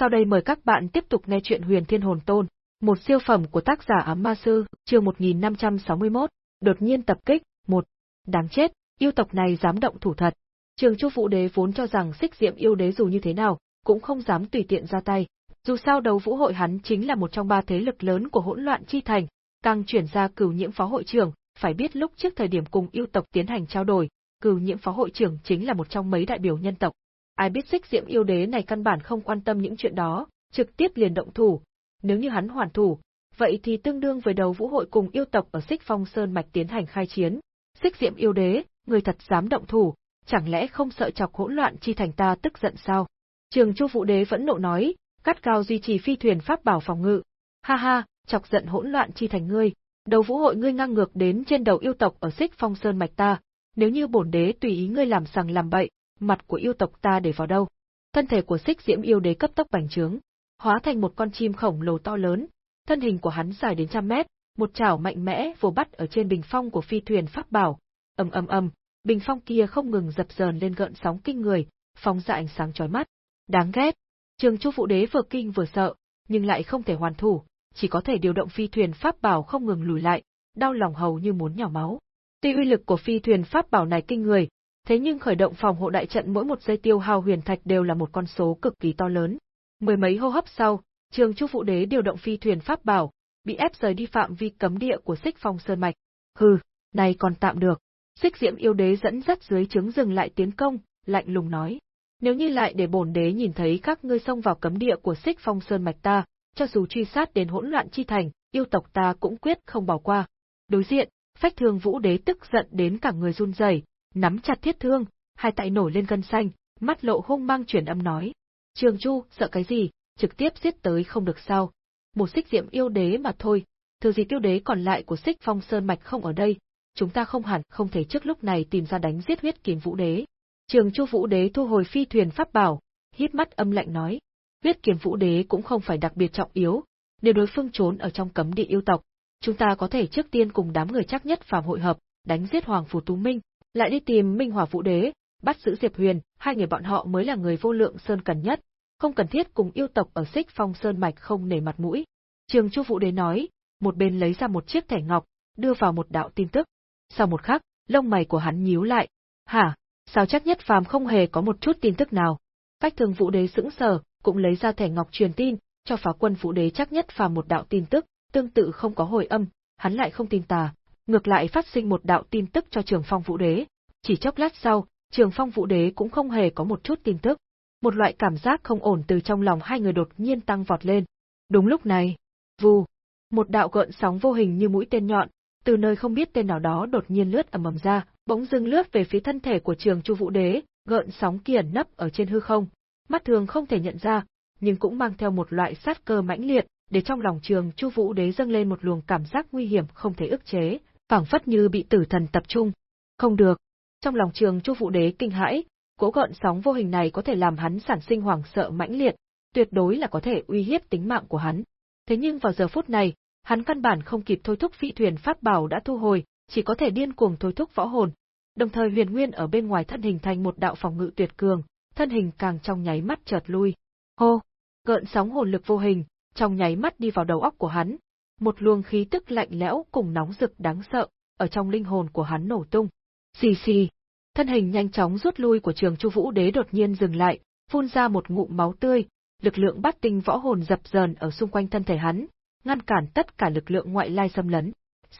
Sau đây mời các bạn tiếp tục nghe chuyện Huyền Thiên Hồn Tôn, một siêu phẩm của tác giả Ám Ma Sư, chương 1561, đột nhiên tập kích, một Đáng chết, yêu tộc này dám động thủ thật. Trường Chu Vũ Đế vốn cho rằng Xích Diệm yêu đế dù như thế nào, cũng không dám tùy tiện ra tay. Dù sao đấu vũ hội hắn chính là một trong ba thế lực lớn của hỗn loạn chi thành, càng chuyển ra cửu nhiễm phó hội trưởng, phải biết lúc trước thời điểm cùng yêu tộc tiến hành trao đổi, cửu nhiễm phó hội trưởng chính là một trong mấy đại biểu nhân tộc. Ai biết xích diệm yêu đế này căn bản không quan tâm những chuyện đó, trực tiếp liền động thủ. Nếu như hắn hoàn thủ, vậy thì tương đương với đầu vũ hội cùng yêu tộc ở xích phong sơn mạch tiến hành khai chiến. Xích diệm yêu đế, người thật dám động thủ, chẳng lẽ không sợ chọc hỗn loạn chi thành ta tức giận sao? Trường Chu Vũ Đế vẫn nộ nói, cắt cao duy trì phi thuyền pháp bảo phòng ngự. Ha ha, chọc giận hỗn loạn chi thành ngươi, đầu vũ hội ngươi ngang ngược đến trên đầu yêu tộc ở xích phong sơn mạch ta, nếu như bổn đế tùy ý ngươi làm sằng làm bậy, mặt của yêu tộc ta để vào đâu? Thân thể của xích diễm yêu đế cấp tốc bành trướng, hóa thành một con chim khổng lồ to lớn, thân hình của hắn dài đến trăm mét, một chảo mạnh mẽ vồ bắt ở trên bình phong của phi thuyền pháp bảo. ầm ầm ầm, bình phong kia không ngừng dập dờn lên gợn sóng kinh người, phóng ra ánh sáng chói mắt. Đáng ghét. Trường Chu Vũ Đế vừa kinh vừa sợ, nhưng lại không thể hoàn thủ, chỉ có thể điều động phi thuyền pháp bảo không ngừng lùi lại, đau lòng hầu như muốn nhỏ máu. Tuy uy lực của phi thuyền pháp bảo này kinh người, thế nhưng khởi động phòng hộ đại trận mỗi một giây tiêu hao huyền thạch đều là một con số cực kỳ to lớn. Mười mấy hô hấp sau, Trường Chu Vũ Đế điều động phi thuyền pháp bảo, bị ép rời đi phạm vi cấm địa của Xích Phong Sơn mạch. Hừ, này còn tạm được. Xích Diễm yêu đế dẫn dắt dưới trướng dừng lại tiến công, lạnh lùng nói: "Nếu như lại để bổn đế nhìn thấy các ngươi xông vào cấm địa của Xích Phong Sơn mạch ta, cho dù truy sát đến hỗn loạn chi thành, yêu tộc ta cũng quyết không bỏ qua." Đối diện, Phách Thương Vũ Đế tức giận đến cả người run rẩy, nắm chặt thiết thương, hai tay nổi lên gân xanh, mắt lộ hung mang chuyển âm nói: "Trường Chu, sợ cái gì, trực tiếp giết tới không được sao? Một xích diệm yêu đế mà thôi, thừa gì tiêu đế còn lại của xích phong sơn mạch không ở đây, chúng ta không hẳn không thể trước lúc này tìm ra đánh giết huyết kiếm vũ đế." Trường Chu Vũ Đế thu hồi phi thuyền pháp bảo, hít mắt âm lạnh nói: "Huyết kiếm vũ đế cũng không phải đặc biệt trọng yếu, nếu đối phương trốn ở trong cấm địa yêu tộc, chúng ta có thể trước tiên cùng đám người chắc nhất phàm hội hợp, đánh giết Hoàng phủ Tú Minh, lại đi tìm Minh Hỏa Vũ Đế, bắt giữ Diệp Huyền, hai người bọn họ mới là người vô lượng sơn cần nhất, không cần thiết cùng yêu tộc ở Xích Phong Sơn mạch không nể mặt mũi. Trường Chu Vũ Đế nói, một bên lấy ra một chiếc thẻ ngọc, đưa vào một đạo tin tức. Sau một khắc, lông mày của hắn nhíu lại. Hả? Sao chắc nhất phàm không hề có một chút tin tức nào? Cách thường Vũ Đế sững sờ, cũng lấy ra thẻ ngọc truyền tin, cho phá quân Vũ Đế chắc nhất phàm một đạo tin tức, tương tự không có hồi âm, hắn lại không tin tà, ngược lại phát sinh một đạo tin tức cho Trường Phong Vũ Đế. Chỉ chốc lát sau, Trường Phong Vũ Đế cũng không hề có một chút tin tức. Một loại cảm giác không ổn từ trong lòng hai người đột nhiên tăng vọt lên. Đúng lúc này, vù, một đạo gợn sóng vô hình như mũi tên nhọn, từ nơi không biết tên nào đó đột nhiên lướt ầm ầm ra, bỗng dưng lướt về phía thân thể của Trường Chu Vũ Đế, gợn sóng kia nấp ở trên hư không. Mắt thường không thể nhận ra, nhưng cũng mang theo một loại sát cơ mãnh liệt, để trong lòng Trường Chu Vũ Đế dâng lên một luồng cảm giác nguy hiểm không thể ức chế, phảng phất như bị tử thần tập trung. Không được. Trong lòng trường Chu Vũ Đế kinh hãi, cỗ gợn sóng vô hình này có thể làm hắn sản sinh hoảng sợ mãnh liệt, tuyệt đối là có thể uy hiếp tính mạng của hắn. Thế nhưng vào giờ phút này, hắn căn bản không kịp thôi thúc phi thuyền pháp bảo đã thu hồi, chỉ có thể điên cuồng thôi thúc võ hồn. Đồng thời Huyền Nguyên ở bên ngoài thân hình thành một đạo phòng ngự tuyệt cường, thân hình càng trong nháy mắt chợt lui. Hô, gợn sóng hồn lực vô hình, trong nháy mắt đi vào đầu óc của hắn, một luồng khí tức lạnh lẽo cùng nóng rực đáng sợ, ở trong linh hồn của hắn nổ tung. Xì xì, thân hình nhanh chóng rút lui của trường Chu Vũ Đế đột nhiên dừng lại, phun ra một ngụm máu tươi, lực lượng bát tinh võ hồn dập dờn ở xung quanh thân thể hắn, ngăn cản tất cả lực lượng ngoại lai xâm lấn.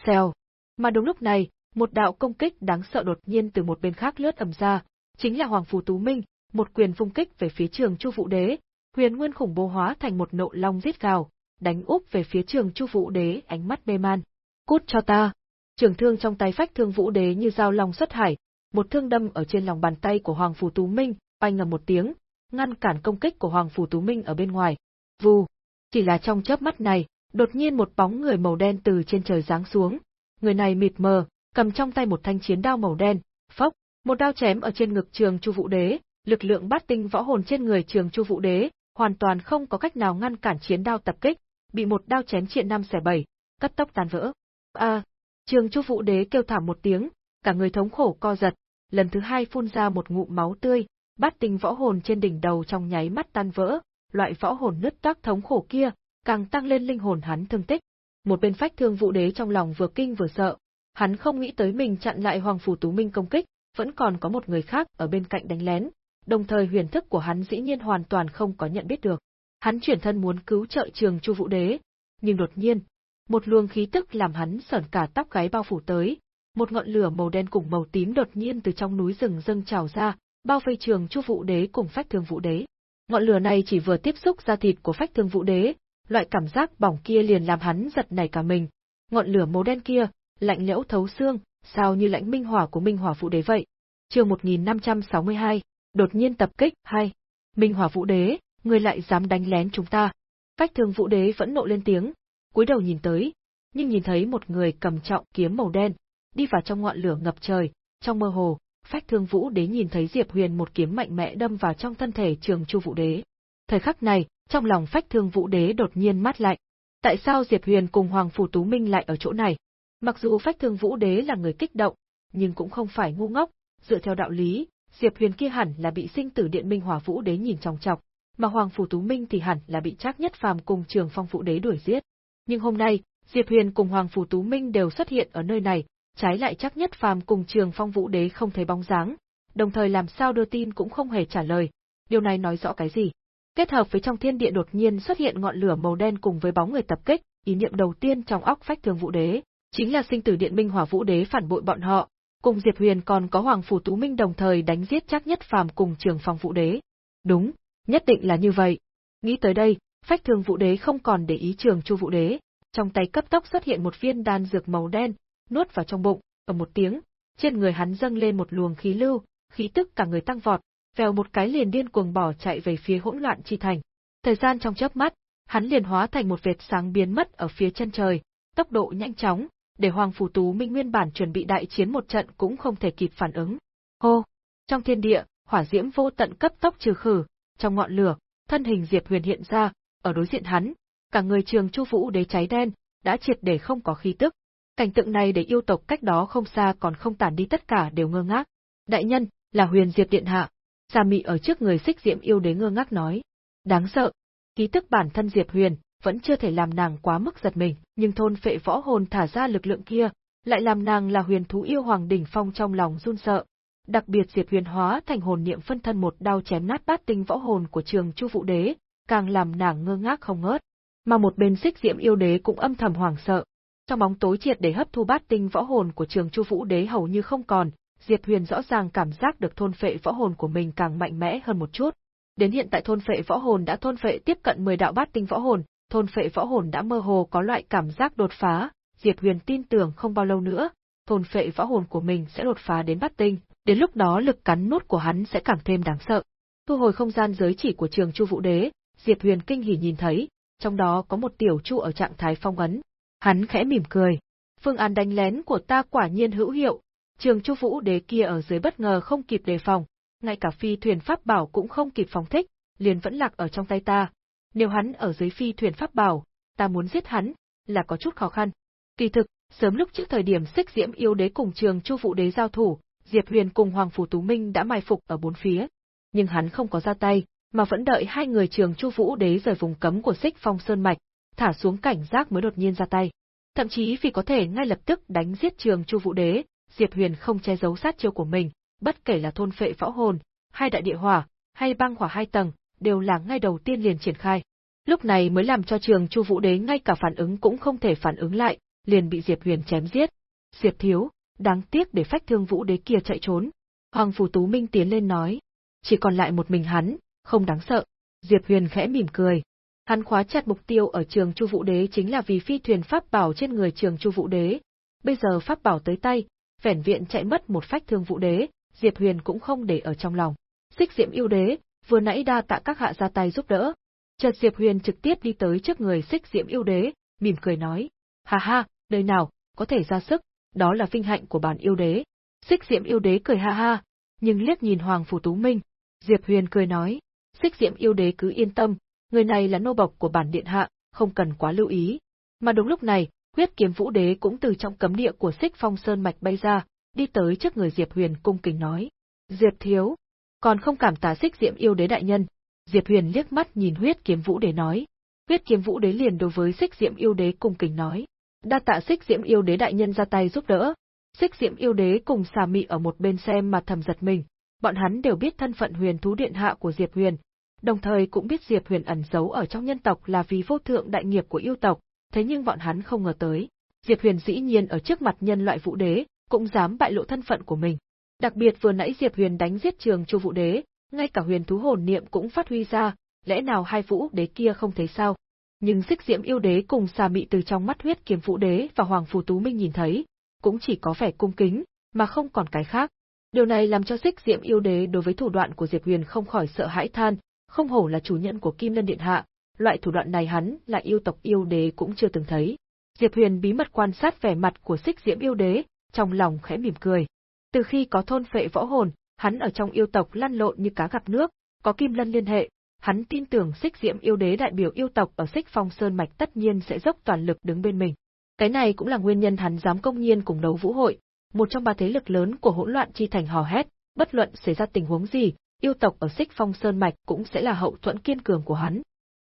Xèo. Mà đúng lúc này, một đạo công kích đáng sợ đột nhiên từ một bên khác lướt ầm ra, chính là Hoàng Phù Tú Minh, một quyền vung kích về phía trường Chu Vũ Đế, huyền nguyên khủng bố hóa thành một nộ long giết gào, đánh úp về phía trường Chu Vũ Đế ánh mắt mê man. Cút cho ta! Trường thương trong tay phách thương Vũ Đế như dao long xuất hải, một thương đâm ở trên lòng bàn tay của Hoàng phủ Tú Minh, oanh ngầm một tiếng, ngăn cản công kích của Hoàng phủ Tú Minh ở bên ngoài. Vù! Chỉ là trong chớp mắt này, đột nhiên một bóng người màu đen từ trên trời giáng xuống. Người này mịt mờ, cầm trong tay một thanh chiến đao màu đen, phốc, một đao chém ở trên ngực Trường Chu Vũ Đế, lực lượng bát tinh võ hồn trên người Trường Chu Vũ Đế, hoàn toàn không có cách nào ngăn cản chiến đao tập kích, bị một đao chém triện năm xẻ bảy, cắt tóc tan vỡ. A! trường Chu Vũ Đế kêu thảm một tiếng, cả người thống khổ co giật, lần thứ hai phun ra một ngụm máu tươi, bát tinh võ hồn trên đỉnh đầu trong nháy mắt tan vỡ, loại võ hồn nứt toác thống khổ kia, càng tăng lên linh hồn hắn thương tích. Một bên phách thương vũ đế trong lòng vừa kinh vừa sợ, hắn không nghĩ tới mình chặn lại Hoàng Phủ Tú Minh công kích, vẫn còn có một người khác ở bên cạnh đánh lén, đồng thời huyền thức của hắn dĩ nhiên hoàn toàn không có nhận biết được. Hắn chuyển thân muốn cứu trợ trường Chu Vũ Đế, nhưng đột nhiên, một luồng khí tức làm hắn sởn cả tóc gáy bao phủ tới, một ngọn lửa màu đen cùng màu tím đột nhiên từ trong núi rừng dâng trào ra, bao vây trường Chu Vũ Đế cùng Phách Thương Vũ Đế. Ngọn lửa này chỉ vừa tiếp xúc da thịt của Phách Thương Vũ Đế, loại cảm giác bỏng kia liền làm hắn giật nảy cả mình. Ngọn lửa màu đen kia, lạnh lẽo thấu xương, sao như lãnh minh hỏa của Minh Hỏa Vũ Đế vậy. Chương 1562, đột nhiên tập kích, hay. Minh Hỏa Vũ Đế, ngươi lại dám đánh lén chúng ta. Phách Thương Vũ Đế vẫn nộ lên tiếng, cúi đầu nhìn tới, nhưng nhìn thấy một người cầm trọng kiếm màu đen, đi vào trong ngọn lửa ngập trời, trong mơ hồ, Phách Thương Vũ Đế nhìn thấy Diệp Huyền một kiếm mạnh mẽ đâm vào trong thân thể Trường Chu Vũ Đế. Thời khắc này, trong lòng Phách Thương Vũ Đế đột nhiên mát lạnh. Tại sao Diệp Huyền cùng Hoàng phủ Tú Minh lại ở chỗ này? Mặc dù Phách Thương Vũ Đế là người kích động, nhưng cũng không phải ngu ngốc, dựa theo đạo lý, Diệp Huyền kia hẳn là bị sinh tử điện Minh Hỏa Vũ Đế nhìn trong chọc, mà Hoàng phủ Tú Minh thì hẳn là bị Trác Nhất Phàm cùng Trường Phong Vũ Đế đuổi giết. Nhưng hôm nay, Diệp Huyền cùng Hoàng phủ Tú Minh đều xuất hiện ở nơi này, trái lại Trác Nhất Phàm cùng Trường Phong Vũ Đế không thấy bóng dáng, đồng thời làm sao đưa tin cũng không hề trả lời. Điều này nói rõ cái gì? Kết hợp với trong thiên địa đột nhiên xuất hiện ngọn lửa màu đen cùng với bóng người tập kích, ý niệm đầu tiên trong óc phách thường vũ đế, chính là sinh tử điện minh hỏa vũ đế phản bội bọn họ, cùng Diệp Huyền còn có Hoàng Phủ Tú Minh đồng thời đánh giết chắc nhất phàm cùng trường phong vũ đế. Đúng, nhất định là như vậy. Nghĩ tới đây, phách thường vũ đế không còn để ý trường chu vũ đế, trong tay cấp tốc xuất hiện một viên đan dược màu đen, nuốt vào trong bụng, ở một tiếng, trên người hắn dâng lên một luồng khí lưu, khí tức cả người tăng vọt, vèo một cái liền điên cuồng bỏ chạy về phía hỗn loạn chi thành. Thời gian trong chớp mắt, hắn liền hóa thành một vệt sáng biến mất ở phía chân trời, tốc độ nhanh chóng, để Hoàng Phủ Tú Minh nguyên bản chuẩn bị đại chiến một trận cũng không thể kịp phản ứng. Hô! Trong thiên địa, hỏa diễm vô tận cấp tốc trừ khử, trong ngọn lửa, thân hình Diệp Huyền hiện ra, ở đối diện hắn, cả người trường Chu Vũ đế cháy đen, đã triệt để không có khí tức. Cảnh tượng này để yêu tộc cách đó không xa còn không tản đi tất cả đều ngơ ngác. Đại nhân, là Huyền Diệp điện hạ, Sa Mị ở trước người xích diệm yêu đế ngơ ngác nói. Đáng sợ. Ký tức bản thân Diệp Huyền, vẫn chưa thể làm nàng quá mức giật mình, nhưng thôn phệ võ hồn thả ra lực lượng kia, lại làm nàng là huyền thú yêu hoàng đỉnh phong trong lòng run sợ. Đặc biệt Diệp Huyền hóa thành hồn niệm phân thân một đao chém nát bát tinh võ hồn của trường Chu Vũ Đế, càng làm nàng ngơ ngác không ngớt. Mà một bên xích Diễm yêu đế cũng âm thầm hoảng sợ. Trong bóng tối triệt để hấp thu bát tinh võ hồn của trường Chu Vũ Đế hầu như không còn, Diệp Huyền rõ ràng cảm giác được thôn phệ võ hồn của mình càng mạnh mẽ hơn một chút. Đến hiện tại thôn phệ võ hồn đã thôn phệ tiếp cận 10 đạo bát tinh võ hồn, thôn phệ võ hồn đã mơ hồ có loại cảm giác đột phá, Diệp Huyền tin tưởng không bao lâu nữa, thôn phệ võ hồn của mình sẽ đột phá đến bát tinh, đến lúc đó lực cắn nút của hắn sẽ càng thêm đáng sợ. Thu hồi không gian giới chỉ của trường Chu Vũ Đế, Diệp Huyền kinh hỉ nhìn thấy, trong đó có một tiểu chu ở trạng thái phong ấn. Hắn khẽ mỉm cười, phương án đánh lén của ta quả nhiên hữu hiệu, Trường Chu Vũ Đế kia ở dưới bất ngờ không kịp đề phòng, ngay cả phi thuyền pháp bảo cũng không kịp phóng thích, liền vẫn lạc ở trong tay ta. Nếu hắn ở dưới phi thuyền pháp bảo, ta muốn giết hắn, là có chút khó khăn. Kỳ thực, sớm lúc trước thời điểm Xích Diễm Yêu Đế cùng Trường Chu Vũ Đế giao thủ, Diệp Huyền cùng Hoàng phủ Tú Minh đã mai phục ở bốn phía, nhưng hắn không có ra tay, mà vẫn đợi hai người Trường Chu Vũ Đế rời vùng cấm của Xích Phong Sơn mạch, thả xuống cảnh giác mới đột nhiên ra tay. Thậm chí vì có thể ngay lập tức đánh giết Trường Chu Vũ Đế, Diệp Huyền không che giấu sát chiêu của mình, bất kể là thôn phệ võ hồn, hay đại địa hỏa, hay băng hỏa hai tầng, đều là ngay đầu tiên liền triển khai. Lúc này mới làm cho trường Chu Vũ Đế ngay cả phản ứng cũng không thể phản ứng lại, liền bị Diệp Huyền chém giết. Diệp thiếu, đáng tiếc để phách thương Vũ Đế kia chạy trốn. Hoàng Phủ Tú Minh tiến lên nói, chỉ còn lại một mình hắn, không đáng sợ. Diệp Huyền khẽ mỉm cười. Hắn khóa chặt mục tiêu ở trường Chu Vũ Đế chính là vì phi thuyền pháp bảo trên người trường Chu Vũ Đế. Bây giờ pháp bảo tới tay, vẻn viện chạy mất một phách thương vũ đế, Diệp Huyền cũng không để ở trong lòng. Xích Diệm yêu đế, vừa nãy đa tạ các hạ ra tay giúp đỡ. Chợt Diệp Huyền trực tiếp đi tới trước người Xích Diệm yêu đế, mỉm cười nói, ha ha, đời nào, có thể ra sức, đó là vinh hạnh của bản yêu đế. Xích Diệm yêu đế cười ha ha, nhưng liếc nhìn Hoàng Phủ Tú Minh, Diệp Huyền cười nói, Xích Diệm yêu đế cứ yên tâm, người này là nô bộc của bản điện hạ, không cần quá lưu ý. Mà đúng lúc này, huyết kiếm vũ đế cũng từ trong cấm địa của xích phong sơn mạch bay ra, đi tới trước người Diệp Huyền cung kính nói. Diệp thiếu, còn không cảm tạ xích diệm yêu đế đại nhân, Diệp Huyền liếc mắt nhìn huyết kiếm vũ đế nói. Huyết kiếm vũ đế liền đối với xích diệm yêu đế cung kính nói. Đa tạ xích Diễm yêu đế đại nhân ra tay giúp đỡ. Xích Diễm yêu đế cùng xà mị ở một bên xem mà thầm giật mình. Bọn hắn đều biết thân phận huyền thú điện hạ của Diệp Huyền, đồng thời cũng biết Diệp Huyền ẩn giấu ở trong nhân tộc là vì vô thượng đại nghiệp của yêu tộc, thế nhưng bọn hắn không ngờ tới. Diệp Huyền dĩ nhiên ở trước mặt nhân loại vũ đế, cũng dám bại lộ thân phận của mình. Đặc biệt vừa nãy Diệp Huyền đánh giết trường Chu Vũ Đế, ngay cả huyền thú hồn niệm cũng phát huy ra, lẽ nào hai vũ đế kia không thấy sao? Nhưng xích diễm yêu đế cùng xà mị từ trong mắt huyết kiếm vũ đế và hoàng phù tú minh nhìn thấy, cũng chỉ có vẻ cung kính, mà không còn cái khác. Điều này làm cho xích diễm yêu đế đối với thủ đoạn của Diệp Huyền không khỏi sợ hãi than, không hổ là chủ nhân của Kim Lân Điện Hạ, loại thủ đoạn này hắn là yêu tộc yêu đế cũng chưa từng thấy. Diệp Huyền bí mật quan sát vẻ mặt của xích diễm yêu đế, trong lòng khẽ mỉm cười. Từ khi có thôn phệ võ hồn, hắn ở trong yêu tộc lăn lộn như cá gặp nước, có kim lân liên hệ, hắn tin tưởng xích diễm yêu đế đại biểu yêu tộc ở xích phong sơn mạch tất nhiên sẽ dốc toàn lực đứng bên mình. Cái này cũng là nguyên nhân hắn dám công nhiên cùng đấu vũ hội, một trong ba thế lực lớn của hỗn loạn chi thành hò hét, bất luận xảy ra tình huống gì, yêu tộc ở xích phong sơn mạch cũng sẽ là hậu thuẫn kiên cường của hắn.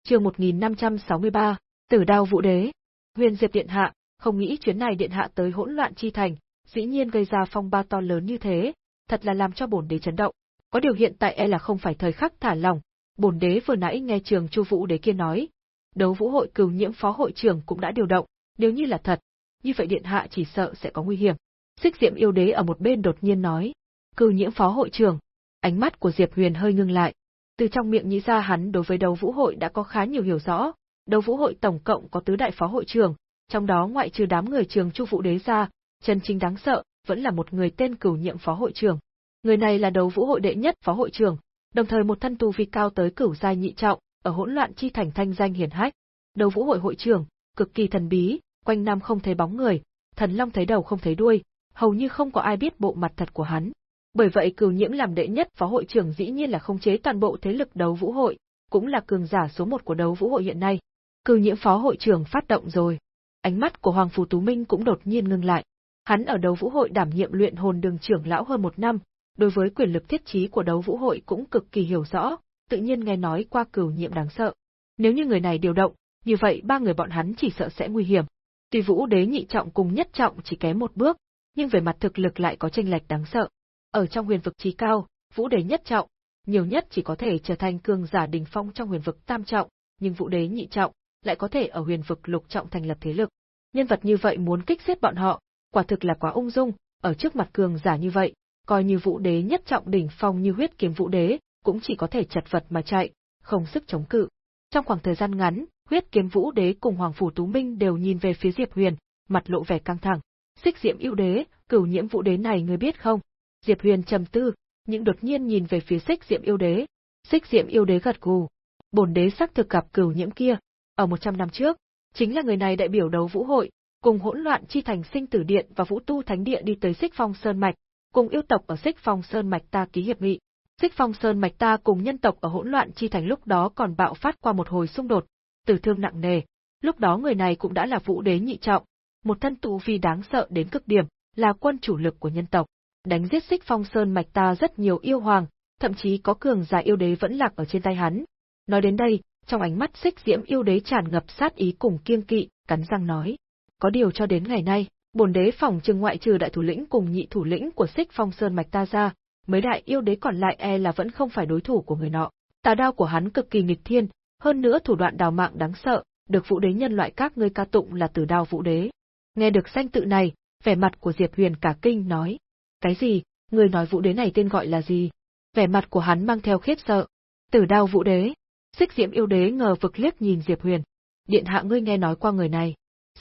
Chương 1563, Tử Đao Vũ Đế. Huyền Diệp điện hạ, không nghĩ chuyến này điện hạ tới hỗn loạn chi thành, dĩ nhiên gây ra phong ba to lớn như thế, thật là làm cho bổn đế chấn động. Có điều hiện tại e là không phải thời khắc thả lỏng bổn đế vừa nãy nghe trường Chu Vũ đế kia nói, đấu vũ hội cửu nhiễm phó hội trưởng cũng đã điều động, nếu như là thật, như vậy điện hạ chỉ sợ sẽ có nguy hiểm. Xích Diệm yêu đế ở một bên đột nhiên nói, cửu nhiễm phó hội trưởng, ánh mắt của Diệp Huyền hơi ngưng lại. Từ trong miệng nhĩ ra hắn đối với đấu vũ hội đã có khá nhiều hiểu rõ, đấu vũ hội tổng cộng có tứ đại phó hội trưởng, trong đó ngoại trừ đám người trường Chu Vũ đế ra, chân chính đáng sợ, vẫn là một người tên cửu nhiệm phó hội trưởng. Người này là đấu vũ hội đệ nhất phó hội trưởng, đồng thời một thân tu vi cao tới cửu giai nhị trọng, ở hỗn loạn chi thành thanh danh hiển hách. đầu vũ hội hội trưởng, cực kỳ thần bí, quanh năm không thấy bóng người, thần long thấy đầu không thấy đuôi, hầu như không có ai biết bộ mặt thật của hắn. Bởi vậy cửu nhiễm làm đệ nhất phó hội trưởng dĩ nhiên là không chế toàn bộ thế lực đấu vũ hội, cũng là cường giả số một của đấu vũ hội hiện nay. Cửu nhiễm phó hội trưởng phát động rồi. Ánh mắt của Hoàng Phù Tú Minh cũng đột nhiên ngưng lại. Hắn ở đấu vũ hội đảm nhiệm luyện hồn đường trưởng lão hơn một năm, đối với quyền lực thiết trí của đấu vũ hội cũng cực kỳ hiểu rõ, tự nhiên nghe nói qua cửu nhiệm đáng sợ. Nếu như người này điều động, như vậy ba người bọn hắn chỉ sợ sẽ nguy hiểm. Tuy vũ đế nhị trọng cùng nhất trọng chỉ kém một bước, nhưng về mặt thực lực lại có tranh lệch đáng sợ. Ở trong huyền vực trí cao, vũ đế nhất trọng, nhiều nhất chỉ có thể trở thành cường giả đỉnh phong trong huyền vực tam trọng, nhưng vũ đế nhị trọng lại có thể ở huyền vực lục trọng thành lập thế lực. Nhân vật như vậy muốn kích giết bọn họ, quả thực là quá ung dung, ở trước mặt cường giả như vậy, coi như vũ đế nhất trọng đỉnh phong như huyết kiếm vũ đế, cũng chỉ có thể chật vật mà chạy, không sức chống cự. Trong khoảng thời gian ngắn, huyết kiếm vũ đế cùng hoàng phủ tú minh đều nhìn về phía Diệp Huyền, mặt lộ vẻ căng thẳng. Xích diệm yêu đế, cửu nhiễm vũ đế này người biết không? Diệp Huyền trầm tư, nhưng đột nhiên nhìn về phía xích diệm yêu đế. Xích diệm yêu đế gật gù. Bổn đế xác thực gặp cửu nhiễm kia, ở 100 năm trước, chính là người này đại biểu đấu vũ hội, cùng hỗn loạn chi thành sinh tử điện và vũ tu thánh địa đi tới xích phong sơn mạch, cùng yêu tộc ở xích phong sơn mạch ta ký hiệp nghị. Xích phong sơn mạch ta cùng nhân tộc ở hỗn loạn chi thành lúc đó còn bạo phát qua một hồi xung đột, tử thương nặng nề. Lúc đó người này cũng đã là vũ đế nhị trọng, một thân tụ vi đáng sợ đến cực điểm, là quân chủ lực của nhân tộc. Đánh giết xích phong sơn mạch ta rất nhiều yêu hoàng, thậm chí có cường giả yêu đế vẫn lạc ở trên tay hắn. Nói đến đây, trong ánh mắt xích diễm yêu đế tràn ngập sát ý cùng kiêng kỵ, cắn răng nói. Có điều cho đến ngày nay, bổn đế phòng trừng ngoại trừ đại thủ lĩnh cùng nhị thủ lĩnh của xích phong sơn mạch ta ra, mấy đại yêu đế còn lại e là vẫn không phải đối thủ của người nọ. Tà đao của hắn cực kỳ nghịch thiên, hơn nữa thủ đoạn đào mạng đáng sợ, được vũ đế nhân loại các ngươi ca tụng là tử đao vũ đế. Nghe được danh tự này, vẻ mặt của Diệp Huyền cả kinh nói. Cái gì, người nói vũ đế này tên gọi là gì? Vẻ mặt của hắn mang theo khiếp sợ. Tử đao vũ đế. Xích diễm yêu đế ngờ vực liếc nhìn Diệp Huyền. Điện hạ ngươi nghe nói qua người này.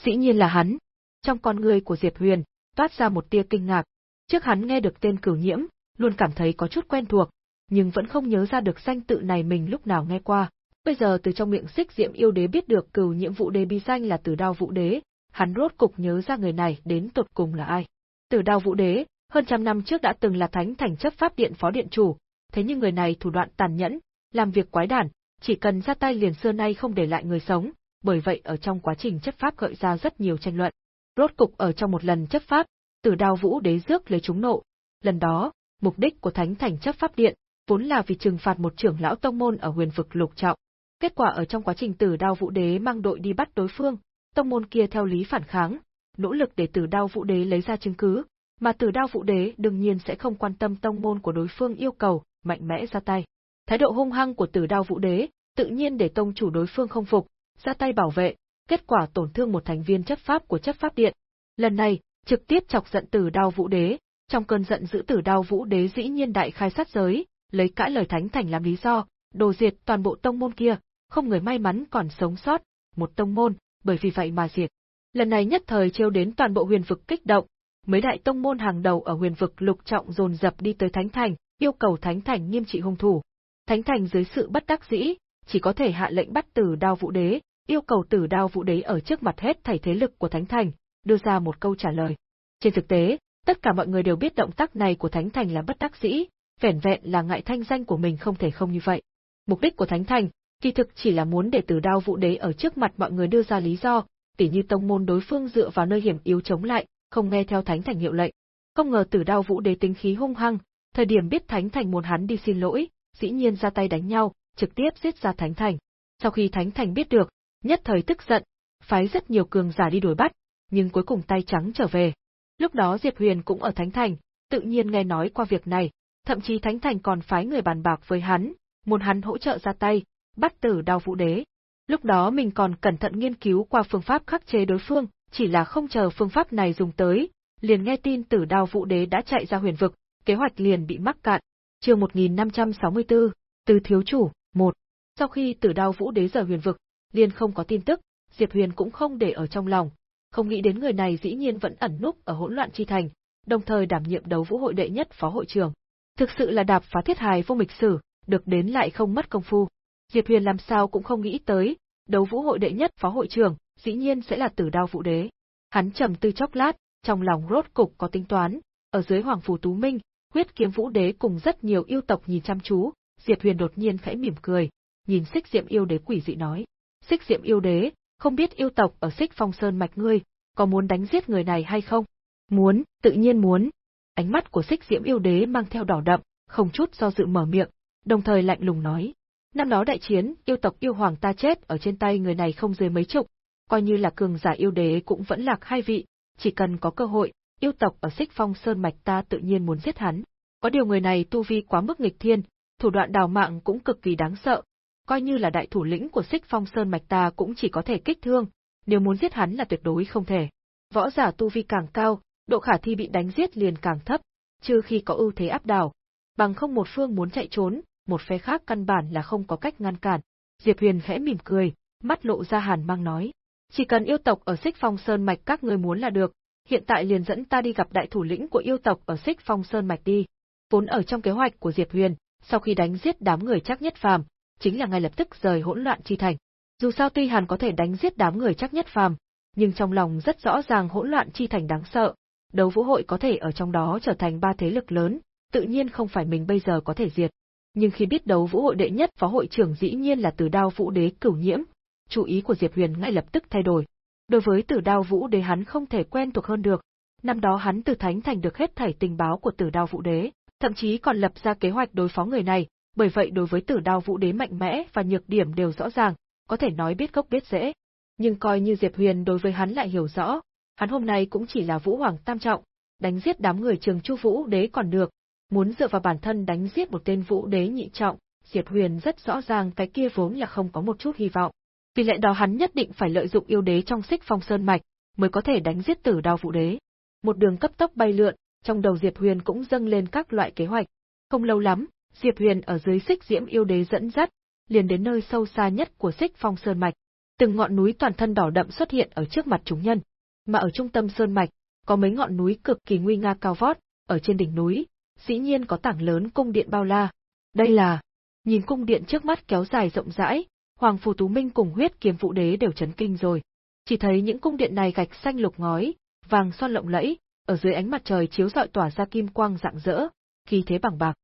Dĩ nhiên là hắn. Trong con người của Diệp Huyền, toát ra một tia kinh ngạc. Trước hắn nghe được tên cửu nhiễm, luôn cảm thấy có chút quen thuộc, nhưng vẫn không nhớ ra được danh tự này mình lúc nào nghe qua. Bây giờ từ trong miệng xích diệm yêu đế biết được cửu nhiễm vụ đế bi danh là tử đao vũ đế, hắn rốt cục nhớ ra người này đến tột cùng là ai. Tử đao vũ đế, hơn trăm năm trước đã từng là thánh thành chấp pháp điện phó điện chủ, thế nhưng người này thủ đoạn tàn nhẫn, làm việc quái đản, chỉ cần ra tay liền xưa nay không để lại người sống, bởi vậy ở trong quá trình chấp pháp gợi ra rất nhiều tranh luận. Rốt cục ở trong một lần chấp pháp, Tử Đao Vũ Đế rước lấy chúng nộ. Lần đó, mục đích của Thánh Thành chấp pháp điện vốn là vì trừng phạt một trưởng lão tông môn ở huyền vực lục trọng. Kết quả ở trong quá trình Tử Đao Vũ Đế mang đội đi bắt đối phương, tông môn kia theo lý phản kháng, nỗ lực để Tử Đao Vũ Đế lấy ra chứng cứ, mà Tử Đao Vũ Đế đương nhiên sẽ không quan tâm tông môn của đối phương yêu cầu, mạnh mẽ ra tay. Thái độ hung hăng của Tử Đao Vũ Đế, tự nhiên để tông chủ đối phương không phục, ra tay bảo vệ, kết quả tổn thương một thành viên chấp pháp của chấp pháp điện. Lần này, trực tiếp chọc giận Tử Đao Vũ Đế, trong cơn giận dữ Tử Đao Vũ Đế dĩ nhiên đại khai sát giới, lấy cãi lời thánh thành làm lý do, đồ diệt toàn bộ tông môn kia, không người may mắn còn sống sót, một tông môn, bởi vì vậy mà diệt. Lần này nhất thời trêu đến toàn bộ huyền vực kích động, mấy đại tông môn hàng đầu ở huyền vực lục trọng dồn dập đi tới thánh thành, yêu cầu thánh thành nghiêm trị hung thủ. Thánh thành dưới sự bất đắc dĩ, chỉ có thể hạ lệnh bắt tử đao vũ đế, yêu cầu tử đao vũ đế ở trước mặt hết thảy thế lực của thánh thành, đưa ra một câu trả lời. Trên thực tế, tất cả mọi người đều biết động tác này của thánh thành là bất đắc dĩ, vẻn vẹn là ngại thanh danh của mình không thể không như vậy. Mục đích của thánh thành, kỳ thực chỉ là muốn để tử đao vũ đế ở trước mặt mọi người đưa ra lý do, tỉ như tông môn đối phương dựa vào nơi hiểm yếu chống lại, không nghe theo thánh thành hiệu lệnh. Không ngờ tử đao vũ đế tính khí hung hăng, thời điểm biết thánh thành muốn hắn đi xin lỗi, dĩ nhiên ra tay đánh nhau, trực tiếp giết ra thánh thành. Sau khi thánh thành biết được, nhất thời tức giận, phái rất nhiều cường giả đi đuổi bắt, nhưng cuối cùng tay trắng trở về. Lúc đó Diệp Huyền cũng ở thánh thành, tự nhiên nghe nói qua việc này, thậm chí thánh thành còn phái người bàn bạc với hắn, muốn hắn hỗ trợ ra tay, bắt tử đao vũ đế. Lúc đó mình còn cẩn thận nghiên cứu qua phương pháp khắc chế đối phương, chỉ là không chờ phương pháp này dùng tới, liền nghe tin tử đao vũ đế đã chạy ra huyền vực, kế hoạch liền bị mắc cạn. Chương 1564, Từ thiếu chủ, 1. Sau khi tử đao vũ đế rời huyền vực, liền không có tin tức, Diệp Huyền cũng không để ở trong lòng, không nghĩ đến người này dĩ nhiên vẫn ẩn núp ở hỗn loạn chi thành, đồng thời đảm nhiệm đấu vũ hội đệ nhất phó hội trưởng. Thực sự là đạp phá thiết hài vô mịch sử, được đến lại không mất công phu. Diệp Huyền làm sao cũng không nghĩ tới, đấu vũ hội đệ nhất phó hội trưởng, dĩ nhiên sẽ là tử đao vũ đế. Hắn trầm tư chốc lát, trong lòng rốt cục có tính toán, ở dưới Hoàng Phủ Tú Minh, huyết kiếm vũ đế cùng rất nhiều yêu tộc nhìn chăm chú, Diệp Huyền đột nhiên khẽ mỉm cười, nhìn xích diệm yêu đế quỷ dị nói. Xích diệm yêu đế, không biết yêu tộc ở xích phong sơn mạch ngươi, có muốn đánh giết người này hay không? Muốn, tự nhiên muốn. Ánh mắt của xích diệm yêu đế mang theo đỏ đậm, không chút do dự mở miệng, đồng thời lạnh lùng nói. Năm đó đại chiến, yêu tộc yêu hoàng ta chết ở trên tay người này không dưới mấy chục, coi như là cường giả yêu đế cũng vẫn lạc hai vị, chỉ cần có cơ hội, yêu tộc ở xích phong sơn mạch ta tự nhiên muốn giết hắn. Có điều người này tu vi quá mức nghịch thiên, thủ đoạn đào mạng cũng cực kỳ đáng sợ, coi như là đại thủ lĩnh của xích phong sơn mạch ta cũng chỉ có thể kích thương, nếu muốn giết hắn là tuyệt đối không thể. Võ giả tu vi càng cao, độ khả thi bị đánh giết liền càng thấp, trừ khi có ưu thế áp đảo. Bằng không một phương muốn chạy trốn, một phe khác căn bản là không có cách ngăn cản. Diệp Huyền khẽ mỉm cười, mắt lộ ra hàn mang nói. Chỉ cần yêu tộc ở xích phong sơn mạch các người muốn là được, hiện tại liền dẫn ta đi gặp đại thủ lĩnh của yêu tộc ở xích phong sơn mạch đi. Vốn ở trong kế hoạch của Diệp Huyền, sau khi đánh giết đám người chắc nhất phàm, chính là ngay lập tức rời hỗn loạn chi thành. Dù sao tuy Hàn có thể đánh giết đám người chắc nhất phàm, nhưng trong lòng rất rõ ràng hỗn loạn chi thành đáng sợ, đấu vũ hội có thể ở trong đó trở thành ba thế lực lớn, tự nhiên không phải mình bây giờ có thể diệt. Nhưng khi biết đấu vũ hội đệ nhất phó hội trưởng dĩ nhiên là từ đao vũ đế cửu nhiễm, chú ý của Diệp Huyền ngay lập tức thay đổi. Đối với tử đao vũ đế hắn không thể quen thuộc hơn được, năm đó hắn từ thánh thành được hết thảy tình báo của tử đao vũ đế, thậm chí còn lập ra kế hoạch đối phó người này, bởi vậy đối với tử đao vũ đế mạnh mẽ và nhược điểm đều rõ ràng, có thể nói biết gốc biết rễ. Nhưng coi như Diệp Huyền đối với hắn lại hiểu rõ, hắn hôm nay cũng chỉ là vũ hoàng tam trọng, đánh giết đám người trường chu vũ đế còn được, muốn dựa vào bản thân đánh giết một tên vũ đế nhị trọng, Diệp Huyền rất rõ ràng cái kia vốn là không có một chút hy vọng. Vì lẽ đó hắn nhất định phải lợi dụng yêu đế trong xích phong sơn mạch, mới có thể đánh giết tử đao vũ đế. Một đường cấp tốc bay lượn, trong đầu Diệp Huyền cũng dâng lên các loại kế hoạch. Không lâu lắm, Diệp Huyền ở dưới xích diễm yêu đế dẫn dắt, liền đến nơi sâu xa nhất của xích phong sơn mạch. Từng ngọn núi toàn thân đỏ đậm xuất hiện ở trước mặt chúng nhân. Mà ở trung tâm sơn mạch, có mấy ngọn núi cực kỳ nguy nga cao vót, ở trên đỉnh núi, dĩ nhiên có tảng lớn cung điện bao la. Đây là, nhìn cung điện trước mắt kéo dài rộng rãi, Hoàng Phù Tú Minh cùng huyết kiếm vũ đế đều chấn kinh rồi. Chỉ thấy những cung điện này gạch xanh lục ngói, vàng son lộng lẫy, ở dưới ánh mặt trời chiếu rọi tỏa ra kim quang rạng rỡ, khí thế bằng bạc.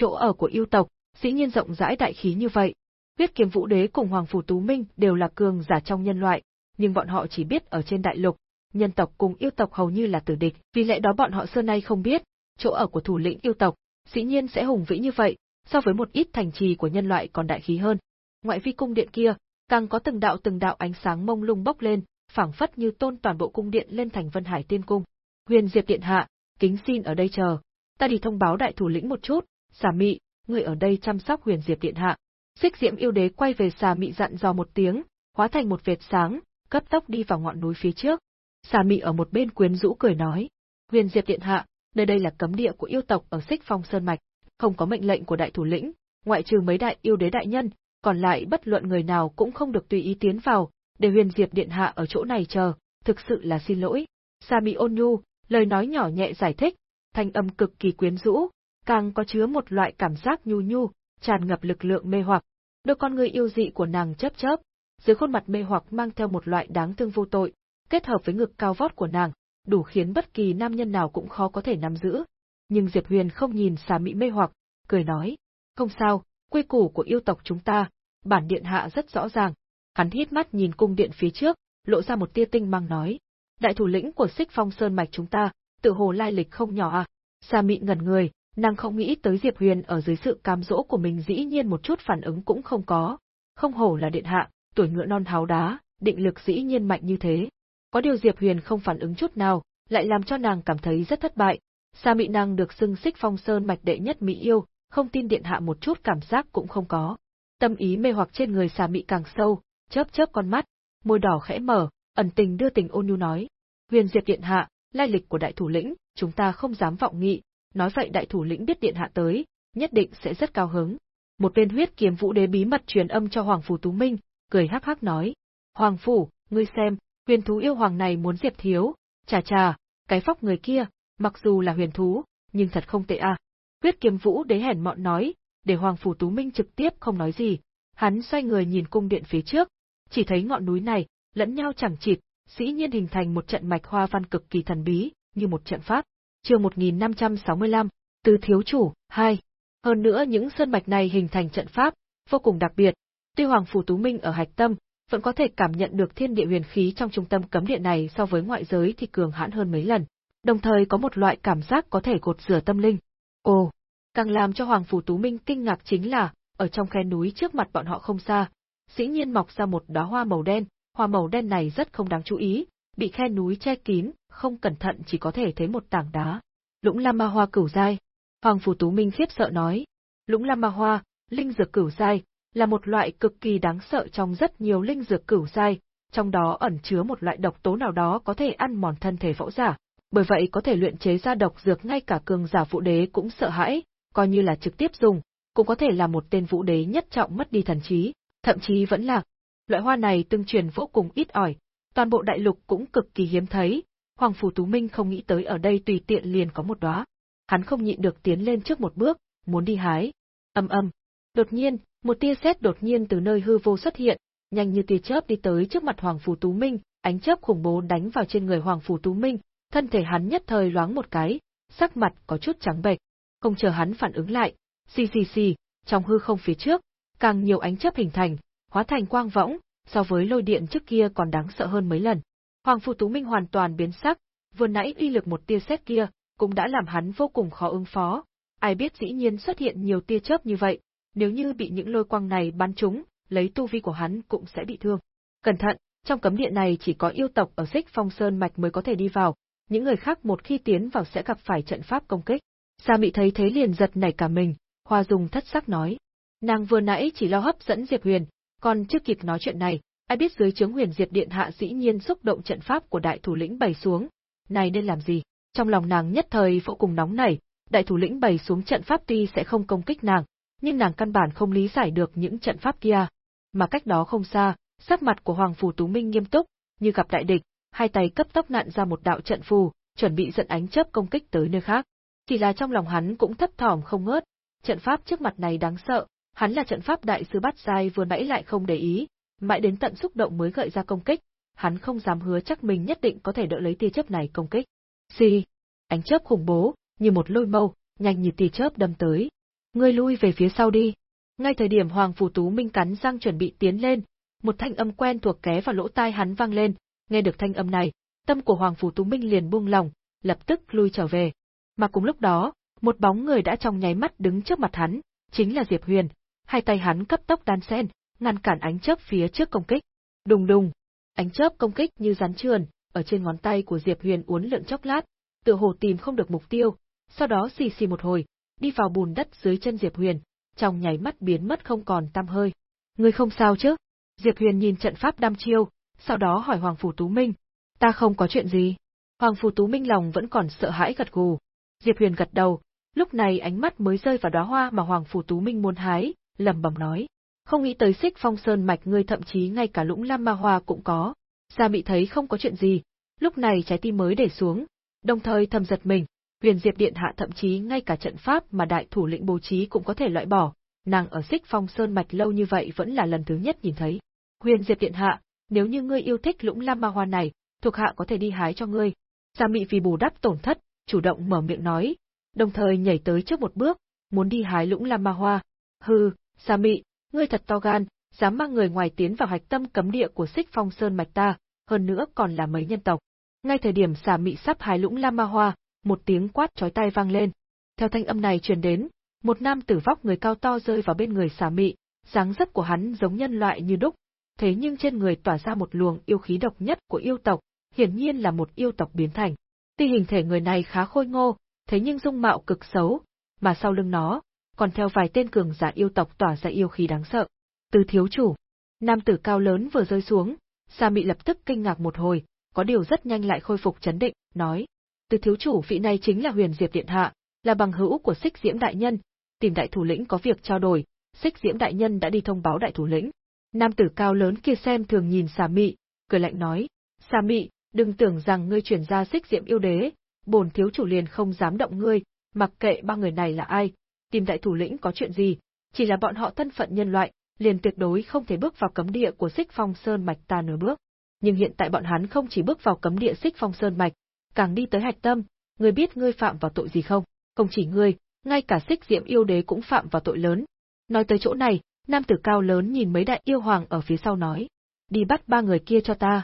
Chỗ ở của yêu tộc, dĩ nhiên rộng rãi đại khí như vậy. Huyết kiếm vũ đế cùng Hoàng Phủ Tú Minh đều là cường giả trong nhân loại, nhưng bọn họ chỉ biết ở trên đại lục, nhân tộc cùng yêu tộc hầu như là tử địch, vì lẽ đó bọn họ xưa nay không biết, chỗ ở của thủ lĩnh yêu tộc, dĩ nhiên sẽ hùng vĩ như vậy, so với một ít thành trì của nhân loại còn đại khí hơn. Ngoại vi cung điện kia, càng có từng đạo từng đạo ánh sáng mông lung bốc lên, phảng phất như tôn toàn bộ cung điện lên thành Vân Hải Tiên cung. Huyền Diệp điện hạ, kính xin ở đây chờ, ta đi thông báo đại thủ lĩnh một chút, Xà Mị, người ở đây chăm sóc Huyền Diệp điện hạ. Xích Diễm yêu đế quay về Xà Mị dặn dò một tiếng, hóa thành một vệt sáng, cấp tốc đi vào ngọn núi phía trước. Xà Mị ở một bên quyến rũ cười nói, Huyền Diệp điện hạ, nơi đây là cấm địa của yêu tộc ở Xích Phong Sơn mạch, không có mệnh lệnh của đại thủ lĩnh, ngoại trừ mấy đại yêu đế đại nhân, còn lại bất luận người nào cũng không được tùy ý tiến vào, để Huyền Diệp điện hạ ở chỗ này chờ, thực sự là xin lỗi. Sa Mị ôn nhu, lời nói nhỏ nhẹ giải thích, thanh âm cực kỳ quyến rũ, càng có chứa một loại cảm giác nhu nhu, tràn ngập lực lượng mê hoặc. Đôi con người yêu dị của nàng chớp chớp, dưới khuôn mặt mê hoặc mang theo một loại đáng thương vô tội, kết hợp với ngực cao vót của nàng, đủ khiến bất kỳ nam nhân nào cũng khó có thể nắm giữ. Nhưng Diệp Huyền không nhìn xà mị mê hoặc, cười nói, không sao, quy củ của yêu tộc chúng ta, bản điện hạ rất rõ ràng. Hắn hít mắt nhìn cung điện phía trước, lộ ra một tia tinh mang nói, đại thủ lĩnh của Xích Phong Sơn mạch chúng ta, tự hồ lai lịch không nhỏ à? Sa Mị ngẩn người, nàng không nghĩ tới Diệp Huyền ở dưới sự cám dỗ của mình dĩ nhiên một chút phản ứng cũng không có. Không hổ là điện hạ, tuổi ngựa non háo đá, định lực dĩ nhiên mạnh như thế. Có điều Diệp Huyền không phản ứng chút nào, lại làm cho nàng cảm thấy rất thất bại. Sa Mị nàng được xưng Xích Phong Sơn mạch đệ nhất mỹ yêu, không tin điện hạ một chút cảm giác cũng không có. Tâm ý mê hoặc trên người Sa Mị càng sâu, chớp chớp con mắt, môi đỏ khẽ mở, ẩn tình đưa tình ôn nhu nói: "Huyền Diệp điện hạ, lai lịch của đại thủ lĩnh, chúng ta không dám vọng nghị, nói vậy đại thủ lĩnh biết điện hạ tới, nhất định sẽ rất cao hứng." Một bên huyết kiếm vũ đế bí mật truyền âm cho Hoàng phủ Tú Minh, cười hắc hắc nói: "Hoàng phủ, ngươi xem, huyền thú yêu hoàng này muốn Diệp thiếu, chà chà, cái phóc người kia, mặc dù là huyền thú, nhưng thật không tệ à." Huyết kiếm vũ đế hèn mọn nói, để Hoàng phủ Tú Minh trực tiếp không nói gì, hắn xoay người nhìn cung điện phía trước, chỉ thấy ngọn núi này, lẫn nhau chẳng chịt, dĩ nhiên hình thành một trận mạch hoa văn cực kỳ thần bí, như một trận pháp. Chương 1565, Từ thiếu chủ 2. Hơn nữa những sơn mạch này hình thành trận pháp vô cùng đặc biệt, tuy Hoàng phủ Tú Minh ở hạch tâm vẫn có thể cảm nhận được thiên địa huyền khí trong trung tâm cấm địa này so với ngoại giới thì cường hãn hơn mấy lần, đồng thời có một loại cảm giác có thể gột rửa tâm linh. Ồ, càng làm cho Hoàng phủ Tú Minh kinh ngạc chính là, ở trong khe núi trước mặt bọn họ không xa, dĩ nhiên mọc ra một đóa hoa màu đen, hoa màu đen này rất không đáng chú ý, bị khe núi che kín, không cẩn thận chỉ có thể thấy một tảng đá. Lũng Lam Ma Hoa cửu giai. Hoàng phủ Tú Minh khiếp sợ nói, Lũng Lam Ma Hoa, linh dược cửu giai, là một loại cực kỳ đáng sợ trong rất nhiều linh dược cửu giai, trong đó ẩn chứa một loại độc tố nào đó có thể ăn mòn thân thể võ giả, bởi vậy có thể luyện chế ra độc dược ngay cả cường giả vũ đế cũng sợ hãi, coi như là trực tiếp dùng, cũng có thể là một tên vũ đế nhất trọng mất đi thần trí, thậm chí vẫn là. Loại hoa này tương truyền vô cùng ít ỏi, toàn bộ đại lục cũng cực kỳ hiếm thấy, Hoàng Phủ Tú Minh không nghĩ tới ở đây tùy tiện liền có một đóa. Hắn không nhịn được tiến lên trước một bước, muốn đi hái. Âm âm. Đột nhiên, một tia sét đột nhiên từ nơi hư vô xuất hiện, nhanh như tia chớp đi tới trước mặt Hoàng Phủ Tú Minh, ánh chớp khủng bố đánh vào trên người Hoàng Phủ Tú Minh, thân thể hắn nhất thời loáng một cái, sắc mặt có chút trắng bệch. Không chờ hắn phản ứng lại, xì xì xì, trong hư không phía trước, càng nhiều ánh chớp hình thành, hóa thành quang võng, so với lôi điện trước kia còn đáng sợ hơn mấy lần. Hoàng Phù Tú Minh hoàn toàn biến sắc, vừa nãy uy lực một tia sét kia, cũng đã làm hắn vô cùng khó ứng phó. Ai biết dĩ nhiên xuất hiện nhiều tia chớp như vậy, nếu như bị những lôi quang này bắn trúng, lấy tu vi của hắn cũng sẽ bị thương. Cẩn thận, trong cấm điện này chỉ có yêu tộc ở Xích Phong Sơn mạch mới có thể đi vào, những người khác một khi tiến vào sẽ gặp phải trận pháp công kích. Sa Mị thấy thế liền giật nảy cả mình, Hoa Dung thất sắc nói: Nàng vừa nãy chỉ lo hấp dẫn Diệp Huyền, còn chưa kịp nói chuyện này, ai biết dưới chướng Huyền Diệt Điện hạ dĩ nhiên xúc động trận pháp của đại thủ lĩnh bày xuống, này nên làm gì? Trong lòng nàng nhất thời vô cùng nóng nảy, đại thủ lĩnh bày xuống trận pháp tuy sẽ không công kích nàng, nhưng nàng căn bản không lý giải được những trận pháp kia. Mà cách đó không xa, sắc mặt của Hoàng phủ Tú Minh nghiêm túc, như gặp đại địch, hai tay cấp tốc nặn ra một đạo trận phù, chuẩn bị dẫn ánh chớp công kích tới nơi khác. Chỉ là trong lòng hắn cũng thấp thỏm không ngớt, trận pháp trước mặt này đáng sợ, Hắn là trận pháp đại sư bát giai vừa nãy lại không để ý, mãi đến tận xúc động mới gợi ra công kích, hắn không dám hứa chắc mình nhất định có thể đỡ lấy tia chớp này công kích. Xì, ánh chớp khủng bố, như một lôi mâu, nhanh như tia chớp đâm tới. Ngươi lui về phía sau đi. Ngay thời điểm Hoàng Phù Tú Minh cắn răng chuẩn bị tiến lên, một thanh âm quen thuộc ké vào lỗ tai hắn vang lên, nghe được thanh âm này, tâm của Hoàng Phù Tú Minh liền buông lòng, lập tức lui trở về. Mà cùng lúc đó, một bóng người đã trong nháy mắt đứng trước mặt hắn, chính là Diệp Huyền. Hai tay hắn cấp tốc đan sen, ngăn cản ánh chớp phía trước công kích. Đùng đùng, ánh chớp công kích như rắn trườn, ở trên ngón tay của Diệp Huyền uốn lượn chốc lát, tựa hồ tìm không được mục tiêu, sau đó xì xì một hồi, đi vào bùn đất dưới chân Diệp Huyền, trong nháy mắt biến mất không còn tăm hơi. Ngươi không sao chứ? Diệp Huyền nhìn trận pháp đam chiêu, sau đó hỏi Hoàng Phủ Tú Minh. Ta không có chuyện gì. Hoàng Phủ Tú Minh lòng vẫn còn sợ hãi gật gù. Diệp Huyền gật đầu, lúc này ánh mắt mới rơi vào đóa hoa mà Hoàng Phủ Tú Minh muốn hái, lẩm bẩm nói. Không nghĩ tới xích phong sơn mạch ngươi thậm chí ngay cả lũng lam ma hoa cũng có. Gia Mị thấy không có chuyện gì, lúc này trái tim mới để xuống, đồng thời thầm giật mình, huyền diệp điện hạ thậm chí ngay cả trận pháp mà đại thủ lĩnh bố trí cũng có thể loại bỏ, nàng ở xích phong sơn mạch lâu như vậy vẫn là lần thứ nhất nhìn thấy. Huyền diệp điện hạ, nếu như ngươi yêu thích lũng lam ma hoa này, thuộc hạ có thể đi hái cho ngươi. Gia Mị vì bù đắp tổn thất, chủ động mở miệng nói, đồng thời nhảy tới trước một bước, muốn đi hái lũng lam ma hoa. Hừ, Sa Mị, ngươi thật to gan, dám mang người ngoài tiến vào hạch tâm cấm địa của Xích Phong Sơn mạch ta, hơn nữa còn là mấy nhân tộc. Ngay thời điểm xà mị sắp hái lũng lam ma hoa, một tiếng quát chói tai vang lên. Theo thanh âm này truyền đến, một nam tử vóc người cao to rơi vào bên người xà mị, dáng dấp của hắn giống nhân loại như đúc, thế nhưng trên người tỏa ra một luồng yêu khí độc nhất của yêu tộc, hiển nhiên là một yêu tộc biến thành. Tuy hình thể người này khá khôi ngô, thế nhưng dung mạo cực xấu, mà sau lưng nó, còn theo vài tên cường giả yêu tộc tỏa ra yêu khí đáng sợ. Từ thiếu chủ, nam tử cao lớn vừa rơi xuống, Sa Mị lập tức kinh ngạc một hồi, có điều rất nhanh lại khôi phục chấn định, nói: "Từ thiếu chủ vị này chính là Huyền Diệp điện hạ, là bằng hữu của Sích Diễm đại nhân, tìm đại thủ lĩnh có việc trao đổi, Sích Diễm đại nhân đã đi thông báo đại thủ lĩnh." Nam tử cao lớn kia xem thường nhìn Sa Mị, cười lạnh nói: "Sa Mị, đừng tưởng rằng ngươi chuyển ra Sích Diễm yêu đế, bổn thiếu chủ liền không dám động ngươi, mặc kệ ba người này là ai, tìm đại thủ lĩnh có chuyện gì, chỉ là bọn họ thân phận nhân loại, liền tuyệt đối không thể bước vào cấm địa của Xích Phong Sơn mạch ta nửa bước. Nhưng hiện tại bọn hắn không chỉ bước vào cấm địa Xích Phong Sơn mạch, càng đi tới hạch tâm, ngươi biết ngươi phạm vào tội gì không? Không chỉ ngươi, ngay cả Xích Diệm yêu đế cũng phạm vào tội lớn. Nói tới chỗ này, nam tử cao lớn nhìn mấy đại yêu hoàng ở phía sau nói, đi bắt ba người kia cho ta.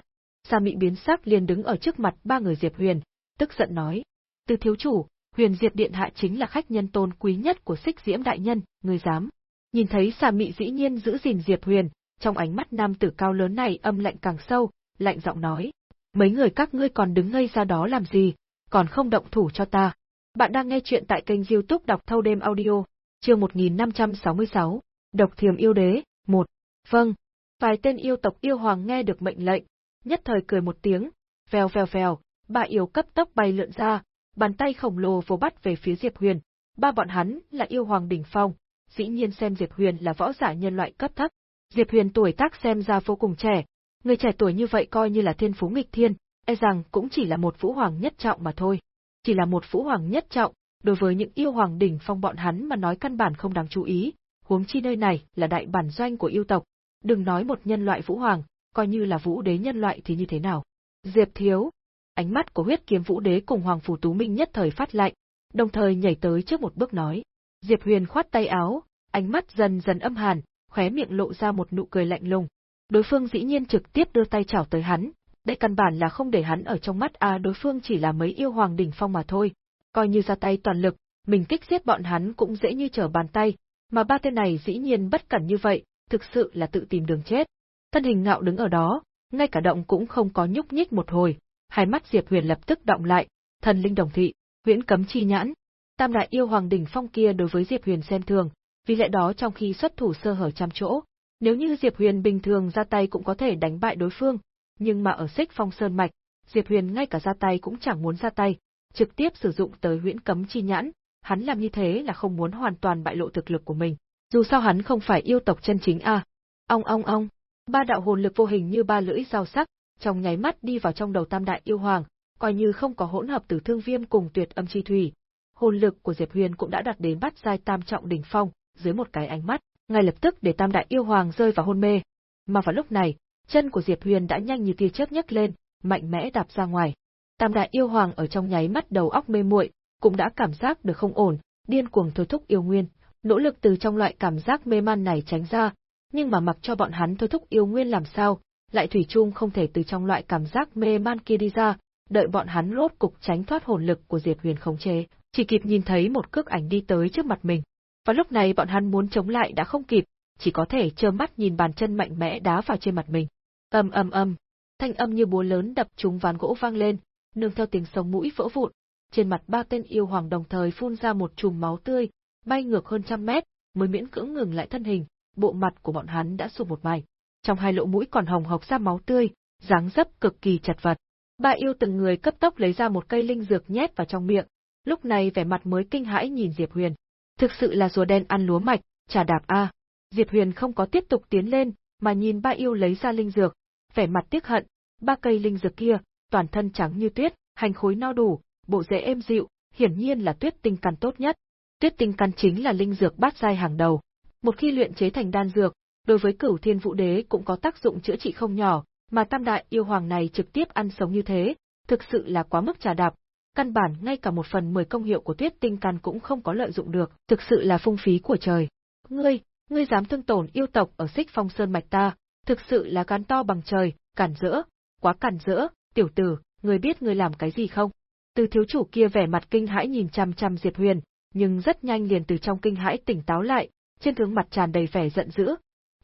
Sa Mị biến sắc liền đứng ở trước mặt ba người Diệp Huyền, tức giận nói, từ thiếu chủ, Huyền Diệp Điện Hạ chính là khách nhân tôn quý nhất của Sích Diễm Đại Nhân, ngươi dám. Nhìn thấy xà mị dĩ nhiên giữ gìn Diệp Huyền, trong ánh mắt nam tử cao lớn này âm lạnh càng sâu, lạnh giọng nói. Mấy người các ngươi còn đứng ngây ra đó làm gì, còn không động thủ cho ta. Bạn đang nghe chuyện tại kênh youtube đọc thâu đêm audio, chương 1566, Độc Thiềm Yêu Đế, 1. Vâng. Vài tên yêu tộc yêu hoàng nghe được mệnh lệnh, nhất thời cười một tiếng, vèo vèo vèo, bà yêu cấp tốc bay lượn ra, bàn tay khổng lồ vồ bắt về phía Diệp Huyền. Ba bọn hắn là yêu hoàng đỉnh phong, dĩ nhiên xem Diệp Huyền là võ giả nhân loại cấp thấp. Diệp Huyền tuổi tác xem ra vô cùng trẻ, người trẻ tuổi như vậy coi như là thiên phú nghịch thiên, e rằng cũng chỉ là một vũ hoàng nhất trọng mà thôi. Chỉ là một vũ hoàng nhất trọng, đối với những yêu hoàng đỉnh phong bọn hắn mà nói căn bản không đáng chú ý, huống chi nơi này là đại bản doanh của yêu tộc, đừng nói một nhân loại vũ hoàng, coi như là vũ đế nhân loại thì như thế nào. Diệp Thiếu, ánh mắt của huyết kiếm vũ đế cùng Hoàng Phủ Tú Minh nhất thời phát lạnh, đồng thời nhảy tới trước một bước nói. Diệp Huyền khoát tay áo, ánh mắt dần dần âm hàn, khóe miệng lộ ra một nụ cười lạnh lùng. Đối phương dĩ nhiên trực tiếp đưa tay chảo tới hắn, đây căn bản là không để hắn ở trong mắt à đối phương chỉ là mấy yêu hoàng đỉnh phong mà thôi, coi như ra tay toàn lực, mình kích giết bọn hắn cũng dễ như trở bàn tay, mà ba tên này dĩ nhiên bất cẩn như vậy, thực sự là tự tìm đường chết. Thân hình ngạo đứng ở đó, ngay cả động cũng không có nhúc nhích một hồi, hai mắt Diệp Huyền lập tức động lại, thần linh đồng thị, huyễn cấm chi nhãn. Tam đại yêu hoàng đỉnh phong kia đối với Diệp Huyền xem thường, vì lẽ đó trong khi xuất thủ sơ hở trăm chỗ, nếu như Diệp Huyền bình thường ra tay cũng có thể đánh bại đối phương, nhưng mà ở Xích Phong Sơn mạch, Diệp Huyền ngay cả ra tay cũng chẳng muốn ra tay, trực tiếp sử dụng tới huyễn cấm chi nhãn, hắn làm như thế là không muốn hoàn toàn bại lộ thực lực của mình. Dù sao hắn không phải yêu tộc chân chính a. Ong ong ong, ba đạo hồn lực vô hình như ba lưỡi dao sắc, trong nháy mắt đi vào trong đầu tam đại yêu hoàng, coi như không có hỗn hợp tử thương viêm cùng tuyệt âm chi thủy. Hồn lực của Diệp Huyền cũng đã đạt đến bắt giai tam trọng đỉnh phong, dưới một cái ánh mắt, ngay lập tức để tam đại yêu hoàng rơi vào hôn mê. Mà vào lúc này, chân của Diệp Huyền đã nhanh như tia chớp nhấc lên, mạnh mẽ đạp ra ngoài. Tam đại yêu hoàng ở trong nháy mắt đầu óc mê muội, cũng đã cảm giác được không ổn, điên cuồng thôi thúc yêu nguyên, nỗ lực từ trong loại cảm giác mê man này tránh ra, nhưng mà mặc cho bọn hắn thôi thúc yêu nguyên làm sao, lại thủy chung không thể từ trong loại cảm giác mê man kia đi ra, đợi bọn hắn rốt cục tránh thoát hồn lực của Diệp Huyền khống chế, chỉ kịp nhìn thấy một cước ảnh đi tới trước mặt mình. Và lúc này bọn hắn muốn chống lại đã không kịp, chỉ có thể trơ mắt nhìn bàn chân mạnh mẽ đá vào trên mặt mình. Ầm ầm ầm, thanh âm như búa lớn đập trúng ván gỗ vang lên, nương theo tiếng sống mũi vỡ vụn. Trên mặt ba tên yêu hoàng đồng thời phun ra một chùm máu tươi, bay ngược hơn trăm mét, mới miễn cưỡng ngừng lại thân hình, bộ mặt của bọn hắn đã sụp một mảnh. Trong hai lỗ mũi còn hồng hộc ra máu tươi, dáng dấp cực kỳ chật vật. Ba yêu từng người cấp tốc lấy ra một cây linh dược nhét vào trong miệng, lúc này vẻ mặt mới kinh hãi nhìn Diệp Huyền. Thực sự là rùa đen ăn lúa mạch, trà đạp a. Diệp Huyền không có tiếp tục tiến lên, mà nhìn ba yêu lấy ra linh dược, vẻ mặt tiếc hận, ba cây linh dược kia, toàn thân trắng như tuyết, hành khối no đủ, bộ rễ êm dịu, hiển nhiên là tuyết tinh căn tốt nhất. Tuyết tinh căn chính là linh dược bát giai hàng đầu. Một khi luyện chế thành đan dược, đối với Cửu Thiên Vũ Đế cũng có tác dụng chữa trị không nhỏ, mà Tam đại yêu hoàng này trực tiếp ăn sống như thế, thực sự là quá mức trà đạp. Căn bản ngay cả một phần mười công hiệu của Tuyết tinh căn cũng không có lợi dụng được, thực sự là phung phí của trời. Ngươi, ngươi dám thương tổn yêu tộc ở Xích Phong Sơn mạch ta, thực sự là gan to bằng trời, cản rỡ, quá cản rỡ, tiểu tử, ngươi biết ngươi làm cái gì không? Từ thiếu chủ kia vẻ mặt kinh hãi nhìn chăm chăm Diệp Huyền, nhưng rất nhanh liền từ trong kinh hãi tỉnh táo lại, trên tướng mặt tràn đầy vẻ giận dữ,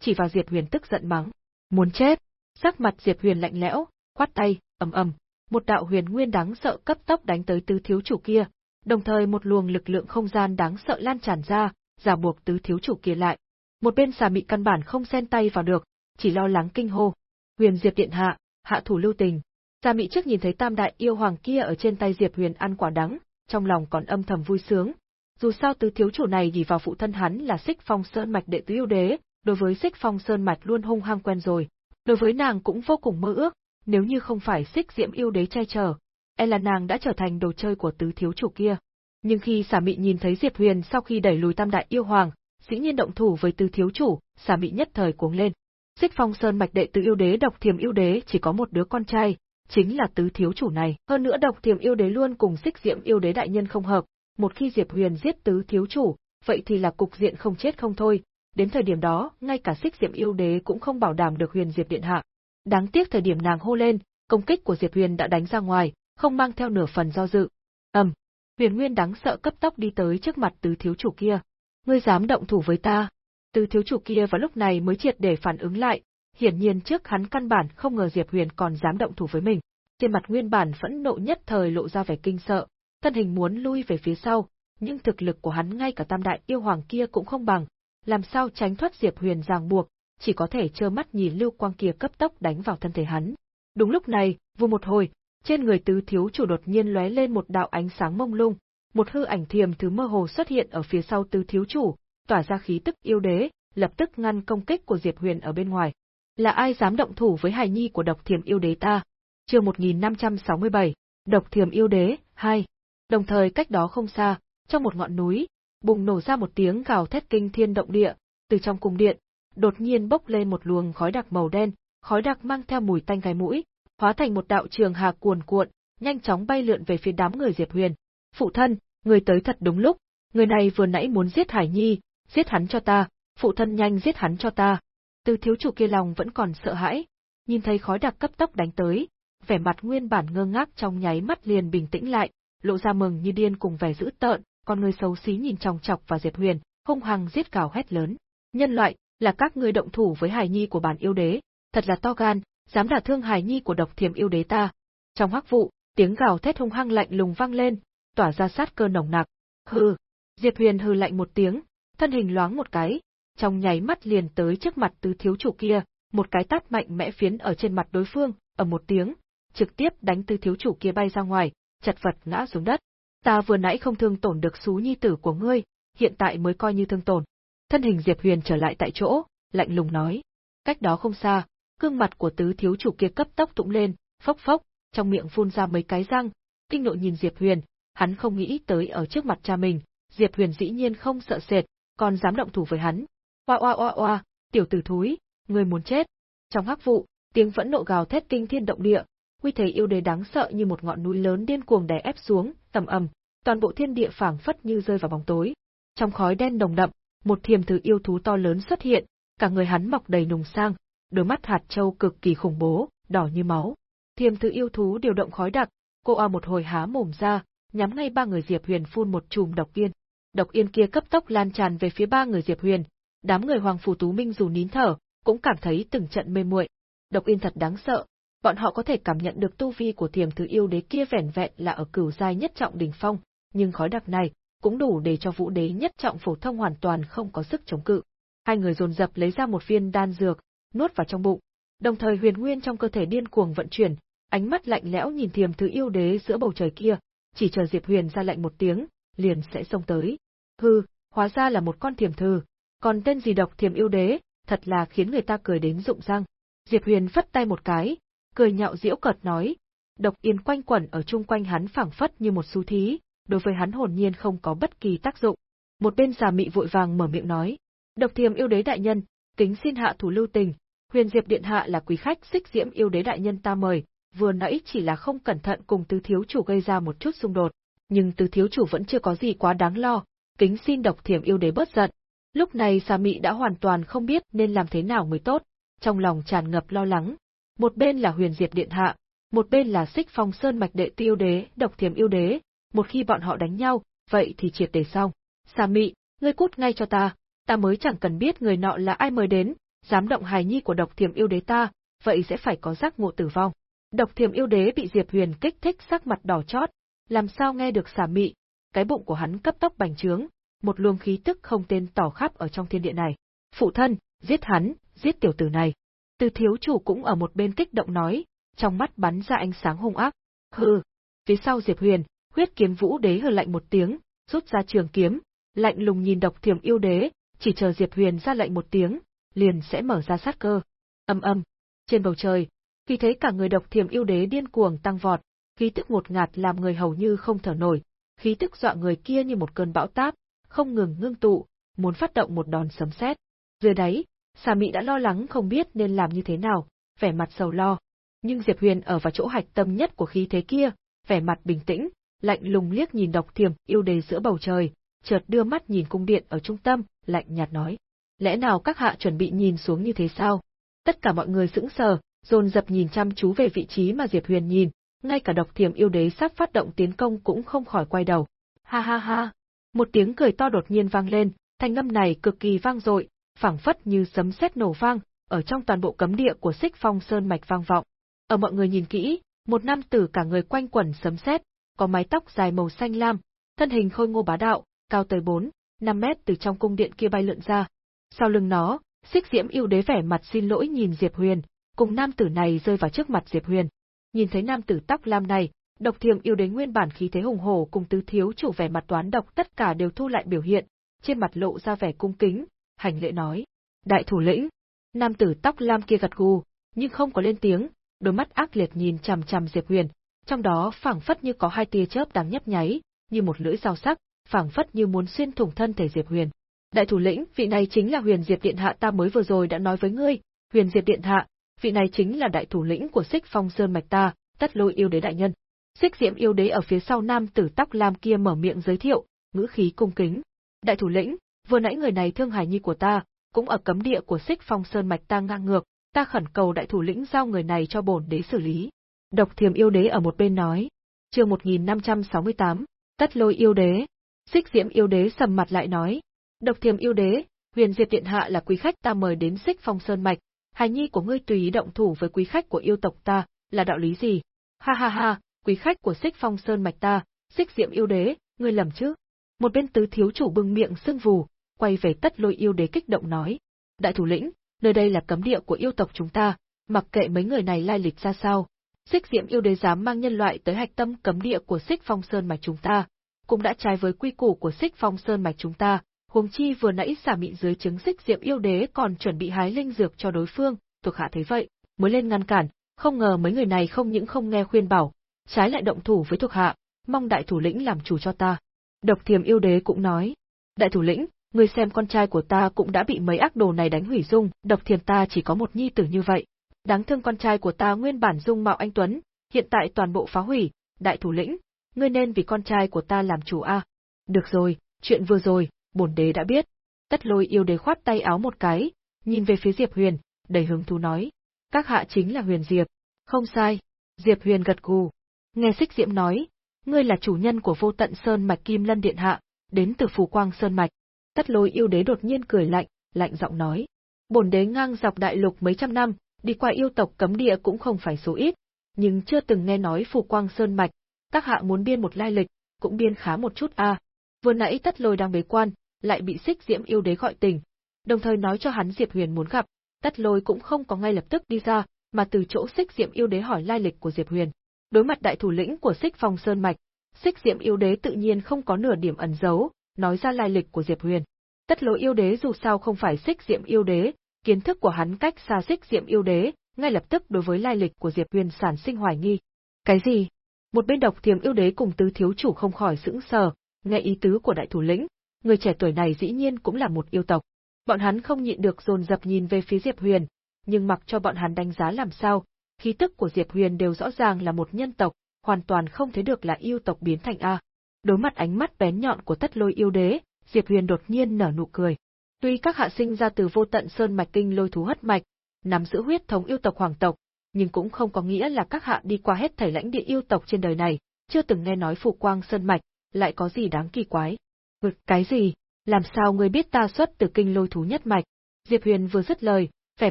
chỉ vào Diệp Huyền tức giận mắng, muốn chết. Sắc mặt Diệp Huyền lạnh lẽo, khoát tay, ầm ầm, một đạo huyền nguyên đáng sợ cấp tốc đánh tới tứ thiếu chủ kia, đồng thời một luồng lực lượng không gian đáng sợ lan tràn ra, giả buộc tứ thiếu chủ kia lại. Một bên xà mị căn bản không xen tay vào được, chỉ lo lắng kinh hô. Huyền Diệp điện hạ, hạ thủ lưu tình. Xà mị trước nhìn thấy tam đại yêu hoàng kia ở trên tay Diệp Huyền ăn quả đắng, trong lòng còn âm thầm vui sướng. Dù sao tứ thiếu chủ này vì vào phụ thân hắn là Xích Phong Sơn mạch đệ tứ yêu đế, đối với Xích Phong Sơn mạch luôn hung hăng quen rồi. Đối với nàng cũng vô cùng mơ ước, nếu như không phải Xích Diễm yêu đế che chở, e là nàng đã trở thành đồ chơi của tứ thiếu chủ kia. Nhưng khi xả mị nhìn thấy Diệp Huyền sau khi đẩy lùi tam đại yêu hoàng, dĩ nhiên động thủ với tứ thiếu chủ, xả mị nhất thời cuống lên. Xích Phong Sơn mạch đệ tứ yêu đế độc thiềm yêu đế chỉ có một đứa con trai, chính là tứ thiếu chủ này. Hơn nữa độc thiềm yêu đế luôn cùng xích Diễm yêu đế đại nhân không hợp, một khi Diệp Huyền giết tứ thiếu chủ, vậy thì là cục diện không chết không thôi. Đến thời điểm đó, ngay cả xích diệm yêu đế cũng không bảo đảm được Huyền Diệp điện hạ. Đáng tiếc thời điểm nàng hô lên, công kích của Diệp Huyền đã đánh ra ngoài, không mang theo nửa phần do dự. Ầm, Huyền Nguyên đáng sợ cấp tốc đi tới trước mặt tứ thiếu chủ kia. Ngươi dám động thủ với ta? Tứ thiếu chủ kia vào lúc này mới triệt để phản ứng lại, hiển nhiên trước hắn căn bản không ngờ Diệp Huyền còn dám động thủ với mình. Trên mặt nguyên bản phẫn nộ nhất thời lộ ra vẻ kinh sợ, thân hình muốn lui về phía sau, nhưng thực lực của hắn ngay cả tam đại yêu hoàng kia cũng không bằng, làm sao tránh thoát Diệp Huyền ràng buộc, chỉ có thể trơ mắt nhìn lưu quang kia cấp tốc đánh vào thân thể hắn. Đúng lúc này, vù một hồi, trên người tứ thiếu chủ đột nhiên lóe lên một đạo ánh sáng mông lung, một hư ảnh thiềm thứ mơ hồ xuất hiện ở phía sau tứ thiếu chủ, tỏa ra khí tức yêu đế, lập tức ngăn công kích của Diệp Huyền ở bên ngoài. Là ai dám động thủ với hài nhi của độc thiềm yêu đế ta? Chương 1567, Độc thiềm yêu đế 2. Đồng thời cách đó không xa, trong một ngọn núi, bùng nổ ra một tiếng gào thét kinh thiên động địa, từ trong cung điện, đột nhiên bốc lên một luồng khói đặc màu đen, khói đặc mang theo mùi tanh gai mũi, hóa thành một đạo trường hà cuồn cuộn, nhanh chóng bay lượn về phía đám người Diệp Huyền. Phụ thân, người tới thật đúng lúc, người này vừa nãy muốn giết Hải Nhi, giết hắn cho ta, phụ thân nhanh giết hắn cho ta. Từ thiếu chủ kia lòng vẫn còn sợ hãi, nhìn thấy khói đặc cấp tốc đánh tới, vẻ mặt nguyên bản ngơ ngác trong nháy mắt liền bình tĩnh lại, lộ ra mừng như điên cùng vẻ dữ tợn, con người xấu xí nhìn chòng chọc vào Diệp Huyền, hung hăng giết gào hét lớn. Nhân loại, là các ngươi động thủ với hài nhi của bản yêu đế, thật là to gan, dám đả thương hài nhi của độc thiềm yêu đế ta. Trong hắc vụ, tiếng gào thét hung hăng lạnh lùng vang lên, tỏa ra sát cơ nồng nặc. Hừ, Diệp Huyền hừ lạnh một tiếng, thân hình loáng một cái, trong nháy mắt liền tới trước mặt tứ thiếu chủ kia, một cái tát mạnh mẽ phiến ở trên mặt đối phương, ở một tiếng, trực tiếp đánh tứ thiếu chủ kia bay ra ngoài, chật vật ngã xuống đất. Ta vừa nãy không thương tổn được xú nhi tử của ngươi, hiện tại mới coi như thương tổn. Thân hình Diệp Huyền trở lại tại chỗ, lạnh lùng nói. Cách đó không xa, gương mặt của tứ thiếu chủ kia cấp tốc tụng lên, phốc phốc, trong miệng phun ra mấy cái răng, kinh nộ nhìn Diệp Huyền, hắn không nghĩ tới ở trước mặt cha mình, Diệp Huyền dĩ nhiên không sợ sệt, còn dám động thủ với hắn. Oa oa oa oa, tiểu tử thúi, người muốn chết. Trong hắc vụ, tiếng vẫn nộ gào thét kinh thiên động địa, uy thế yêu đế đáng sợ như một ngọn núi lớn điên cuồng đè ép xuống, tầm ầm, toàn bộ thiên địa phảng phất như rơi vào bóng tối. Trong khói đen nồng đậm, một thiềm thứ yêu thú to lớn xuất hiện, cả người hắn mọc đầy nùng sang, đôi mắt hạt châu cực kỳ khủng bố, đỏ như máu. Thiềm thứ yêu thú điều động khói đặc, cô a một hồi há mồm ra, nhắm ngay ba người Diệp Huyền phun một chùm độc yên. độc yên kia cấp tốc lan tràn về phía ba người Diệp Huyền, đám người Hoàng Phủ Tú Minh dù nín thở, cũng cảm thấy từng trận mê muội. Độc yên thật đáng sợ, bọn họ có thể cảm nhận được tu vi của thiềm thứ yêu đế kia vẻn vẹn là ở cửu giai nhất trọng đỉnh phong, nhưng khói đặc này cũng đủ để cho vũ đế nhất trọng phổ thông hoàn toàn không có sức chống cự. Hai người dồn dập lấy ra một viên đan dược, nuốt vào trong bụng. Đồng thời huyền nguyên trong cơ thể điên cuồng vận chuyển, ánh mắt lạnh lẽo nhìn thiềm thứ yêu đế giữa bầu trời kia, chỉ chờ Diệp Huyền ra lệnh một tiếng, liền sẽ xông tới. Hừ, hóa ra là một con thiềm thư, còn tên gì độc thiềm yêu đế, thật là khiến người ta cười đến rụng răng. Diệp Huyền phất tay một cái, cười nhạo diễu cợt nói, độc yên quanh quẩn ở chung quanh hắn phảng phất như một xu thí, đối với hắn hồn nhiên không có bất kỳ tác dụng. Một bên già mị vội vàng mở miệng nói, độc thiềm yêu đế đại nhân, kính xin hạ thủ lưu tình, huyền diệp điện hạ là quý khách xích diễm yêu đế đại nhân ta mời, vừa nãy chỉ là không cẩn thận cùng tứ thiếu chủ gây ra một chút xung đột, nhưng tứ thiếu chủ vẫn chưa có gì quá đáng lo, kính xin độc thiểm yêu đế bớt giận. Lúc này xà mị đã hoàn toàn không biết nên làm thế nào mới tốt, trong lòng tràn ngập lo lắng. Một bên là huyền diệp điện hạ, một bên là xích phong sơn mạch đệ tiêu đế, độc thiểm yêu đế, một khi bọn họ đánh nhau, vậy thì triệt để xong. Xà mị, ngươi cút ngay cho ta, ta mới chẳng cần biết người nọ là ai mời đến, dám động hài nhi của độc thiểm yêu đế ta, vậy sẽ phải có giác ngộ tử vong. Độc thiểm yêu đế bị Diệp Huyền kích thích sắc mặt đỏ chót, làm sao nghe được Xà mị, cái bụng của hắn cấp tốc bành trướng, một luồng khí tức không tên tỏ khắp ở trong thiên địa này. Phụ thân, giết hắn, giết tiểu tử này. Từ thiếu chủ cũng ở một bên kích động nói, trong mắt bắn ra ánh sáng hung ác. Hừ, phía sau Diệp Huyền, huyết kiếm vũ đế hừ lạnh một tiếng, rút ra trường kiếm, lạnh lùng nhìn độc thiểm yêu đế, chỉ chờ Diệp Huyền ra lệnh một tiếng, liền sẽ mở ra sát cơ. Âm âm, trên bầu trời, khi thấy cả người độc thiềm yêu đế điên cuồng tăng vọt, khí tức ngột ngạt làm người hầu như không thở nổi, khí tức dọa người kia như một cơn bão táp, không ngừng ngưng tụ, muốn phát động một đòn sấm sét. Dưới đáy, Xà Mị đã lo lắng không biết nên làm như thế nào, vẻ mặt sầu lo. Nhưng Diệp Huyền ở vào chỗ hạch tâm nhất của khí thế kia, vẻ mặt bình tĩnh, lạnh lùng liếc nhìn độc thiềm yêu đế giữa bầu trời, chợt đưa mắt nhìn cung điện ở trung tâm, lạnh nhạt nói: "Lẽ nào các hạ chuẩn bị nhìn xuống như thế sao?" Tất cả mọi người sững sờ, dồn dập nhìn chăm chú về vị trí mà Diệp Huyền nhìn, ngay cả độc thiềm yêu đế sắp phát động tiến công cũng không khỏi quay đầu. Ha ha ha! Một tiếng cười to đột nhiên vang lên, thanh âm này cực kỳ vang dội, phảng phất như sấm sét nổ vang, ở trong toàn bộ cấm địa của Xích Phong Sơn mạch vang vọng. Ở mọi người nhìn kỹ, một nam tử cả người quanh quẩn sấm sét, có mái tóc dài màu xanh lam, thân hình khôi ngô bá đạo, cao tới 4, 5 mét từ trong cung điện kia bay lượn ra. Sau lưng nó, Xích Diễm yêu đế vẻ mặt xin lỗi nhìn Diệp Huyền, cùng nam tử này rơi vào trước mặt Diệp Huyền. Nhìn thấy nam tử tóc lam này, độc thiềm yêu đế nguyên bản khí thế hùng hổ cùng tứ thiếu chủ vẻ mặt toán độc tất cả đều thu lại biểu hiện, trên mặt lộ ra vẻ cung kính, hành lễ nói. Đại thủ lĩnh, nam tử tóc lam kia gật gù, nhưng không có lên tiếng, đôi mắt ác liệt nhìn chằm chằm Diệp Huyền, trong đó phảng phất như có hai tia chớp đang nhấp nháy, như một lưỡi dao sắc, phảng phất như muốn xuyên thủng thân thể Diệp Huyền. Đại thủ lĩnh, vị này chính là Huyền Diệp Điện Hạ ta mới vừa rồi đã nói với ngươi, Huyền Diệp Điện Hạ, vị này chính là đại thủ lĩnh của Xích Phong Sơn mạch ta, Tất Lôi yêu đế đại nhân. Xích Diễm yêu đế ở phía sau nam tử tóc lam kia mở miệng giới thiệu, ngữ khí cung kính. Đại thủ lĩnh, vừa nãy người này thương hải nhi của ta, cũng ở cấm địa của Xích Phong Sơn mạch ta ngang ngược, ta khẩn cầu đại thủ lĩnh giao người này cho bổn đế xử lý. Độc Thiềm yêu đế ở một bên nói. Chương 1568, Tất Lôi yêu đế. Xích Diễm yêu đế sầm mặt lại nói, Độc Thiềm yêu đế, Huyền Diệp điện hạ là quý khách ta mời đến Xích Phong Sơn mạch, hài nhi của ngươi tùy ý động thủ với quý khách của yêu tộc ta, là đạo lý gì? Ha ha ha, quý khách của Xích Phong Sơn mạch ta, Xích Diệm yêu đế, ngươi lầm chứ? Một bên tứ thiếu chủ bưng miệng sưng vù, quay về Tất Lôi yêu đế kích động nói: "Đại thủ lĩnh, nơi đây là cấm địa của yêu tộc chúng ta, mặc kệ mấy người này lai lịch ra sao, Xích Diệm yêu đế dám mang nhân loại tới hạch tâm cấm địa của Xích Phong Sơn mạch chúng ta, cũng đã trái với quy củ của Xích Phong Sơn mạch chúng ta, huống chi vừa nãy xả mị dưới trứng xích diệm yêu đế còn chuẩn bị hái linh dược cho đối phương, thuộc hạ thấy vậy, mới lên ngăn cản, không ngờ mấy người này không những không nghe khuyên bảo, trái lại động thủ với thuộc hạ, mong đại thủ lĩnh làm chủ cho ta. Độc thiềm yêu đế cũng nói, đại thủ lĩnh, Ngươi xem con trai của ta cũng đã bị mấy ác đồ này đánh hủy dung, độc thiền ta chỉ có một nhi tử như vậy. Đáng thương con trai của ta nguyên bản dung mạo anh Tuấn, hiện tại toàn bộ phá hủy, đại thủ lĩnh, ngươi nên vì con trai của ta làm chủ a. Được rồi, chuyện vừa rồi, bổn đế đã biết. Tất lôi yêu đế khoát tay áo một cái, nhìn về phía Diệp Huyền, đầy hứng thú nói. Các hạ chính là Huyền Diệp. Không sai. Diệp Huyền gật gù. Nghe xích diệm nói, ngươi là chủ nhân của vô tận sơn mạch kim lân điện hạ, đến từ Phù Quang Sơn Mạch. Tất lôi yêu đế đột nhiên cười lạnh, lạnh giọng nói. Bổn đế ngang dọc đại lục mấy trăm năm, đi qua yêu tộc cấm địa cũng không phải số ít, nhưng chưa từng nghe nói Phù Quang Sơn Mạch, các hạ muốn biên một lai lịch, cũng biên khá một chút a. Vừa nãy tất lôi đang bế quan, lại bị xích diễm yêu đế gọi tỉnh, đồng thời nói cho hắn Diệp Huyền muốn gặp, tất lôi cũng không có ngay lập tức đi ra, mà từ chỗ xích diễm yêu đế hỏi lai lịch của Diệp Huyền. Đối mặt đại thủ lĩnh của xích phong sơn mạch, xích diễm yêu đế tự nhiên không có nửa điểm ẩn giấu, nói ra lai lịch của Diệp Huyền. Tất lỗ yêu đế dù sao không phải xích diệm yêu đế, kiến thức của hắn cách xa xích diệm yêu đế, ngay lập tức đối với lai lịch của Diệp Huyền sản sinh hoài nghi. Cái gì? Một bên độc thiềm yêu đế cùng tứ thiếu chủ không khỏi sững sờ, nghe ý tứ của đại thủ lĩnh, người trẻ tuổi này dĩ nhiên cũng là một yêu tộc. Bọn hắn không nhịn được dồn dập nhìn về phía Diệp Huyền, nhưng mặc cho bọn hắn đánh giá làm sao, khí tức của Diệp Huyền đều rõ ràng là một nhân tộc, hoàn toàn không thấy được là yêu tộc biến thành A. Đối mặt ánh mắt bén nhọn của tất lôi yêu đế, Diệp Huyền đột nhiên nở nụ cười. Tuy các hạ sinh ra từ vô tận sơn mạch kinh lôi thú hất mạch, nắm giữ huyết thống yêu tộc hoàng tộc, nhưng cũng không có nghĩa là các hạ đi qua hết thảy lãnh địa yêu tộc trên đời này, chưa từng nghe nói phù quang sơn mạch, lại có gì đáng kỳ quái. Ngực cái gì? Làm sao ngươi biết ta xuất từ kinh lôi thú nhất mạch? Diệp Huyền vừa dứt lời, vẻ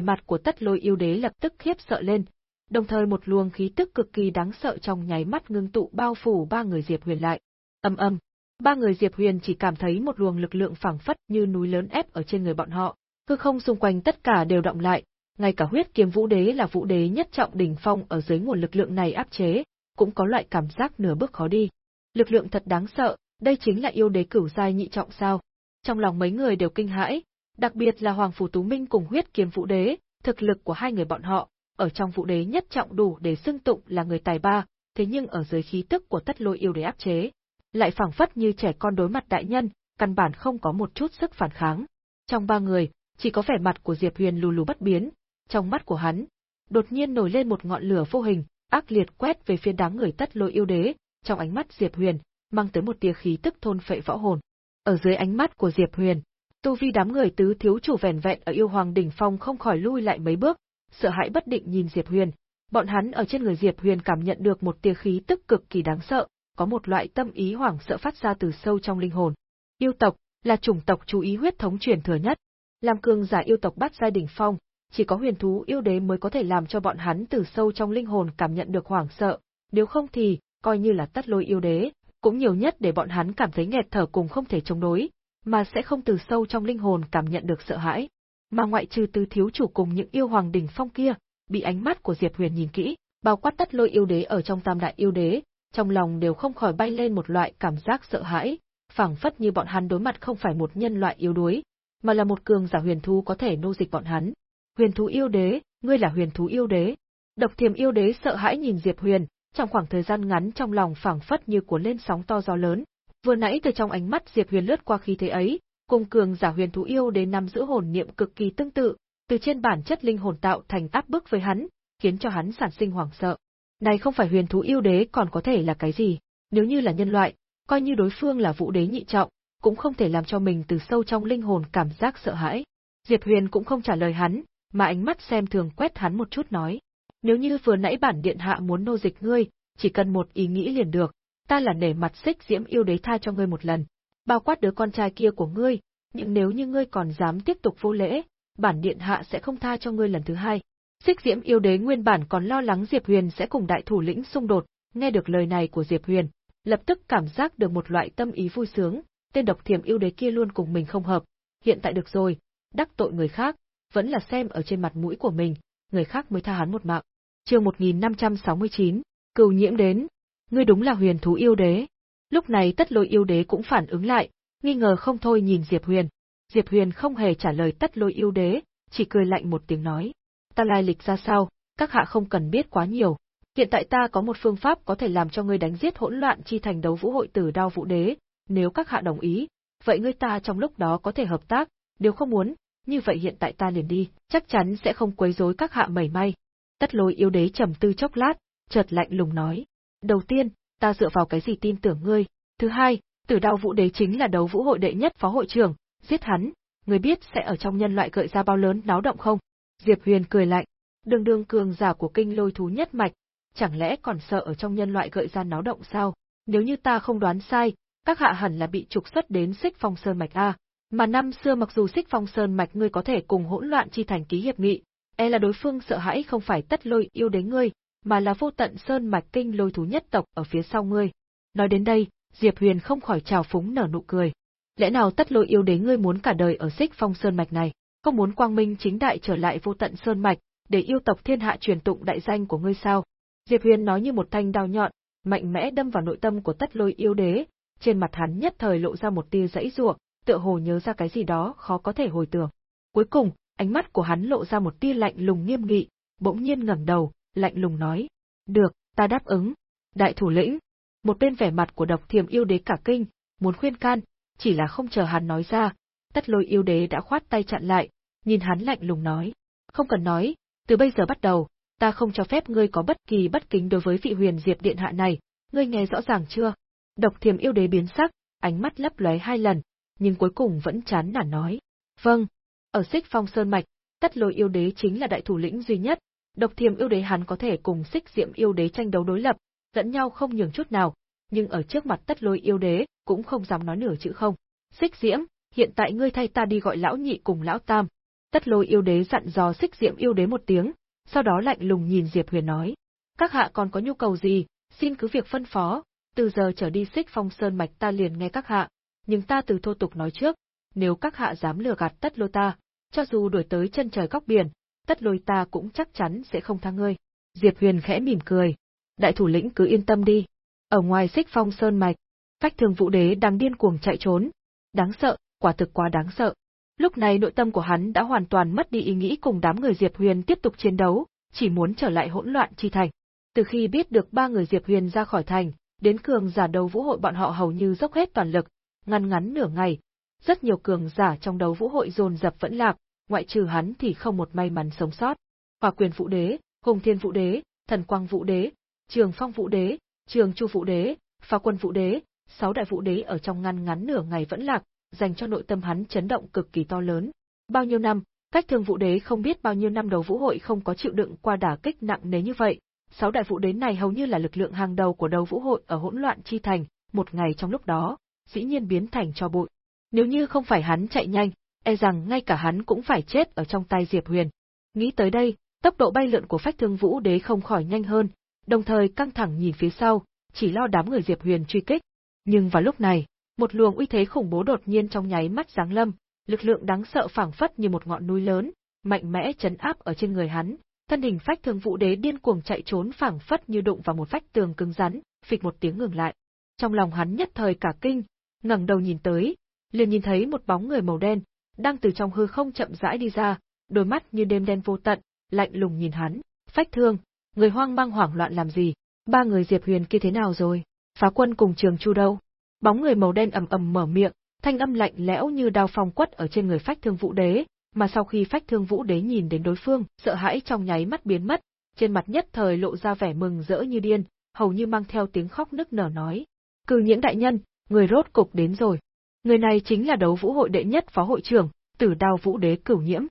mặt của tất lôi yêu đế lập tức khiếp sợ lên, đồng thời một luồng khí tức cực kỳ đáng sợ trong nháy mắt ngưng tụ bao phủ ba người Diệp Huyền lại. Âm âm, ba người Diệp Huyền chỉ cảm thấy một luồng lực lượng phảng phất như núi lớn ép ở trên người bọn họ, hư không xung quanh tất cả đều động lại, ngay cả huyết kiếm vũ đế là vũ đế nhất trọng đỉnh phong ở dưới nguồn lực lượng này áp chế, cũng có loại cảm giác nửa bước khó đi. Lực lượng thật đáng sợ, đây chính là yêu đế cửu giai nhị trọng sao? Trong lòng mấy người đều kinh hãi, đặc biệt là Hoàng Phủ Tú Minh cùng huyết kiếm vũ đế, thực lực của hai người bọn họ, ở trong vũ đế nhất trọng đủ để xưng tụng là người tài ba, thế nhưng ở dưới khí tức của tất lôi yêu đế áp chế, lại phảng phất như trẻ con đối mặt đại nhân, căn bản không có một chút sức phản kháng. Trong ba người, chỉ có vẻ mặt của Diệp Huyền lù lù bất biến, trong mắt của hắn, đột nhiên nổi lên một ngọn lửa vô hình, ác liệt quét về phía đám người tất lôi yêu đế, trong ánh mắt Diệp Huyền, mang tới một tia khí tức thôn phệ võ hồn. Ở dưới ánh mắt của Diệp Huyền, tu vi đám người tứ thiếu chủ vẻn vẹn ở yêu hoàng đỉnh phong không khỏi lui lại mấy bước, sợ hãi bất định nhìn Diệp Huyền. Bọn hắn ở trên người Diệp Huyền cảm nhận được một tia khí tức cực kỳ đáng sợ, có một loại tâm ý hoảng sợ phát ra từ sâu trong linh hồn. Yêu tộc là chủng tộc chú ý huyết thống truyền thừa nhất. Làm cường giả yêu tộc bắt giai đỉnh phong, chỉ có huyền thú yêu đế mới có thể làm cho bọn hắn từ sâu trong linh hồn cảm nhận được hoảng sợ, nếu không thì, coi như là tất lôi yêu đế, cũng nhiều nhất để bọn hắn cảm thấy nghẹt thở cùng không thể chống đối, mà sẽ không từ sâu trong linh hồn cảm nhận được sợ hãi. Mà ngoại trừ từ thiếu chủ cùng những yêu hoàng đỉnh phong kia, bị ánh mắt của Diệp Huyền nhìn kỹ, bao quát tất lôi yêu đế ở trong tam đại yêu đế, trong lòng đều không khỏi bay lên một loại cảm giác sợ hãi, phảng phất như bọn hắn đối mặt không phải một nhân loại yếu đuối, mà là một cường giả huyền thú có thể nô dịch bọn hắn. Huyền thú yêu đế, ngươi là huyền thú yêu đế. Độc thiềm yêu đế sợ hãi nhìn Diệp Huyền, trong khoảng thời gian ngắn trong lòng phảng phất như cuốn lên sóng to gió lớn. Vừa nãy từ trong ánh mắt Diệp Huyền lướt qua khí thế ấy, cùng cường giả huyền thú yêu đế nằm giữ hồn niệm cực kỳ tương tự, từ trên bản chất linh hồn tạo thành áp bức với hắn, khiến cho hắn sản sinh hoảng sợ. Này không phải huyền thú yêu đế còn có thể là cái gì? Nếu như là nhân loại, coi như đối phương là vũ đế nhị trọng, cũng không thể làm cho mình từ sâu trong linh hồn cảm giác sợ hãi. Diệp Huyền cũng không trả lời hắn, mà ánh mắt xem thường quét hắn một chút nói. Nếu như vừa nãy bản điện hạ muốn nô dịch ngươi, chỉ cần một ý nghĩ liền được, ta là nể mặt xích diễm yêu đế tha cho ngươi một lần, bao quát đứa con trai kia của ngươi, nhưng nếu như ngươi còn dám tiếp tục vô lễ, bản điện hạ sẽ không tha cho ngươi lần thứ hai. Xích Diễm yêu đế nguyên bản còn lo lắng Diệp Huyền sẽ cùng đại thủ lĩnh xung đột, nghe được lời này của Diệp Huyền, lập tức cảm giác được một loại tâm ý vui sướng, tên độc thiểm yêu đế kia luôn cùng mình không hợp, hiện tại được rồi, đắc tội người khác, vẫn là xem ở trên mặt mũi của mình, người khác mới tha hắn một mạng. Chương 1569, Cừu Nhiễm đến, ngươi đúng là huyền thú yêu đế. Lúc này Tất Lôi yêu đế cũng phản ứng lại, nghi ngờ không thôi nhìn Diệp Huyền. Diệp Huyền không hề trả lời Tất Lôi yêu đế, chỉ cười lạnh một tiếng nói: "Ta lai lịch ra sao, các hạ không cần biết quá nhiều. Hiện tại ta có một phương pháp có thể làm cho ngươi đánh giết hỗn loạn chi thành đấu vũ hội tử đao vũ đế, nếu các hạ đồng ý, vậy ngươi ta trong lúc đó có thể hợp tác, nếu không muốn, như vậy hiện tại ta liền đi, chắc chắn sẽ không quấy rối các hạ mảy may. Tất lối yêu đế trầm tư chốc lát, chợt lạnh lùng nói. Đầu tiên, ta dựa vào cái gì tin tưởng ngươi? Thứ hai, tử đạo vũ đế chính là đấu vũ hội đệ nhất phó hội trưởng, giết hắn, ngươi biết sẽ ở trong nhân loại gợi ra bao lớn náo động không? Diệp Huyền cười lạnh, đường đường cường giả của kinh lôi thú nhất mạch, chẳng lẽ còn sợ ở trong nhân loại gợi ra náo động sao? Nếu như ta không đoán sai, các hạ hẳn là bị trục xuất đến Xích Phong Sơn mạch a. Mà năm xưa mặc dù Xích Phong Sơn mạch ngươi có thể cùng hỗn loạn chi thành ký hiệp nghị, e là đối phương sợ hãi không phải tất lôi yêu đến ngươi, mà là vô tận sơn mạch kinh lôi thú nhất tộc ở phía sau ngươi. Nói đến đây, Diệp Huyền không khỏi trào phúng nở nụ cười. Lẽ nào tất lôi yêu đế ngươi muốn cả đời ở xích phong sơn mạch này, không muốn quang minh chính đại trở lại vô tận sơn mạch, để yêu tộc thiên hạ truyền tụng đại danh của ngươi sao? Diệp Huyền nói như một thanh đao nhọn, mạnh mẽ đâm vào nội tâm của tất lôi yêu đế, trên mặt hắn nhất thời lộ ra một tia dãy ruộng, tựa hồ nhớ ra cái gì đó khó có thể hồi tưởng. Cuối cùng, ánh mắt của hắn lộ ra một tia lạnh lùng nghiêm nghị, bỗng nhiên ngẩng đầu, lạnh lùng nói: "Được, ta đáp ứng." Đại thủ lĩnh, một bên vẻ mặt của độc thiềm yêu đế cả kinh, muốn khuyên can, chỉ là không chờ hắn nói ra, tất lôi yêu đế đã khoát tay chặn lại, nhìn hắn lạnh lùng nói, không cần nói, từ bây giờ bắt đầu, ta không cho phép ngươi có bất kỳ bất kính đối với vị huyền diệp điện hạ này, ngươi nghe rõ ràng chưa? Độc thiềm yêu đế biến sắc, ánh mắt lấp lóe hai lần, nhưng cuối cùng vẫn chán nản nói, vâng, ở xích phong sơn mạch, tất lôi yêu đế chính là đại thủ lĩnh duy nhất, độc thiềm yêu đế hắn có thể cùng xích diệm yêu đế tranh đấu đối lập, lẫn nhau không nhường chút nào, nhưng ở trước mặt tất lôi yêu đế, cũng không dám nói nửa chữ không. Xích diễm, hiện tại ngươi thay ta đi gọi lão nhị cùng lão tam. Tất lôi yêu đế dặn dò xích diễm yêu đế một tiếng, sau đó lạnh lùng nhìn Diệp Huyền nói. Các hạ còn có nhu cầu gì, xin cứ việc phân phó, từ giờ trở đi xích phong sơn mạch ta liền nghe các hạ, nhưng ta từ thô tục nói trước, nếu các hạ dám lừa gạt tất lôi ta, cho dù đuổi tới chân trời góc biển, tất lôi ta cũng chắc chắn sẽ không tha ngươi. Diệp Huyền khẽ mỉm cười, đại thủ lĩnh cứ yên tâm đi. Ở ngoài xích phong sơn mạch, phách thường vũ đế đang điên cuồng chạy trốn. Đáng sợ, quả thực quá đáng sợ. Lúc này nội tâm của hắn đã hoàn toàn mất đi ý nghĩ cùng đám người Diệp Huyền tiếp tục chiến đấu, chỉ muốn trở lại hỗn loạn chi thành. Từ khi biết được ba người Diệp Huyền ra khỏi thành, đến cường giả đấu vũ hội bọn họ hầu như dốc hết toàn lực, ngăn ngắn nửa ngày, rất nhiều cường giả trong đấu vũ hội dồn dập vẫn lạc, ngoại trừ hắn thì không một may mắn sống sót. Hỏa quyền vũ đế, hùng thiên vũ đế, thần quang vũ đế, Trường Phong Vũ Đế, Trường Chu Vũ Đế, Phá Quân Vũ Đế, sáu đại vũ đế ở trong ngăn ngắn nửa ngày vẫn lạc, dành cho nội tâm hắn chấn động cực kỳ to lớn. Bao nhiêu năm, cách thương vũ đế không biết bao nhiêu năm đầu vũ hội không có chịu đựng qua đả kích nặng nề như vậy. Sáu đại vũ đế này hầu như là lực lượng hàng đầu của đầu vũ hội ở hỗn loạn chi thành, một ngày trong lúc đó, dĩ nhiên biến thành cho bụi. Nếu như không phải hắn chạy nhanh, e rằng ngay cả hắn cũng phải chết ở trong tay Diệp Huyền. Nghĩ tới đây, tốc độ bay lượn của phách thương vũ đế không khỏi nhanh hơn, đồng thời căng thẳng nhìn phía sau, chỉ lo đám người Diệp Huyền truy kích. Nhưng vào lúc này, một luồng uy thế khủng bố đột nhiên trong nháy mắt giáng lâm, lực lượng đáng sợ phảng phất như một ngọn núi lớn, mạnh mẽ chấn áp ở trên người hắn, thân hình phách thường vũ đế điên cuồng chạy trốn phảng phất như đụng vào một vách tường cứng rắn, phịch một tiếng ngừng lại. Trong lòng hắn nhất thời cả kinh, ngẩng đầu nhìn tới, liền nhìn thấy một bóng người màu đen, đang từ trong hư không chậm rãi đi ra, đôi mắt như đêm đen vô tận, lạnh lùng nhìn hắn, phách thương, người hoang mang hoảng loạn làm gì? Ba người Diệp Huyền kia thế nào rồi? Phá quân cùng trường chu đâu? Bóng người màu đen ầm ầm mở miệng, thanh âm lạnh lẽo như đao phong quất ở trên người phách thương vũ đế, mà sau khi phách thương vũ đế nhìn đến đối phương, sợ hãi trong nháy mắt biến mất, trên mặt nhất thời lộ ra vẻ mừng rỡ như điên, hầu như mang theo tiếng khóc nức nở nói. Cư Nhiễm đại nhân, người rốt cục đến rồi. Người này chính là đấu vũ hội đệ nhất phó hội trưởng, tử đao vũ đế cửu nhiễm.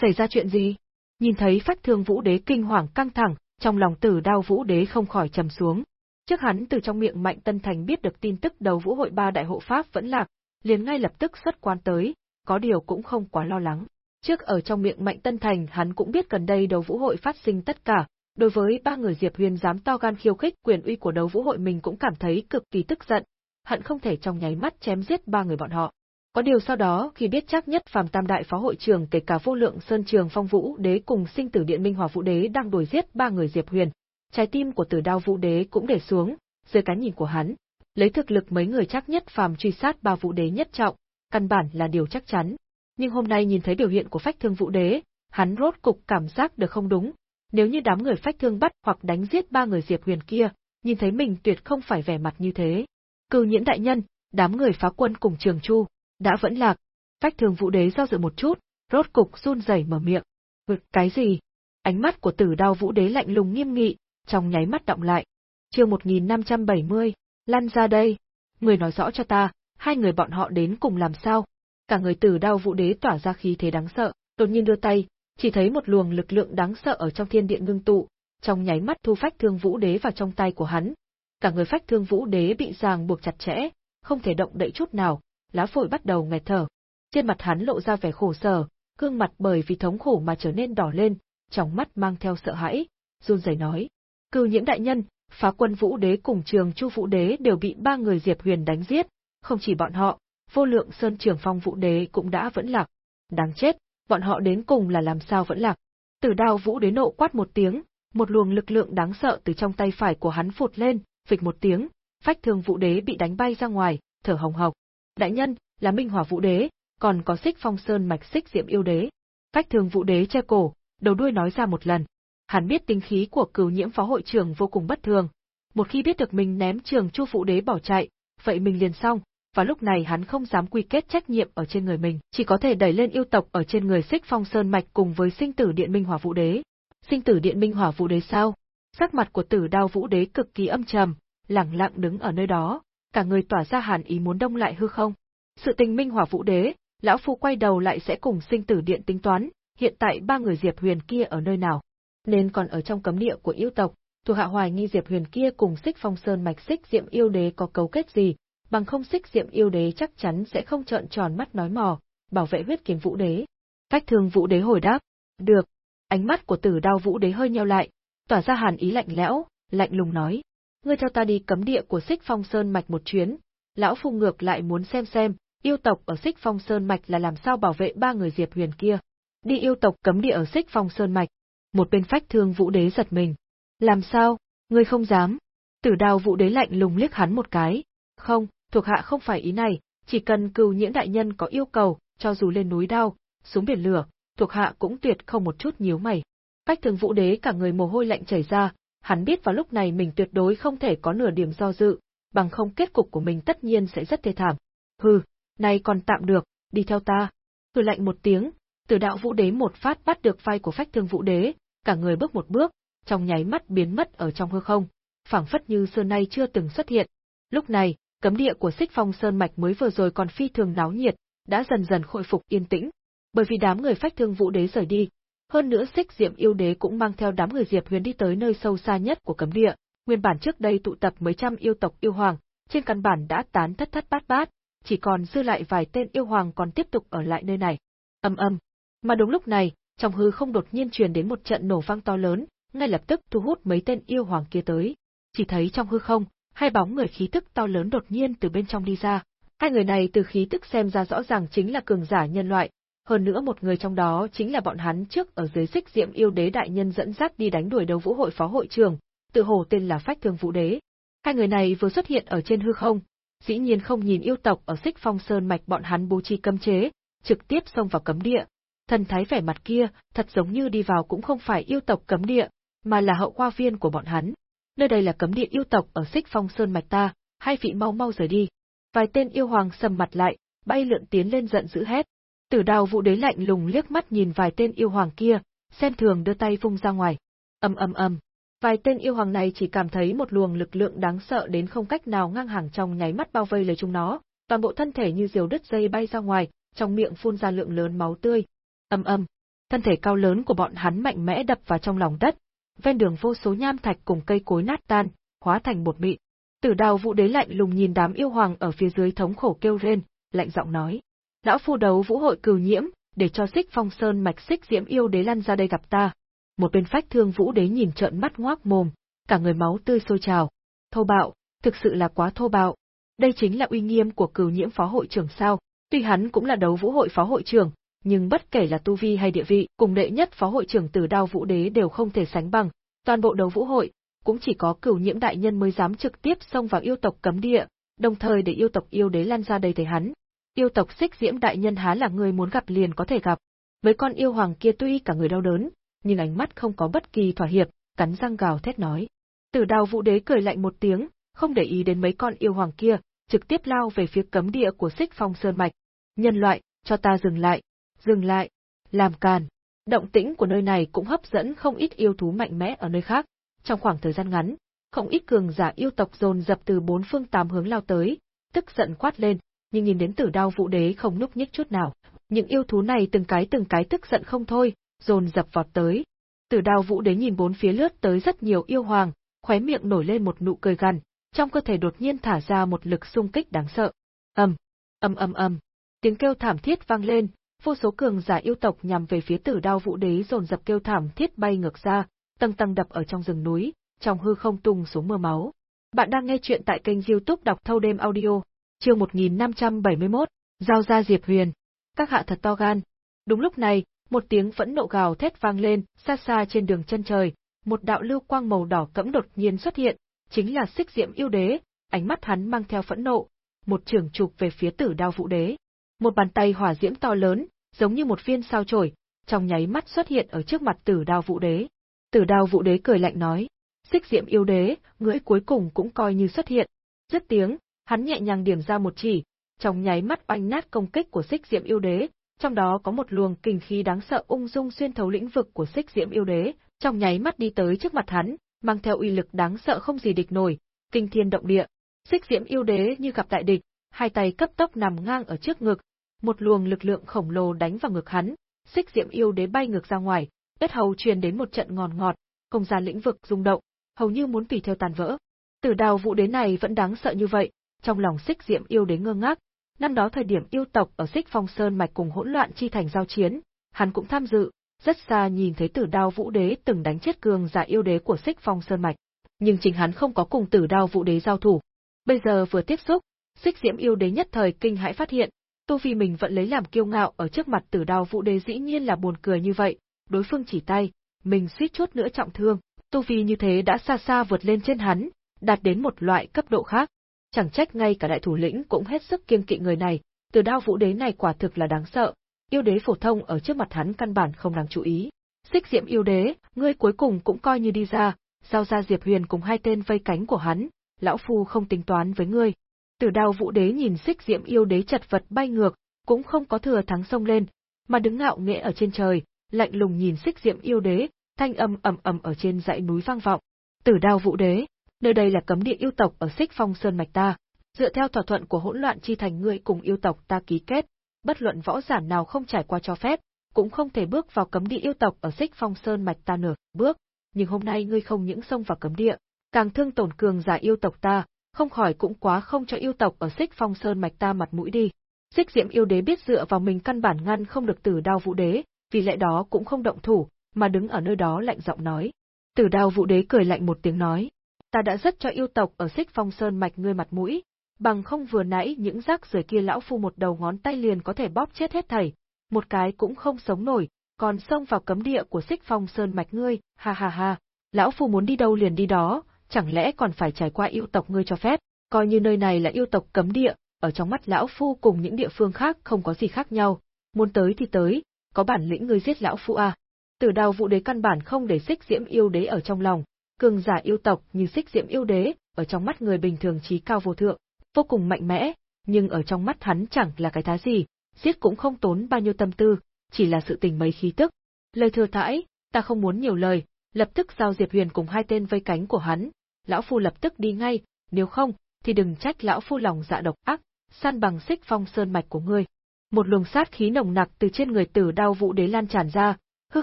Xảy ra chuyện gì? Nhìn thấy phách thương vũ đế kinh hoàng căng thẳng, trong lòng tử đao vũ đế không khỏi trầm xuống. Trước hắn từ trong miệng Mạnh Tân Thành biết được tin tức đầu vũ hội ba đại hộ pháp vẫn lạc, liền ngay lập tức xuất quan tới, có điều cũng không quá lo lắng. Trước ở trong miệng Mạnh Tân Thành hắn cũng biết gần đây đầu vũ hội phát sinh tất cả, đối với ba người Diệp Huyền dám to gan khiêu khích quyền uy của đấu vũ hội mình cũng cảm thấy cực kỳ tức giận, hận không thể trong nháy mắt chém giết ba người bọn họ. Có điều sau đó khi biết chắc nhất phàm tam đại phó hội trưởng kể cả vô lượng sơn trường phong vũ đế cùng sinh tử điện minh hòa vũ đế đang đuổi giết ba người diệp huyền, trái tim của tử đao vũ đế cũng để xuống, dưới cái nhìn của hắn, lấy thực lực mấy người chắc nhất phàm truy sát ba vũ đế nhất trọng, căn bản là điều chắc chắn. Nhưng hôm nay nhìn thấy biểu hiện của phách thương vũ đế, hắn rốt cục cảm giác được không đúng. Nếu như đám người phách thương bắt hoặc đánh giết ba người diệp huyền kia, nhìn thấy mình tuyệt không phải vẻ mặt như thế. Cừu nhiễn đại nhân, đám người phá quân cùng trường chu, đã vẫn lạc. Phách thương vũ đế do dự một chút, rốt cục run rẩy mở miệng. Vực cái gì? Ánh mắt của tử đao vũ đế lạnh lùng nghiêm nghị, trong nháy mắt động lại. chương 1570, lăn ra đây. Người nói rõ cho ta, hai người bọn họ đến cùng làm sao? Cả người tử đao vũ đế tỏa ra khí thế đáng sợ, đột nhiên đưa tay, chỉ thấy một luồng lực lượng đáng sợ ở trong thiên điện ngưng tụ, trong nháy mắt thu phách thương vũ đế vào trong tay của hắn. Cả người phách thương vũ đế bị ràng buộc chặt chẽ, không thể động đậy chút nào, lá phổi bắt đầu nghẹt thở. Trên mặt hắn lộ ra vẻ khổ sở, gương mặt bởi vì thống khổ mà trở nên đỏ lên, trong mắt mang theo sợ hãi, run rẩy nói: cư Nhiễm đại nhân, phá quân Vũ Đế cùng Trường Chu Vũ Đế đều bị ba người Diệp Huyền đánh giết, không chỉ bọn họ, Vô Lượng Sơn Trường Phong Vũ Đế cũng đã vẫn lạc. Đáng chết, bọn họ đến cùng là làm sao vẫn lạc?" Tử Đao Vũ Đế nộ quát một tiếng, một luồng lực lượng đáng sợ từ trong tay phải của hắn phụt lên, phịch một tiếng, phách thương Vũ Đế bị đánh bay ra ngoài, thở hồng hộc. Đại nhân, là Minh Hỏa Vũ Đế, còn có Xích Phong Sơn mạch Xích Diệm Yêu Đế. Phách thương Vũ Đế che cổ, đầu đuôi nói ra một lần. Hắn biết tính khí của cửu nhiễm phó hội trưởng vô cùng bất thường. Một khi biết được mình ném trường chu phụ đế bỏ chạy, vậy mình liền xong, và lúc này hắn không dám quy kết trách nhiệm ở trên người mình, chỉ có thể đẩy lên yêu tộc ở trên người xích phong sơn mạch cùng với sinh tử điện minh hỏa vũ đế. Sinh tử điện minh hỏa vũ đế sao? Sắc mặt của tử đao vũ đế cực kỳ âm trầm, lặng lặng đứng ở nơi đó, cả người tỏa ra hàn ý muốn đông lại hư không. Sự tình minh hỏa vũ đế, lão phu quay đầu lại sẽ cùng sinh tử điện tính toán, hiện tại ba người Diệp Huyền kia ở nơi nào? Nên còn ở trong cấm địa của yêu tộc, thuộc hạ hoài nghi Diệp Huyền kia cùng Xích Phong Sơn mạch Xích Diệm yêu đế có cấu kết gì, bằng không Xích Diệm yêu đế chắc chắn sẽ không trợn tròn mắt nói mò, bảo vệ huyết kiếm vũ đế. Cách thương vũ đế hồi đáp, được. Ánh mắt của Tử Đao vũ đế hơi nheo lại, tỏa ra hàn ý lạnh lẽo, lạnh lùng nói, ngươi theo ta đi cấm địa của Xích Phong Sơn mạch một chuyến, lão phu ngược lại muốn xem xem, yêu tộc ở Xích Phong Sơn mạch là làm sao bảo vệ ba người Diệp Huyền kia đi yêu tộc cấm địa ở xích phong sơn mạch. Một bên phách thương vũ đế giật mình. Làm sao? Ngươi không dám. Tử đào vũ đế lạnh lùng liếc hắn một cái. Không, thuộc hạ không phải ý này, chỉ cần cừu nhiễm đại nhân có yêu cầu, cho dù lên núi đao, xuống biển lửa, thuộc hạ cũng tuyệt không một chút nhíu mày. Phách thương vũ đế cả người mồ hôi lạnh chảy ra, hắn biết vào lúc này mình tuyệt đối không thể có nửa điểm do dự, bằng không kết cục của mình tất nhiên sẽ rất thê thảm. Hừ, này còn tạm được, đi theo ta. Hừ lạnh một tiếng, từ đạo vũ đế một phát bắt được vai của phách thương vũ đế, cả người bước một bước, trong nháy mắt biến mất ở trong hư không, phảng phất như xưa nay chưa từng xuất hiện. Lúc này, cấm địa của Xích Phong Sơn mạch mới vừa rồi còn phi thường náo nhiệt, đã dần dần khôi phục yên tĩnh, bởi vì đám người phách thương vũ đế rời đi, hơn nữa Xích Diệm yêu đế cũng mang theo đám người Diệp Huyền đi tới nơi sâu xa nhất của cấm địa, nguyên bản trước đây tụ tập mấy trăm yêu tộc yêu hoàng, trên căn bản đã tán thất thất bát bát, chỉ còn dư lại vài tên yêu hoàng còn tiếp tục ở lại nơi này. Âm âm, mà đúng lúc này, trong hư không đột nhiên truyền đến một trận nổ vang to lớn, ngay lập tức thu hút mấy tên yêu hoàng kia tới. Chỉ thấy trong hư không, hai bóng người khí tức to lớn đột nhiên từ bên trong đi ra. Hai người này từ khí tức xem ra rõ ràng chính là cường giả nhân loại, hơn nữa một người trong đó chính là bọn hắn trước ở dưới xích diệm yêu đế đại nhân dẫn dắt đi đánh đuổi đấu vũ hội phó hội trường, tự hồ tên là Phách Thương Vũ Đế. Hai người này vừa xuất hiện ở trên hư không, dĩ nhiên không nhìn yêu tộc ở xích phong sơn mạch bọn hắn bố trí cấm chế, trực tiếp xông vào cấm địa, thần thái vẻ mặt kia, thật giống như đi vào cũng không phải yêu tộc cấm địa, mà là hậu hoa viên của bọn hắn. Nơi đây là cấm địa yêu tộc ở Xích Phong Sơn mạch ta, hai vị mau mau rời đi. Vài tên yêu hoàng sầm mặt lại, bay lượn tiến lên giận dữ hét. Tử Đào Vũ Đế lạnh lùng liếc mắt nhìn vài tên yêu hoàng kia, xem thường đưa tay vung ra ngoài. Ầm ầm ầm. Vài tên yêu hoàng này chỉ cảm thấy một luồng lực lượng đáng sợ đến không cách nào ngang hàng trong nháy mắt bao vây lấy chúng nó, toàn bộ thân thể như diều đứt dây bay ra ngoài, trong miệng phun ra lượng lớn máu tươi, Âm âm, thân thể cao lớn của bọn hắn mạnh mẽ đập vào trong lòng đất, ven đường vô số nham thạch cùng cây cối nát tan, hóa thành bột mịn. Tử đào vũ đế lạnh lùng nhìn đám yêu hoàng ở phía dưới thống khổ kêu rên, lạnh giọng nói. Lão phu đấu vũ hội cừu nhiễm, để cho xích phong sơn mạch xích diễm yêu đế lăn ra đây gặp ta. Một bên phách thương vũ đế nhìn trợn mắt ngoác mồm, cả người máu tươi sôi trào. Thô bạo, thực sự là quá thô bạo. Đây chính là uy nghiêm của cừu nhiễm phó hội trưởng sao. Tuy hắn cũng là đấu vũ hội phó hội trưởng, nhưng bất kể là tu vi hay địa vị, cùng đệ nhất phó hội trưởng Tử Đao Vũ Đế đều không thể sánh bằng, toàn bộ đấu vũ hội cũng chỉ có Cửu Nhiễm đại nhân mới dám trực tiếp xông vào yêu tộc cấm địa, đồng thời để yêu tộc yêu đế lan ra đầy thấy hắn. Yêu tộc Xích Diễm đại nhân há là người muốn gặp liền có thể gặp. Với con yêu hoàng kia tuy cả người đau đớn, nhưng ánh mắt không có bất kỳ thỏa hiệp, cắn răng gào thét nói. Tử Đao Vũ Đế cười lạnh một tiếng, không để ý đến mấy con yêu hoàng kia, trực tiếp lao về phía cấm địa của Xích Phong Sơn mạch. Nhân loại, cho ta dừng lại, dừng lại, làm càn. Động tĩnh của nơi này cũng hấp dẫn không ít yêu thú mạnh mẽ ở nơi khác. Trong khoảng thời gian ngắn, không ít cường giả yêu tộc dồn dập từ bốn phương tám hướng lao tới, tức giận quát lên, nhưng nhìn đến tử đao vũ đế không núp nhích chút nào. Những yêu thú này từng cái từng cái tức giận không thôi, dồn dập vọt tới. Tử đao vũ đế nhìn bốn phía lướt tới rất nhiều yêu hoàng, khóe miệng nổi lên một nụ cười gằn, trong cơ thể đột nhiên thả ra một lực xung kích đáng sợ. Ầm, ầm ầm ầm, tiếng kêu thảm thiết vang lên, vô số cường giả yêu tộc nhằm về phía Tử Đao Vũ Đế dồn dập kêu thảm thiết bay ngược ra, tầng tầng đập ở trong rừng núi, trong hư không tung xuống mưa máu. Bạn đang nghe chuyện tại kênh YouTube đọc thâu đêm audio, chương 1571, giao ra Diệp Huyền. Các hạ thật to gan. Đúng lúc này, một tiếng phẫn nộ gào thét vang lên, xa xa trên đường chân trời, một đạo lưu quang màu đỏ cẫm đột nhiên xuất hiện, chính là Xích Diệm Yêu Đế, ánh mắt hắn mang theo phẫn nộ, một trường chụp về phía Tử Đao Vũ Đế. Một bàn tay hỏa diễm to lớn, giống như một viên sao chổi, trong nháy mắt xuất hiện ở trước mặt Tử Đao Vũ Đế. Tử Đao Vũ Đế cười lạnh nói: "Xích Diễm Yêu Đế, ngươi cuối cùng cũng coi như xuất hiện." Dứt tiếng, hắn nhẹ nhàng điểm ra một chỉ, trong nháy mắt oanh nát công kích của Xích Diễm Yêu Đế, trong đó có một luồng kinh khí đáng sợ ung dung xuyên thấu lĩnh vực của Xích Diễm Yêu Đế, trong nháy mắt đi tới trước mặt hắn, mang theo uy lực đáng sợ không gì địch nổi, kinh thiên động địa. Xích Diễm Yêu Đế như gặp đại địch, hai tay cấp tốc nằm ngang ở trước ngực, một luồng lực lượng khổng lồ đánh vào ngực hắn, Xích Diễm Yêu Đế bay ngược ra ngoài, đất hầu truyền đến một trận ngòn ngọt, không gian lĩnh vực rung động, hầu như muốn tùy theo tàn vỡ. Tử đào vũ đế này vẫn đáng sợ như vậy, trong lòng Xích Diễm Yêu Đế ngơ ngác. Năm đó thời điểm yêu tộc ở Xích Phong Sơn mạch cùng hỗn loạn chi thành giao chiến, hắn cũng tham dự, rất xa nhìn thấy Tử Đao Vũ Đế từng đánh chết cường giả yêu đế của Xích Phong Sơn mạch, nhưng chính hắn không có cùng Tử Đao Vũ Đế giao thủ. Bây giờ vừa tiếp xúc, Xích Diễm yêu đế nhất thời kinh hãi phát hiện, tu vi mình vẫn lấy làm kiêu ngạo ở trước mặt Tử Đao Vũ Đế dĩ nhiên là buồn cười như vậy, đối phương chỉ tay, mình suýt chút nữa trọng thương, tu vi như thế đã xa xa vượt lên trên hắn, đạt đến một loại cấp độ khác. Chẳng trách ngay cả đại thủ lĩnh cũng hết sức kiêng kỵ người này, Tử Đao Vũ Đế này quả thực là đáng sợ, yêu đế phổ thông ở trước mặt hắn căn bản không đáng chú ý. Xích Diệm yêu đế, ngươi cuối cùng cũng coi như đi ra, giao ra Diệp Huyền cùng hai tên vây cánh của hắn, lão phu không tính toán với ngươi. Tử đao vũ đế nhìn Xích Diệm yêu đế chật vật bay ngược, cũng không có thừa thắng sông lên, mà đứng ngạo nghễ ở trên trời, lạnh lùng nhìn Xích Diệm yêu đế, thanh âm ầm ầm ở trên dãy núi vang vọng. Tử đao vũ đế, nơi đây là cấm địa yêu tộc ở Xích Phong Sơn mạch ta, dựa theo thỏa thuận của hỗn loạn chi thành ngươi cùng yêu tộc ta ký kết, bất luận võ giả nào không trải qua cho phép, cũng không thể bước vào cấm địa yêu tộc ở Xích Phong Sơn mạch ta nửa bước, nhưng hôm nay ngươi không những xông vào cấm địa, càng thương tổn cường giả yêu tộc ta, không khỏi cũng quá không cho yêu tộc ở Xích Phong Sơn mạch ta mặt mũi đi. Xích Diễm yêu đế biết dựa vào mình căn bản ngăn không được Tử Đao Vũ đế, vì lẽ đó cũng không động thủ, mà đứng ở nơi đó lạnh giọng nói. Tử Đao Vũ đế cười lạnh một tiếng nói, ta đã rất cho yêu tộc ở Xích Phong Sơn mạch ngươi mặt mũi, bằng không vừa nãy những rác rưởi kia lão phu một đầu ngón tay liền có thể bóp chết hết thảy, một cái cũng không sống nổi, còn xông vào cấm địa của Xích Phong Sơn mạch ngươi, ha ha ha, lão phu muốn đi đâu liền đi đó, chẳng lẽ còn phải trải qua yêu tộc ngươi cho phép, coi như nơi này là yêu tộc cấm địa, ở trong mắt lão phu cùng những địa phương khác không có gì khác nhau, muốn tới thì tới, có bản lĩnh ngươi giết lão phu à. Tử đào vụ đế căn bản không để xích diễm yêu đế ở trong lòng, cường giả yêu tộc như xích diễm yêu đế, ở trong mắt người bình thường trí cao vô thượng, vô cùng mạnh mẽ, nhưng ở trong mắt hắn chẳng là cái thá gì, giết cũng không tốn bao nhiêu tâm tư, chỉ là sự tình mấy khí tức. Lời thừa thãi, ta không muốn nhiều lời, lập tức giao Diệp Huyền cùng hai tên vây cánh của hắn, lão phu lập tức đi ngay, nếu không, thì đừng trách lão phu lòng dạ độc ác, san bằng xích phong sơn mạch của ngươi. Một luồng sát khí nồng nặc từ trên người tử đao vũ đế lan tràn ra, hư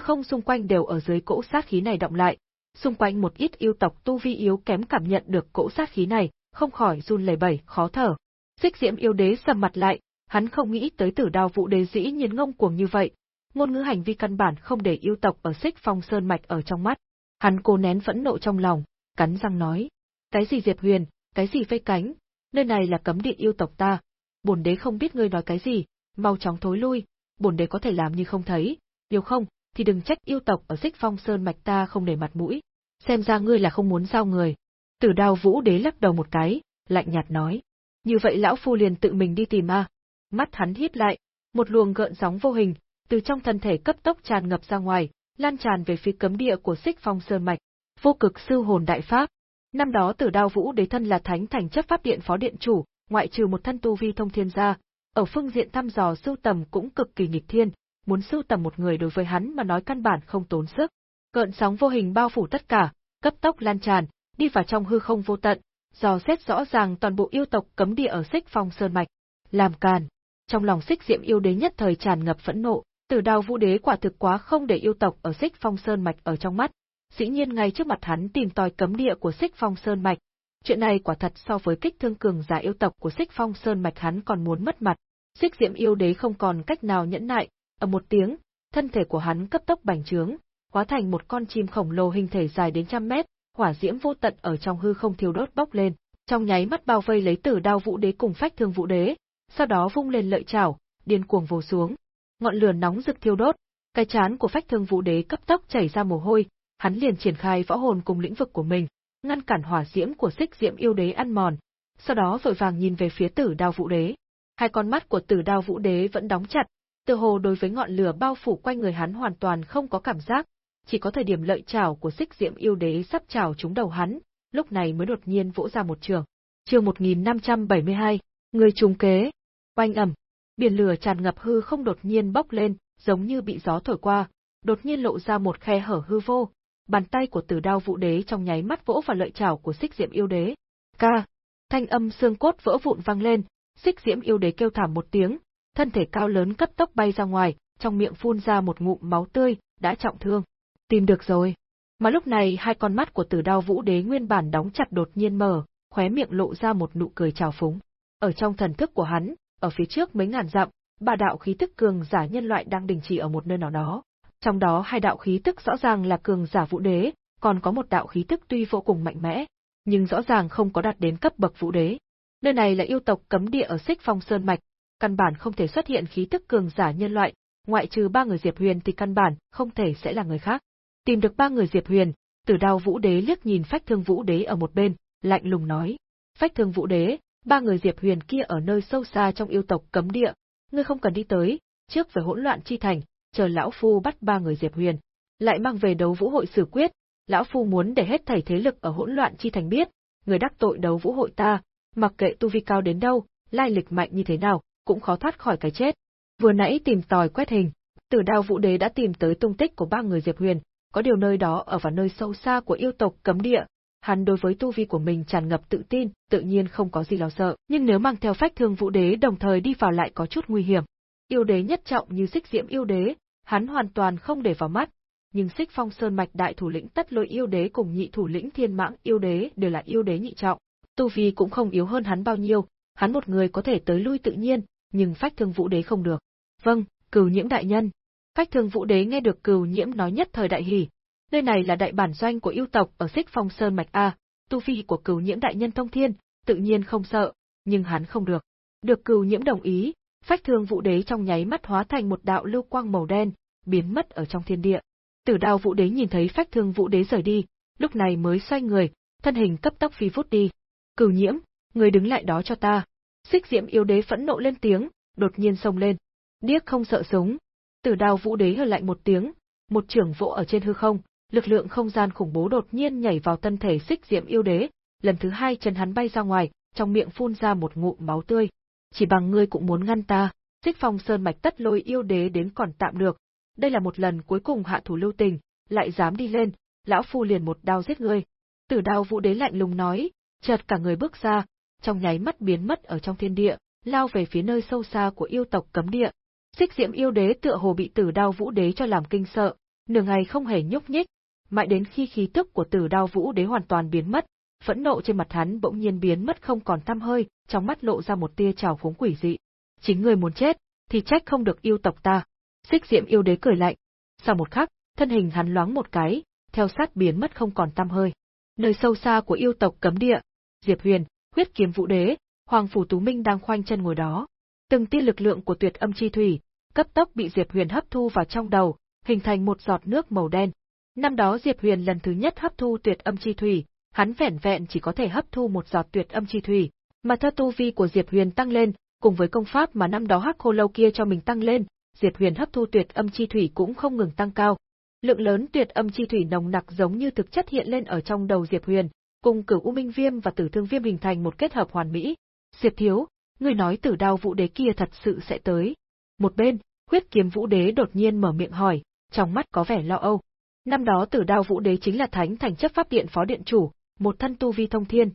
không xung quanh đều ở dưới cỗ sát khí này động lại, xung quanh một ít yêu tộc tu vi yếu kém cảm nhận được cỗ sát khí này, không khỏi run lẩy bẩy, khó thở. Xích Diễm yêu đế sầm mặt lại, hắn không nghĩ tới Tử Đao Vũ đế dĩ nhiên ngông cuồng như vậy, ngôn ngữ hành vi căn bản không để yêu tộc ở Xích Phong Sơn mạch ở trong mắt. Hắn cố nén phẫn nộ trong lòng, cắn răng nói: "Cái gì Diệp Huyền, cái gì vây cánh, nơi này là cấm địa yêu tộc ta, bổn đế không biết ngươi nói cái gì, mau chóng thối lui, bổn đế có thể làm như không thấy, nếu không thì đừng trách yêu tộc ở Xích Phong Sơn mạch ta không để mặt mũi, xem ra ngươi là không muốn giao người." Tử đao vũ đế lắc đầu một cái, lạnh nhạt nói. Như vậy lão phu liền tự mình đi tìm a. Mắt hắn hít lại, một luồng gợn sóng vô hình, từ trong thân thể cấp tốc tràn ngập ra ngoài, lan tràn về phía cấm địa của xích phong sơn mạch. Vô cực sư hồn đại pháp. Năm đó tử đao vũ đế thân là thánh thành chấp pháp điện phó điện chủ, ngoại trừ một thân tu vi thông thiên gia, ở phương diện thăm dò sưu tầm cũng cực kỳ nghịch thiên, muốn sưu tầm một người đối với hắn mà nói căn bản không tốn sức. Cơn sóng vô hình bao phủ tất cả, cấp tốc lan tràn, đi vào trong hư không vô tận, dò xét rõ ràng toàn bộ yêu tộc cấm địa ở Xích Phong Sơn mạch. Làm càn. Trong lòng Xích Diệm yêu đế nhất thời tràn ngập phẫn nộ, Tử Đao Vũ đế quả thực quá không để yêu tộc ở Xích Phong Sơn mạch ở trong mắt, dĩ nhiên ngay trước mặt hắn tìm tòi cấm địa của Sích Phong Sơn mạch. Chuyện này quả thật so với kích thương cường giả yêu tộc của Sích Phong Sơn mạch hắn còn muốn mất mặt. Sích Diễm yêu đế không còn cách nào nhẫn nại, ở một tiếng, thân thể của hắn cấp tốc bành trướng, hóa thành một con chim khổng lồ hình thể dài đến trăm mét, hỏa diễm vô tận ở trong hư không thiêu đốt bốc lên, trong nháy mắt bao vây lấy Tử Đao Vũ Đế cùng Phách Thương Vũ Đế, sau đó vung lên lợi chảo, điên cuồng vồ xuống. Ngọn lửa nóng rực thiêu đốt, cái chán của Phách Thương Vũ Đế cấp tốc chảy ra mồ hôi, hắn liền triển khai võ hồn cùng lĩnh vực của mình, ngăn cản hỏa diễm của Xích Diễm yêu đế ăn mòn, sau đó vội vàng nhìn về phía Tử Đao Vũ Đế. Hai con mắt của Tử Đao Vũ Đế vẫn đóng chặt, tựa hồ đối với ngọn lửa bao phủ quanh người hắn hoàn toàn không có cảm giác, chỉ có thời điểm lợi chảo của Xích Diễm yêu đế sắp chảo trúng đầu hắn, lúc này mới đột nhiên vỗ ra một trường. Chương 1572, người trùng kế. Oanh ầm, biển lửa tràn ngập hư không đột nhiên bốc lên, giống như bị gió thổi qua, đột nhiên lộ ra một khe hở hư vô. Bàn tay của Tử Đao Vũ Đế trong nháy mắt vỗ vào lợi chảo của Xích Diễm Yêu Đế. Ca, thanh âm xương cốt vỡ vụn vang lên, Xích Diễm Yêu Đế kêu thảm một tiếng, thân thể cao lớn cấp tốc bay ra ngoài, trong miệng phun ra một ngụm máu tươi, đã trọng thương. Tìm được rồi. Mà lúc này hai con mắt của Tử Đao Vũ Đế nguyên bản đóng chặt đột nhiên mở, khóe miệng lộ ra một nụ cười trào phúng. Ở trong thần thức của hắn, ở phía trước mấy ngàn dặm, bà đạo khí tức cường giả nhân loại đang đình chỉ ở một nơi nào đó. Trong đó hai đạo khí tức rõ ràng là cường giả vũ đế, còn có một đạo khí tức tuy vô cùng mạnh mẽ, nhưng rõ ràng không có đạt đến cấp bậc vũ đế. Nơi này là yêu tộc cấm địa ở Xích Phong Sơn mạch, căn bản không thể xuất hiện khí tức cường giả nhân loại, ngoại trừ ba người Diệp Huyền thì căn bản không thể sẽ là người khác. Tìm được ba người Diệp Huyền, Tử Đao Vũ Đế liếc nhìn Phách Thương Vũ Đế ở một bên, lạnh lùng nói: "Phách Thương Vũ Đế, ba người Diệp Huyền kia ở nơi sâu xa trong yêu tộc cấm địa, ngươi không cần đi tới, trước về hỗn loạn chi thành, chờ lão phu bắt ba người Diệp Huyền, lại mang về đấu vũ hội xử quyết, lão phu muốn để hết thảy thế lực ở hỗn loạn chi thành biết, người đắc tội đấu vũ hội ta, mặc kệ tu vi cao đến đâu, lai lịch mạnh như thế nào, cũng khó thoát khỏi cái chết. Vừa nãy tìm tòi quét hình, Tử Đao Vũ Đế đã tìm tới tung tích của ba người Diệp Huyền, có điều nơi đó ở vào nơi sâu xa của yêu tộc cấm địa, hắn đối với tu vi của mình tràn ngập tự tin, tự nhiên không có gì lo sợ, nhưng nếu mang theo phách thương vũ đế đồng thời đi vào lại có chút nguy hiểm. Yêu đế nhất trọng như xích diễm yêu đế, hắn hoàn toàn không để vào mắt, nhưng xích phong sơn mạch đại thủ lĩnh tất lôi yêu đế cùng nhị thủ lĩnh thiên mãng yêu đế đều là yêu đế nhị trọng, tu vi cũng không yếu hơn hắn bao nhiêu, hắn một người có thể tới lui tự nhiên, nhưng phách thương vũ đế không được. Vâng, cửu nhiễm đại nhân. Phách thương vũ đế nghe được cửu nhiễm nói nhất thời đại hỉ, Nơi này là đại bản doanh của yêu tộc ở Xích Phong Sơn mạch a, tu vi của Cửu Nhiễm đại nhân thông thiên, tự nhiên không sợ, nhưng hắn không được. Được Cửu Nhiễm đồng ý, Phách Thương Vũ Đế trong nháy mắt hóa thành một đạo lưu quang màu đen, biến mất ở trong thiên địa. Tử Đao Vũ Đế nhìn thấy Phách Thương Vũ Đế rời đi, lúc này mới xoay người, thân hình cấp tốc phi vút đi. Cửu Nhiễm, người đứng lại đó cho ta. Xích Diễm yêu đế phẫn nộ lên tiếng, đột nhiên xông lên. Điếc không sợ súng. Tử Đao Vũ Đế hừ lạnh một tiếng, một trưởng vỗ ở trên hư không, lực lượng không gian khủng bố đột nhiên nhảy vào thân thể xích Diễm yêu đế, lần thứ hai chân hắn bay ra ngoài, trong miệng phun ra một ngụm máu tươi. Chỉ bằng ngươi cũng muốn ngăn ta, xích phong sơn mạch tất lôi yêu đế đến còn tạm được. Đây là một lần cuối cùng hạ thủ lưu tình, lại dám đi lên, lão phu liền một đao giết ngươi. Tử đao vũ đế lạnh lùng nói, chợt cả người bước ra, trong nháy mắt biến mất ở trong thiên địa, lao về phía nơi sâu xa của yêu tộc cấm địa. Xích diễm yêu đế tựa hồ bị tử đao vũ đế cho làm kinh sợ, nửa ngày không hề nhúc nhích, mãi đến khi khí tức của Tử Đao Vũ Đế hoàn toàn biến mất, phẫn nộ trên mặt hắn bỗng nhiên biến mất không còn tăm hơi, trong mắt lộ ra một tia trào phúng quỷ dị. Chính người muốn chết, thì trách không được yêu tộc ta. Xích Diệm yêu đế cười lạnh. Sau một khắc, thân hình hắn loáng một cái, theo sát biến mất không còn tăm hơi. Nơi sâu xa của yêu tộc cấm địa, Diệp Huyền, huyết kiếm vũ đế, Hoàng phủ Tú Minh đang khoanh chân ngồi đó. Từng tia lực lượng của tuyệt âm chi thủy, cấp tốc bị Diệp Huyền hấp thu vào trong đầu, hình thành một giọt nước màu đen, Năm đó Diệp Huyền lần thứ nhất hấp thu tuyệt âm chi thủy, hắn vẻn vẹn chỉ có thể hấp thu một giọt tuyệt âm chi thủy, mà theo tu vi của Diệp Huyền tăng lên, cùng với công pháp mà năm đó Hắc Khô Lâu kia cho mình tăng lên, Diệp Huyền hấp thu tuyệt âm chi thủy cũng không ngừng tăng cao. Lượng lớn tuyệt âm chi thủy nồng nặc giống như thực chất hiện lên ở trong đầu Diệp Huyền, cùng Cửu U Minh Viêm và Tử Thương Viêm hình thành một kết hợp hoàn mỹ. Diệp thiếu, người nói Tử Đao Vũ Đế kia thật sự sẽ tới. Một bên, Huyết Kiếm Vũ Đế đột nhiên mở miệng hỏi, trong mắt có vẻ lo âu. Năm đó Tử Đao Vũ Đế chính là thánh thành chấp pháp điện phó điện chủ, một thân tu vi thông thiên,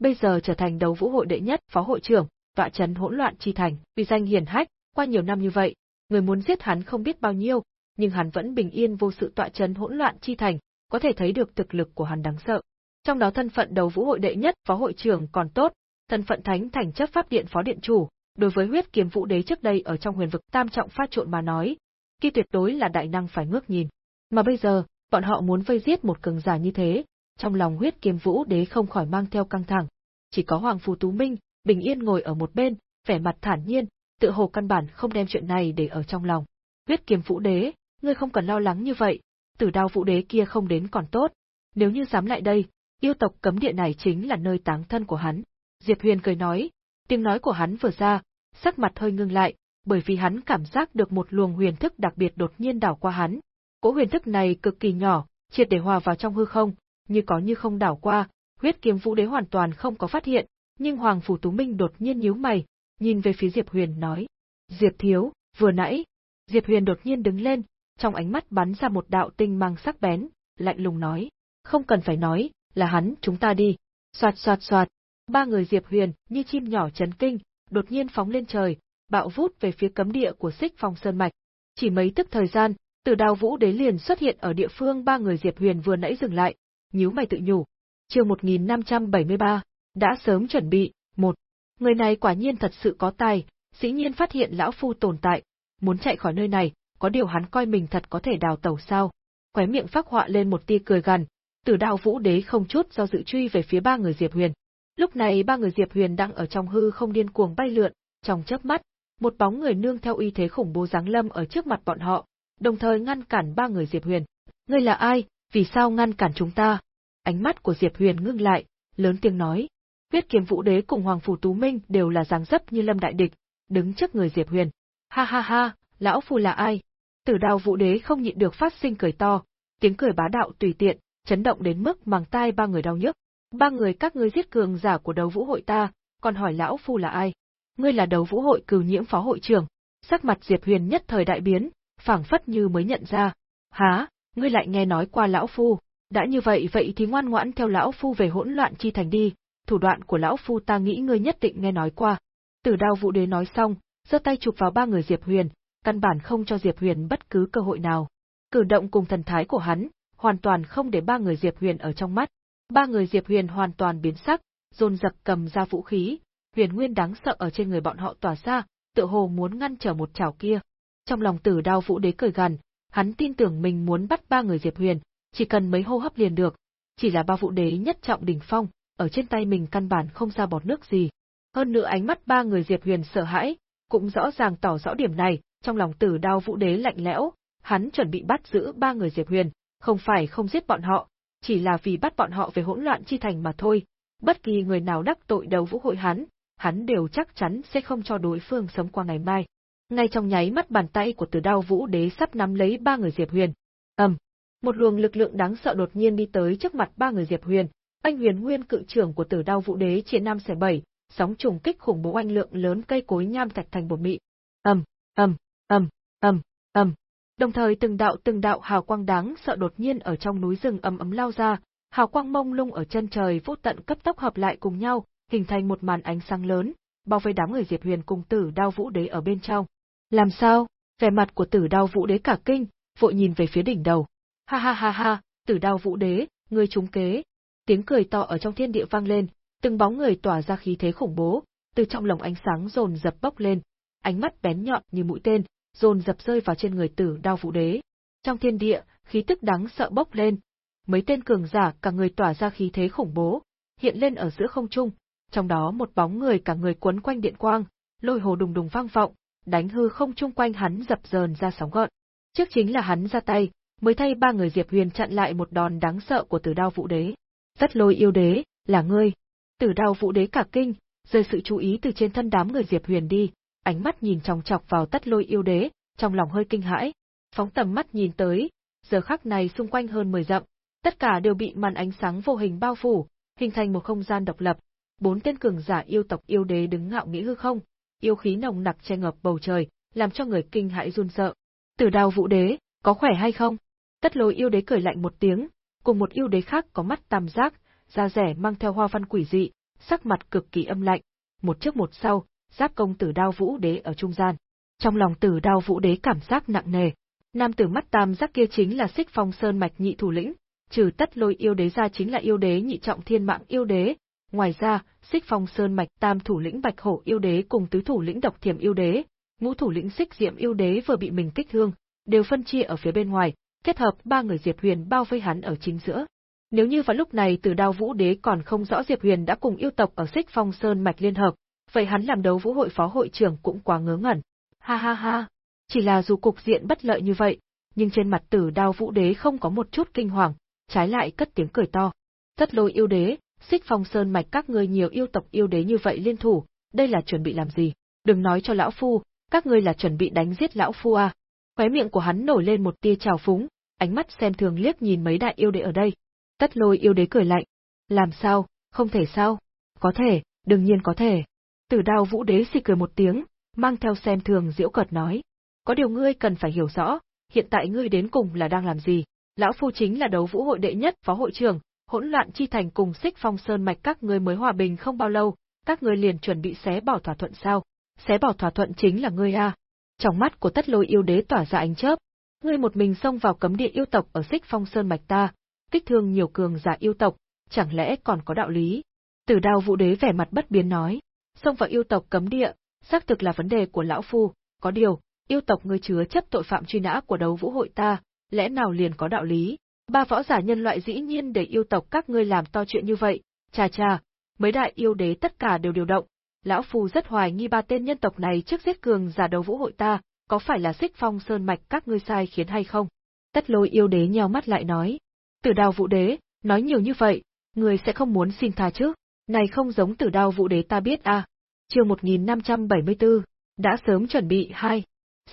bây giờ trở thành đấu vũ hội đệ nhất phó hội trưởng, tọa trấn hỗn loạn chi thành, uy danh hiển hách, qua nhiều năm như vậy, người muốn giết hắn không biết bao nhiêu, nhưng hắn vẫn bình yên vô sự tọa trấn hỗn loạn chi thành, có thể thấy được thực lực của hắn đáng sợ. Trong đó thân phận đầu vũ hội đệ nhất phó hội trưởng còn tốt, thân phận thánh thành chấp pháp điện phó điện chủ, đối với huyết kiếm vũ đế trước đây ở trong huyền vực tam trọng pha trộn mà nói, kia tuyệt đối là đại năng phải ngước nhìn. Mà bây giờ, bọn họ muốn vây giết một cường giả như thế, trong lòng huyết kiếm vũ đế không khỏi mang theo căng thẳng. Chỉ có Hoàng Phù Tú Minh, bình yên ngồi ở một bên, vẻ mặt thản nhiên, tự hồ căn bản không đem chuyện này để ở trong lòng. Huyết kiếm vũ đế, ngươi không cần lo lắng như vậy, tử đao vũ đế kia không đến còn tốt. Nếu như dám lại đây, yêu tộc cấm địa này chính là nơi táng thân của hắn. Diệp Huyền cười nói, tiếng nói của hắn vừa ra, sắc mặt hơi ngưng lại, bởi vì hắn cảm giác được một luồng huyền thức đặc biệt đột nhiên đảo qua hắn. Cỗ huyền thức này cực kỳ nhỏ, triệt để hòa vào trong hư không, như có như không đảo qua, huyết kiếm vũ đế hoàn toàn không có phát hiện, nhưng Hoàng Phủ Tú Minh đột nhiên nhíu mày, nhìn về phía Diệp Huyền nói. Diệp Thiếu, vừa nãy. Diệp Huyền đột nhiên đứng lên, trong ánh mắt bắn ra một đạo tinh mang sắc bén, lạnh lùng nói. Không cần phải nói, là hắn, chúng ta đi. Xoạt xoạt xoạt. Ba người Diệp Huyền, như chim nhỏ chấn kinh, đột nhiên phóng lên trời, bạo vút về phía cấm địa của xích phong sơn mạch. Chỉ mấy tức thời gian, từ đào vũ đế liền xuất hiện ở địa phương ba người Diệp Huyền vừa nãy dừng lại, nhíu mày tự nhủ. Chương 1573, đã sớm chuẩn bị, một. Người này quả nhiên thật sự có tài, dĩ nhiên phát hiện lão phu tồn tại, muốn chạy khỏi nơi này, có điều hắn coi mình thật có thể đào tẩu sao? Khóe miệng phác họa lên một tia cười gằn, Tử Đao Vũ Đế không chút do dự truy về phía ba người Diệp Huyền. Lúc này ba người Diệp Huyền đang ở trong hư không điên cuồng bay lượn, trong chớp mắt, một bóng người nương theo uy thế khủng bố giáng lâm ở trước mặt bọn họ, đồng thời ngăn cản ba người Diệp Huyền. Ngươi là ai, vì sao ngăn cản chúng ta? Ánh mắt của Diệp Huyền ngưng lại, lớn tiếng nói. Huyết kiếm vũ đế cùng Hoàng Phủ Tú Minh đều là dáng dấp như lâm đại địch, đứng trước người Diệp Huyền. Ha ha ha, lão phu là ai? Tử Đào vũ đế không nhịn được phát sinh cười to, tiếng cười bá đạo tùy tiện, chấn động đến mức màng tai ba người đau nhức. Ba người các ngươi giết cường giả của đấu vũ hội ta, còn hỏi lão phu là ai? Ngươi là đấu vũ hội cửu nhiễm phó hội trưởng. Sắc mặt Diệp Huyền nhất thời đại biến, phảng phất như mới nhận ra. Há, ngươi lại nghe nói qua lão phu. Đã như vậy vậy thì ngoan ngoãn theo lão phu về hỗn loạn chi thành đi, thủ đoạn của lão phu ta nghĩ ngươi nhất định nghe nói qua. Tử đao vũ đế nói xong, giơ tay chụp vào ba người Diệp Huyền, căn bản không cho Diệp Huyền bất cứ cơ hội nào. Cử động cùng thần thái của hắn, hoàn toàn không để ba người Diệp Huyền ở trong mắt. Ba người Diệp Huyền hoàn toàn biến sắc, dồn dập cầm ra vũ khí, huyền nguyên đáng sợ ở trên người bọn họ tỏa ra, tựa hồ muốn ngăn trở một chảo kia. Trong lòng tử đao vũ đế cười gằn, hắn tin tưởng mình muốn bắt ba người Diệp Huyền, chỉ cần mấy hô hấp liền được. Chỉ là ba vũ đế nhất trọng đỉnh phong, ở trên tay mình căn bản không ra bọt nước gì. Hơn nữa ánh mắt ba người Diệp Huyền sợ hãi, cũng rõ ràng tỏ rõ điểm này, trong lòng tử đao vũ đế lạnh lẽo, hắn chuẩn bị bắt giữ ba người Diệp Huyền, không phải không giết bọn họ, chỉ là vì bắt bọn họ về hỗn loạn chi thành mà thôi. Bất kỳ người nào đắc tội đầu vũ hội hắn, hắn đều chắc chắn sẽ không cho đối phương sống qua ngày mai. Ngay trong nháy mắt bàn tay của Tử Đao Vũ Đế sắp nắm lấy ba người Diệp Huyền. Ầm, một luồng lực lượng đáng sợ đột nhiên đi tới trước mặt ba người Diệp Huyền. Anh Huyền Nguyên cự trưởng của Tử Đao Vũ Đế chia năm xẻ bảy, sóng trùng kích khủng bố anh lượng lớn cây cối nham thạch thành bột mị. Ầm, ầm, ầm, ầm, ầm. Đồng thời từng đạo từng đạo hào quang đáng sợ đột nhiên ở trong núi rừng ầm ấm lao ra, hào quang mông lung ở chân trời vô tận cấp tốc hợp lại cùng nhau, hình thành một màn ánh sáng lớn, bao vây đám người Diệp Huyền cùng Tử Đao Vũ Đế ở bên trong. Làm sao? Vẻ mặt của Tử Đao Vũ Đế cả kinh, vội nhìn về phía đỉnh đầu. Ha ha ha ha, Tử Đao Vũ Đế, ngươi trúng kế. Tiếng cười to ở trong thiên địa vang lên, từng bóng người tỏa ra khí thế khủng bố, từ trong lồng ánh sáng dồn dập bốc lên, ánh mắt bén nhọn như mũi tên, dồn dập rơi vào trên người Tử Đao Vũ Đế. Trong thiên địa, khí tức đáng sợ bốc lên, mấy tên cường giả cả người tỏa ra khí thế khủng bố, hiện lên ở giữa không trung, trong đó một bóng người cả người quấn quanh điện quang, lôi hồ đùng đùng vang vọng, đánh hư không chung quanh hắn dập dờn ra sóng gợn. Trước chính là hắn ra tay, mới thay ba người Diệp Huyền chặn lại một đòn đáng sợ của Tử Đao Vũ Đế. Tất Lôi yêu đế, là ngươi. Tử Đao Vũ Đế cả kinh, rời sự chú ý từ trên thân đám người Diệp Huyền đi, ánh mắt nhìn chòng chọc vào Tất Lôi yêu đế, trong lòng hơi kinh hãi, phóng tầm mắt nhìn tới, giờ khắc này xung quanh hơn 10 dặm, tất cả đều bị màn ánh sáng vô hình bao phủ, hình thành một không gian độc lập, bốn tên cường giả yêu tộc yêu đế đứng ngạo nghĩ hư không, yêu khí nồng nặc che ngập bầu trời, làm cho người kinh hãi run sợ. Tử đào vũ đế, có khỏe hay không? Tất Lôi yêu đế cười lạnh một tiếng, cùng một yêu đế khác có mắt tam giác, da rẻ mang theo hoa văn quỷ dị, sắc mặt cực kỳ âm lạnh, một trước một sau, giáp công tử đao vũ đế ở trung gian. Trong lòng tử đao vũ đế cảm giác nặng nề, nam tử mắt tam giác kia chính là xích phong sơn mạch nhị thủ lĩnh, trừ tất lôi yêu đế ra chính là yêu đế nhị trọng thiên mạng yêu đế, ngoài ra, xích phong sơn mạch tam thủ lĩnh bạch hổ yêu đế cùng tứ thủ lĩnh độc thiểm yêu đế, ngũ thủ lĩnh xích diệm yêu đế vừa bị mình kích thương, đều phân chia ở phía bên ngoài, kết hợp ba người Diệp Huyền bao vây hắn ở chính giữa. Nếu như vào lúc này Từ Đao Vũ Đế còn không rõ Diệp Huyền đã cùng yêu tộc ở Xích Phong Sơn mạch liên hợp, vậy hắn làm đấu vũ hội phó hội trưởng cũng quá ngớ ngẩn. Ha ha ha, chỉ là dù cục diện bất lợi như vậy, nhưng trên mặt Tử Đao Vũ Đế không có một chút kinh hoàng, trái lại cất tiếng cười to. Tất lôi yêu đế, Xích Phong Sơn mạch các ngươi nhiều yêu tộc yêu đế như vậy liên thủ, đây là chuẩn bị làm gì? Đừng nói cho lão phu, các ngươi là chuẩn bị đánh giết lão phu à? Khóe miệng của hắn nổi lên một tia trào phúng, ánh mắt xem thường liếc nhìn mấy đại yêu đế ở đây. Tất lôi yêu đế cười lạnh. Làm sao, không thể sao? Có thể, đương nhiên có thể. Tử đao vũ đế xì cười một tiếng, mang theo xem thường diễu cợt nói. Có điều ngươi cần phải hiểu rõ, hiện tại ngươi đến cùng là đang làm gì? Lão Phu chính là đấu vũ hội đệ nhất phó hội trưởng, hỗn loạn chi thành cùng xích phong sơn mạch các ngươi mới hòa bình không bao lâu, các ngươi liền chuẩn bị xé bỏ thỏa thuận sao? Xé bỏ thỏa thuận chính là ngươi à? Trong mắt của tất lôi yêu đế tỏa ra ánh chớp, ngươi một mình xông vào cấm địa yêu tộc ở xích phong sơn mạch ta, kích thương nhiều cường giả yêu tộc, chẳng lẽ còn có đạo lý? Tử đao vũ đế vẻ mặt bất biến nói, xông vào yêu tộc cấm địa, xác thực là vấn đề của lão phu, có điều, yêu tộc ngươi chứa chấp tội phạm truy nã của đấu vũ hội ta, lẽ nào liền có đạo lý? Ba võ giả nhân loại dĩ nhiên để yêu tộc các ngươi làm to chuyện như vậy, chà chà, mấy đại yêu đế tất cả đều điều động. Lão Phu rất hoài nghi ba tên nhân tộc này trước giết cường giả đấu vũ hội ta, có phải là xích phong sơn mạch các ngươi sai khiến hay không? Tất lôi yêu đế nheo mắt lại nói. Tử đao vũ đế, nói nhiều như vậy, người sẽ không muốn xin tha chứ? Này không giống tử đao vũ đế ta biết à. chương 1574, đã sớm chuẩn bị hai.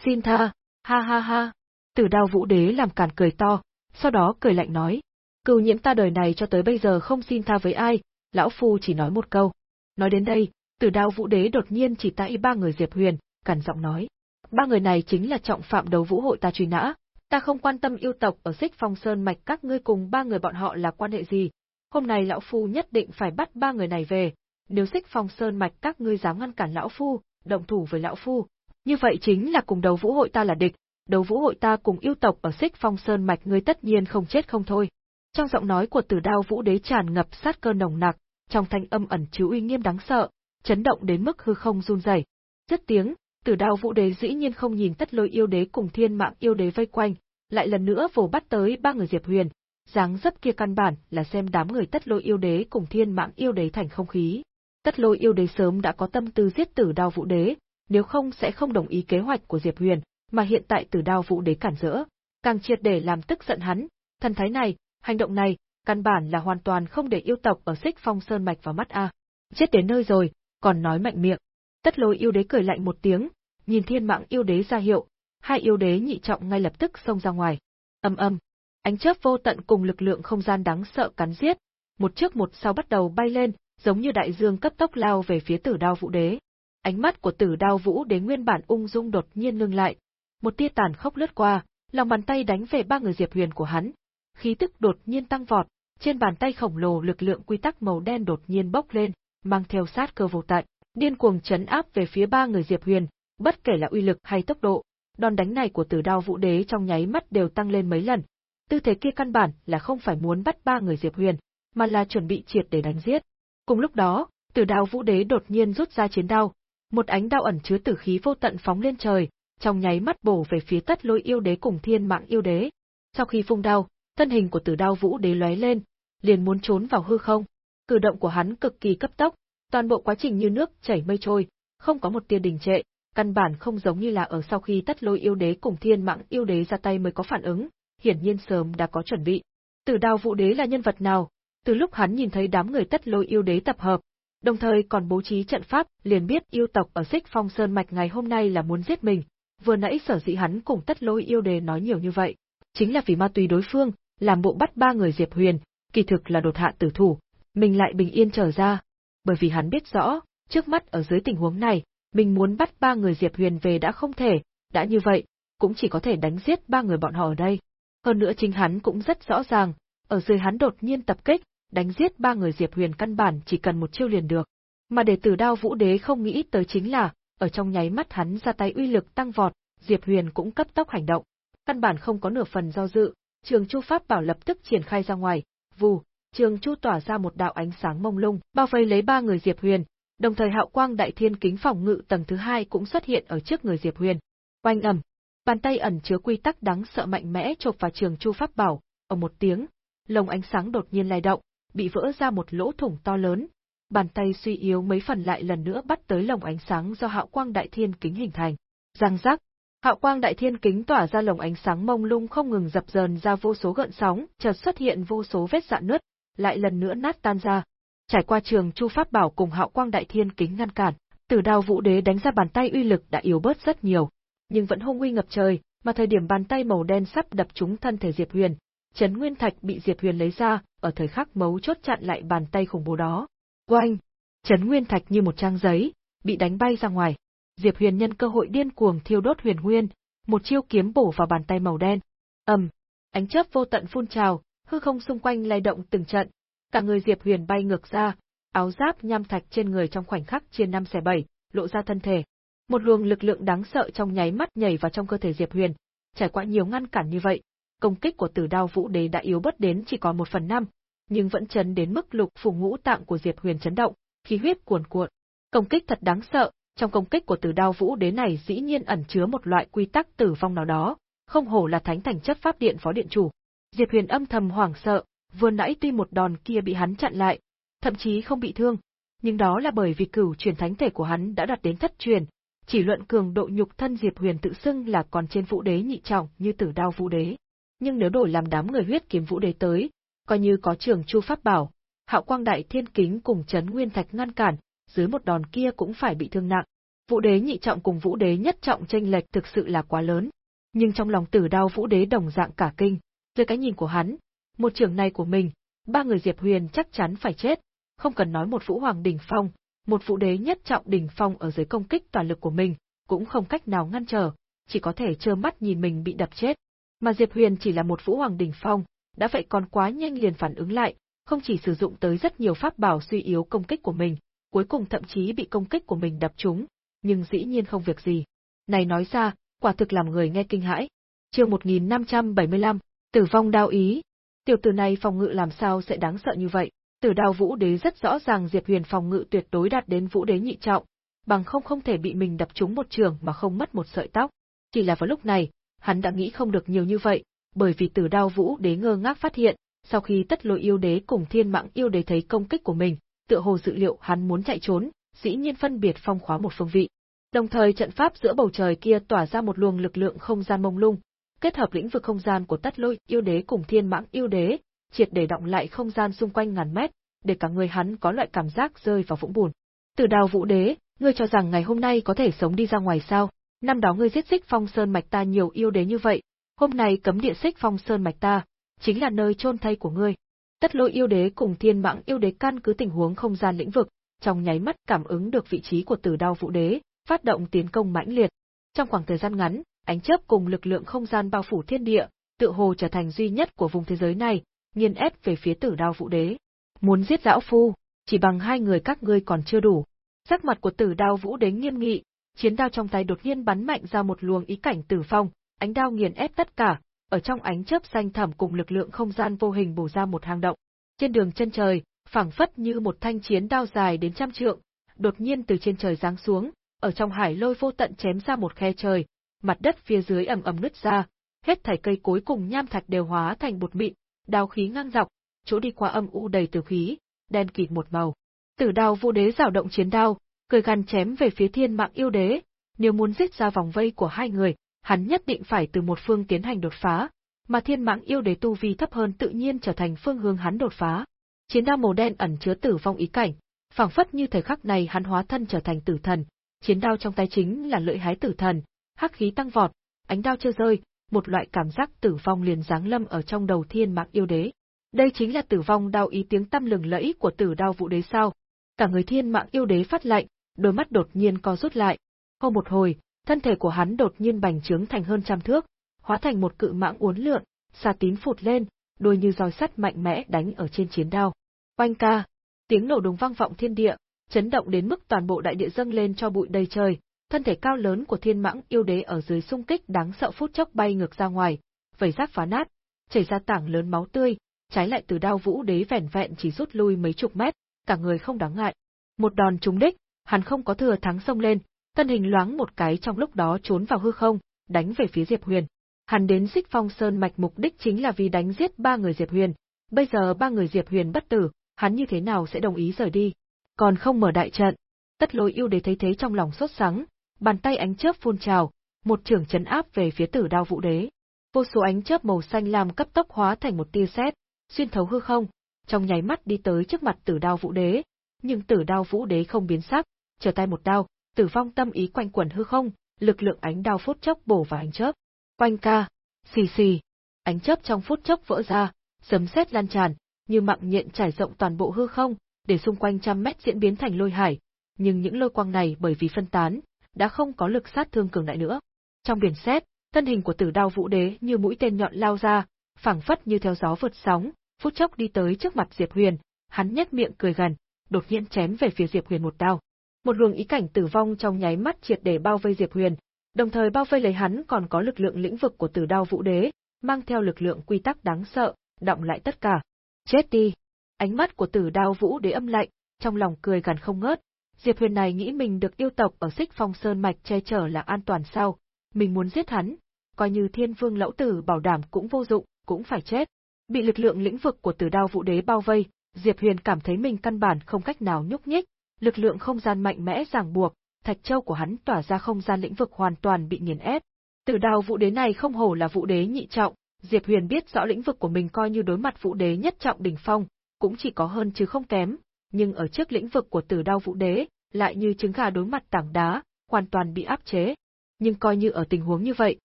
Xin tha, ha ha ha. Tử đao vũ đế làm cản cười to, sau đó cười lạnh nói. Cừu nhiễm ta đời này cho tới bây giờ không xin tha với ai, lão phu chỉ nói một câu. Nói đến đây, tử đao vũ đế đột nhiên chỉ tay ba người Diệp Huyền, cẩn giọng nói ba người này chính là trọng phạm đấu vũ hội ta truy nã, ta không quan tâm yêu tộc ở xích phong sơn mạch các ngươi cùng ba người bọn họ là quan hệ gì. Hôm nay lão phu nhất định phải bắt ba người này về, nếu xích phong sơn mạch các ngươi dám ngăn cản lão phu, động thủ với lão phu, như vậy chính là cùng đấu vũ hội ta là địch, đấu vũ hội ta cùng yêu tộc ở xích phong sơn mạch ngươi tất nhiên không chết không thôi. Trong giọng nói của tử đao vũ đế tràn ngập sát cơ nồng nặc, trong thanh âm ẩn chứa uy nghiêm đáng sợ, chấn động đến mức hư không run rẩy. Rất tiếng, Tử đao vũ đế dĩ nhiên không nhìn tất lôi yêu đế cùng thiên mạng yêu đế vây quanh, lại lần nữa vồ bắt tới ba người Diệp Huyền, dáng dấp kia căn bản là xem đám người tất lôi yêu đế cùng thiên mạng yêu đế thành không khí. Tất lôi yêu đế sớm đã có tâm tư giết tử đao vũ đế, nếu không sẽ không đồng ý kế hoạch của Diệp Huyền, mà hiện tại tử đao vũ đế cản rỡ, càng triệt để làm tức giận hắn, thần thái này, hành động này, căn bản là hoàn toàn không để yêu tộc ở xích phong sơn mạch vào mắt a. Chết đến nơi rồi, còn nói mạnh miệng. Tất lôi yêu đế cười lạnh một tiếng, nhìn thiên mạng yêu đế ra hiệu, hai yêu đế nhị trọng ngay lập tức xông ra ngoài. Âm âm, ánh chớp vô tận cùng lực lượng không gian đáng sợ cắn giết, một trước một sau bắt đầu bay lên, giống như đại dương cấp tốc lao về phía tử đao vũ đế. Ánh mắt của tử đao vũ đế nguyên bản ung dung đột nhiên ngưng lại, một tia tàn khốc lướt qua, lòng bàn tay đánh về ba người diệp huyền của hắn. Khí tức đột nhiên tăng vọt, trên bàn tay khổng lồ lực lượng quy tắc màu đen đột nhiên bốc lên, mang theo sát cơ vô tận điên cuồng chấn áp về phía ba người Diệp Huyền, bất kể là uy lực hay tốc độ, đòn đánh này của Tử Đao Vũ Đế trong nháy mắt đều tăng lên mấy lần. Tư thế kia căn bản là không phải muốn bắt ba người Diệp Huyền, mà là chuẩn bị triệt để đánh giết. Cùng lúc đó, Tử Đao Vũ Đế đột nhiên rút ra chiến đao, một ánh đao ẩn chứa tử khí vô tận phóng lên trời, trong nháy mắt bổ về phía Tất Lôi yêu đế cùng Thiên Mạng yêu đế. Sau khi phung đao, thân hình của Tử Đao Vũ Đế lóe lên, liền muốn trốn vào hư không. Cử động của hắn cực kỳ cấp tốc, toàn bộ quá trình như nước chảy mây trôi, không có một tia đình trệ, căn bản không giống như là ở sau khi tất lôi yêu đế cùng thiên mạng yêu đế ra tay mới có phản ứng, hiển nhiên sớm đã có chuẩn bị. Tử đao vũ đế là nhân vật nào? Từ lúc hắn nhìn thấy đám người tất lôi yêu đế tập hợp, đồng thời còn bố trí trận pháp, liền biết yêu tộc ở xích phong sơn mạch ngày hôm nay là muốn giết mình. Vừa nãy sở dĩ hắn cùng tất lôi yêu đề nói nhiều như vậy, chính là vì ma túy đối phương, làm bộ bắt ba người Diệp Huyền, kỳ thực là đột hạ tử thủ, mình lại bình yên trở ra, bởi vì hắn biết rõ, trước mắt ở dưới tình huống này, mình muốn bắt ba người Diệp Huyền về đã không thể, đã như vậy, cũng chỉ có thể đánh giết ba người bọn họ ở đây. Hơn nữa chính hắn cũng rất rõ ràng, ở dưới hắn đột nhiên tập kích, đánh giết ba người Diệp Huyền căn bản chỉ cần một chiêu liền được. Mà để tử đao vũ đế không nghĩ tới chính là, ở trong nháy mắt hắn ra tay uy lực tăng vọt, Diệp Huyền cũng cấp tốc hành động. Căn bản không có nửa phần do dự, Trường Chu Pháp Bảo lập tức triển khai ra ngoài, vù, Trường Chu tỏa ra một đạo ánh sáng mông lung, bao vây lấy ba người Diệp Huyền, đồng thời Hạo Quang Đại Thiên kính phòng ngự tầng thứ hai cũng xuất hiện ở trước người Diệp Huyền. Oanh ầm, bàn tay ẩn chứa quy tắc đáng sợ mạnh mẽ chộp vào Trường Chu Pháp Bảo, ở một tiếng, lồng ánh sáng đột nhiên lay động, bị vỡ ra một lỗ thủng to lớn. Bàn tay suy yếu mấy phần lại lần nữa bắt tới lồng ánh sáng do Hạo Quang Đại Thiên kính hình thành. Răng rắc, Hạo quang đại thiên kính tỏa ra lồng ánh sáng mông lung không ngừng dập dờn ra vô số gợn sóng, chợt xuất hiện vô số vết dạn nứt, lại lần nữa nát tan ra. Trải qua trường Chu Pháp Bảo cùng Hạo quang đại thiên kính ngăn cản, Tử Đao Vũ Đế đánh ra bàn tay uy lực đã yếu bớt rất nhiều, nhưng vẫn hung uy ngập trời, mà thời điểm bàn tay màu đen sắp đập trúng thân thể Diệp Huyền, chấn nguyên thạch bị Diệp Huyền lấy ra, ở thời khắc mấu chốt chặn lại bàn tay khủng bố đó. Oanh! Chấn nguyên thạch như một trang giấy, bị đánh bay ra ngoài. Diệp Huyền nhân cơ hội điên cuồng thiêu đốt huyền nguyên, một chiêu kiếm bổ vào bàn tay màu đen. Ầm, ánh chớp vô tận phun trào, hư không xung quanh lay động từng trận, cả người Diệp Huyền bay ngược ra, áo giáp nham thạch trên người trong khoảnh khắc chia năm xẻ bảy, lộ ra thân thể. Một luồng lực lượng đáng sợ trong nháy mắt nhảy vào trong cơ thể Diệp Huyền, trải qua nhiều ngăn cản như vậy, công kích của Tử Đao Vũ Đế đã yếu bất đến chỉ còn một phần năm, nhưng vẫn chấn đến mức lục phủ ngũ tạng của Diệp Huyền chấn động, khí huyết cuồn cuộn. Công kích thật đáng sợ, trong công kích của Tử Đao Vũ Đế này dĩ nhiên ẩn chứa một loại quy tắc tử vong nào đó, không hổ là thánh thành chấp pháp điện phó điện chủ. Diệp Huyền âm thầm hoảng sợ, vừa nãy tuy một đòn kia bị hắn chặn lại, thậm chí không bị thương, nhưng đó là bởi vì cửu truyền thánh thể của hắn đã đạt đến thất truyền, chỉ luận cường độ nhục thân Diệp Huyền tự xưng là còn trên Vũ Đế nhị trọng như Tử Đao Vũ Đế. Nhưng nếu đổi làm đám người huyết kiếm Vũ Đế tới, coi như có trường Chu pháp bảo, Hạo Quang Đại Thiên Kính cùng chấn Nguyên Thạch ngăn cản, dưới một đòn kia cũng phải bị thương nặng. Vũ đế nhị trọng cùng vũ đế nhất trọng tranh lệch thực sự là quá lớn. Nhưng trong lòng tử đao vũ đế đồng dạng cả kinh, dưới cái nhìn của hắn, một trường này của mình, ba người Diệp Huyền chắc chắn phải chết, không cần nói một vũ hoàng đỉnh phong, một vũ đế nhất trọng đỉnh phong ở dưới công kích toàn lực của mình, cũng không cách nào ngăn trở, chỉ có thể trơ mắt nhìn mình bị đập chết. Mà Diệp Huyền chỉ là một vũ hoàng đỉnh phong, đã vậy còn quá nhanh liền phản ứng lại, không chỉ sử dụng tới rất nhiều pháp bảo suy yếu công kích của mình, cuối cùng thậm chí bị công kích của mình đập trúng, nhưng dĩ nhiên không việc gì. Này nói ra, quả thực làm người nghe kinh hãi. Chương 1575, Tử vong đao ý. Tiểu tử này phòng ngự làm sao sẽ đáng sợ như vậy? Tử đao vũ đế rất rõ ràng Diệp Huyền phòng ngự tuyệt đối đạt đến vũ đế nhị trọng, bằng không không thể bị mình đập trúng một trường mà không mất một sợi tóc. Chỉ là vào lúc này, hắn đã nghĩ không được nhiều như vậy, bởi vì Tử đao vũ đế ngơ ngác phát hiện, sau khi tất lôi yêu đế cùng thiên mạng yêu đế thấy công kích của mình, tựa hồ dự liệu hắn muốn chạy trốn, dĩ nhiên phân biệt phong khóa một phương vị. Đồng thời trận pháp giữa bầu trời kia tỏa ra một luồng lực lượng không gian mông lung, kết hợp lĩnh vực không gian của Tất Lôi yêu đế cùng Thiên Mãng yêu đế, triệt để động lại không gian xung quanh ngàn mét, để cả người hắn có loại cảm giác rơi vào vũng bùn. Từ đào vũ đế, ngươi cho rằng ngày hôm nay có thể sống đi ra ngoài sao? Năm đó ngươi giết xích phong sơn mạch ta nhiều yêu đế như vậy, hôm nay cấm địa xích phong sơn mạch ta, chính là nơi chôn thay của ngươi. Tất lôi yêu đế cùng thiên mạng yêu đế căn cứ tình huống không gian lĩnh vực, trong nháy mắt cảm ứng được vị trí của tử đao vũ đế, phát động tiến công mãnh liệt. Trong khoảng thời gian ngắn, ánh chớp cùng lực lượng không gian bao phủ thiên địa, tự hồ trở thành duy nhất của vùng thế giới này, nghiền ép về phía tử đao vũ đế. Muốn giết lão phu, chỉ bằng hai người các ngươi còn chưa đủ. Sắc mặt của tử đao vũ đế nghiêm nghị, chiến đao trong tay đột nhiên bắn mạnh ra một luồng ý cảnh tử phong, ánh đao nghiền ép tất cả, ở trong ánh chớp xanh thẳm cùng lực lượng không gian vô hình bổ ra một hang động. Trên đường chân trời, phảng phất như một thanh chiến đao dài đến trăm trượng, đột nhiên từ trên trời giáng xuống, ở trong hải lôi vô tận chém ra một khe trời, mặt đất phía dưới ầm ầm nứt ra, hết thảy cây cối cùng nham thạch đều hóa thành bột mịn, đao khí ngang dọc, chỗ đi qua âm u đầy tử khí, đen kịt một màu. Tử đao vô đế rào động chiến đao, cười gằn chém về phía thiên mạng yêu đế, nếu muốn giết ra vòng vây của hai người, hắn nhất định phải từ một phương tiến hành đột phá, mà thiên mạng yêu đế tu vi thấp hơn tự nhiên trở thành phương hướng hắn đột phá. Chiến đao màu đen ẩn chứa tử vong ý cảnh, phảng phất như thời khắc này hắn hóa thân trở thành tử thần, chiến đao trong tay chính là lợi hái tử thần, hắc khí tăng vọt, ánh đao chưa rơi, một loại cảm giác tử vong liền giáng lâm ở trong đầu thiên mạng yêu đế. Đây chính là tử vong đao ý tiếng tâm lừng lẫy của tử đao vũ đế sao? Cả người thiên mạng yêu đế phát lạnh, đôi mắt đột nhiên co rút lại. Không một hồi, thân thể của hắn đột nhiên bành trướng thành hơn trăm thước, hóa thành một cự mãng uốn lượn, xà tín phụt lên, đuôi như roi sắt mạnh mẽ đánh ở trên chiến đao. Oanh ca, tiếng nổ đùng vang vọng thiên địa, chấn động đến mức toàn bộ đại địa dâng lên cho bụi đầy trời, thân thể cao lớn của thiên mãng yêu đế ở dưới xung kích đáng sợ phút chốc bay ngược ra ngoài, vẩy rác phá nát, chảy ra tảng lớn máu tươi, trái lại từ đao vũ đế vẻn vẹn chỉ rút lui mấy chục mét, cả người không đáng ngại. Một đòn trúng đích, hắn không có thừa thắng xông lên, thân hình loáng một cái trong lúc đó trốn vào hư không, đánh về phía Diệp Huyền. Hắn đến Xích Phong Sơn mạch mục đích chính là vì đánh giết ba người Diệp Huyền, bây giờ ba người Diệp Huyền bất tử, hắn như thế nào sẽ đồng ý rời đi? Còn không mở đại trận. Tất Lôi yêu đế thấy thế trong lòng sốt sắng, bàn tay ánh chớp phun trào, một trường chấn áp về phía Tử Đao Vũ Đế. Vô số ánh chớp màu xanh lam cấp tốc hóa thành một tia sét, xuyên thấu hư không, trong nháy mắt đi tới trước mặt Tử Đao Vũ Đế, nhưng Tử Đao Vũ Đế không biến sắc, trở tay một đao, Tử Vong tâm ý quanh quẩn hư không, lực lượng ánh đao phút chốc bổ vào ánh chớp. Quanh ca, xì xì, ánh chớp trong phút chốc vỡ ra, sấm sét lan tràn, như mạng nhện trải rộng toàn bộ hư không, để xung quanh trăm mét diễn biến thành lôi hải, nhưng những lôi quang này bởi vì phân tán, đã không có lực sát thương cường đại nữa. Trong biển sét, thân hình của Tử Đao Vũ Đế như mũi tên nhọn lao ra, phảng phất như theo gió vượt sóng, phút chốc đi tới trước mặt Diệp Huyền, hắn nhếch miệng cười gần, đột nhiên chém về phía Diệp Huyền một đao. Một luồng ý cảnh tử vong trong nháy mắt triệt để bao vây Diệp Huyền, đồng thời bao vây lấy hắn còn có lực lượng lĩnh vực của Tử Đao Vũ Đế, mang theo lực lượng quy tắc đáng sợ, động lại tất cả. Chết đi! Ánh mắt của Tử Đao Vũ Đế âm lạnh, trong lòng cười gần không ngớt. Diệp Huyền này nghĩ mình được yêu tộc ở Xích Phong Sơn mạch che chở là an toàn sao? Mình muốn giết hắn, coi như Thiên Vương lão tử bảo đảm cũng vô dụng, cũng phải chết. Bị lực lượng lĩnh vực của Tử Đao Vũ Đế bao vây, Diệp Huyền cảm thấy mình căn bản không cách nào nhúc nhích, lực lượng không gian mạnh mẽ ràng buộc, thạch châu của hắn tỏa ra không gian lĩnh vực hoàn toàn bị nghiền ép. Tử Đào Vũ Đế này không hổ là Vũ Đế nhị trọng, Diệp Huyền biết rõ lĩnh vực của mình coi như đối mặt Vũ Đế nhất trọng đỉnh phong, cũng chỉ có hơn chứ không kém, nhưng ở trước lĩnh vực của Tử Đao Vũ Đế, lại như trứng gà đối mặt tảng đá, hoàn toàn bị áp chế. Nhưng coi như ở tình huống như vậy,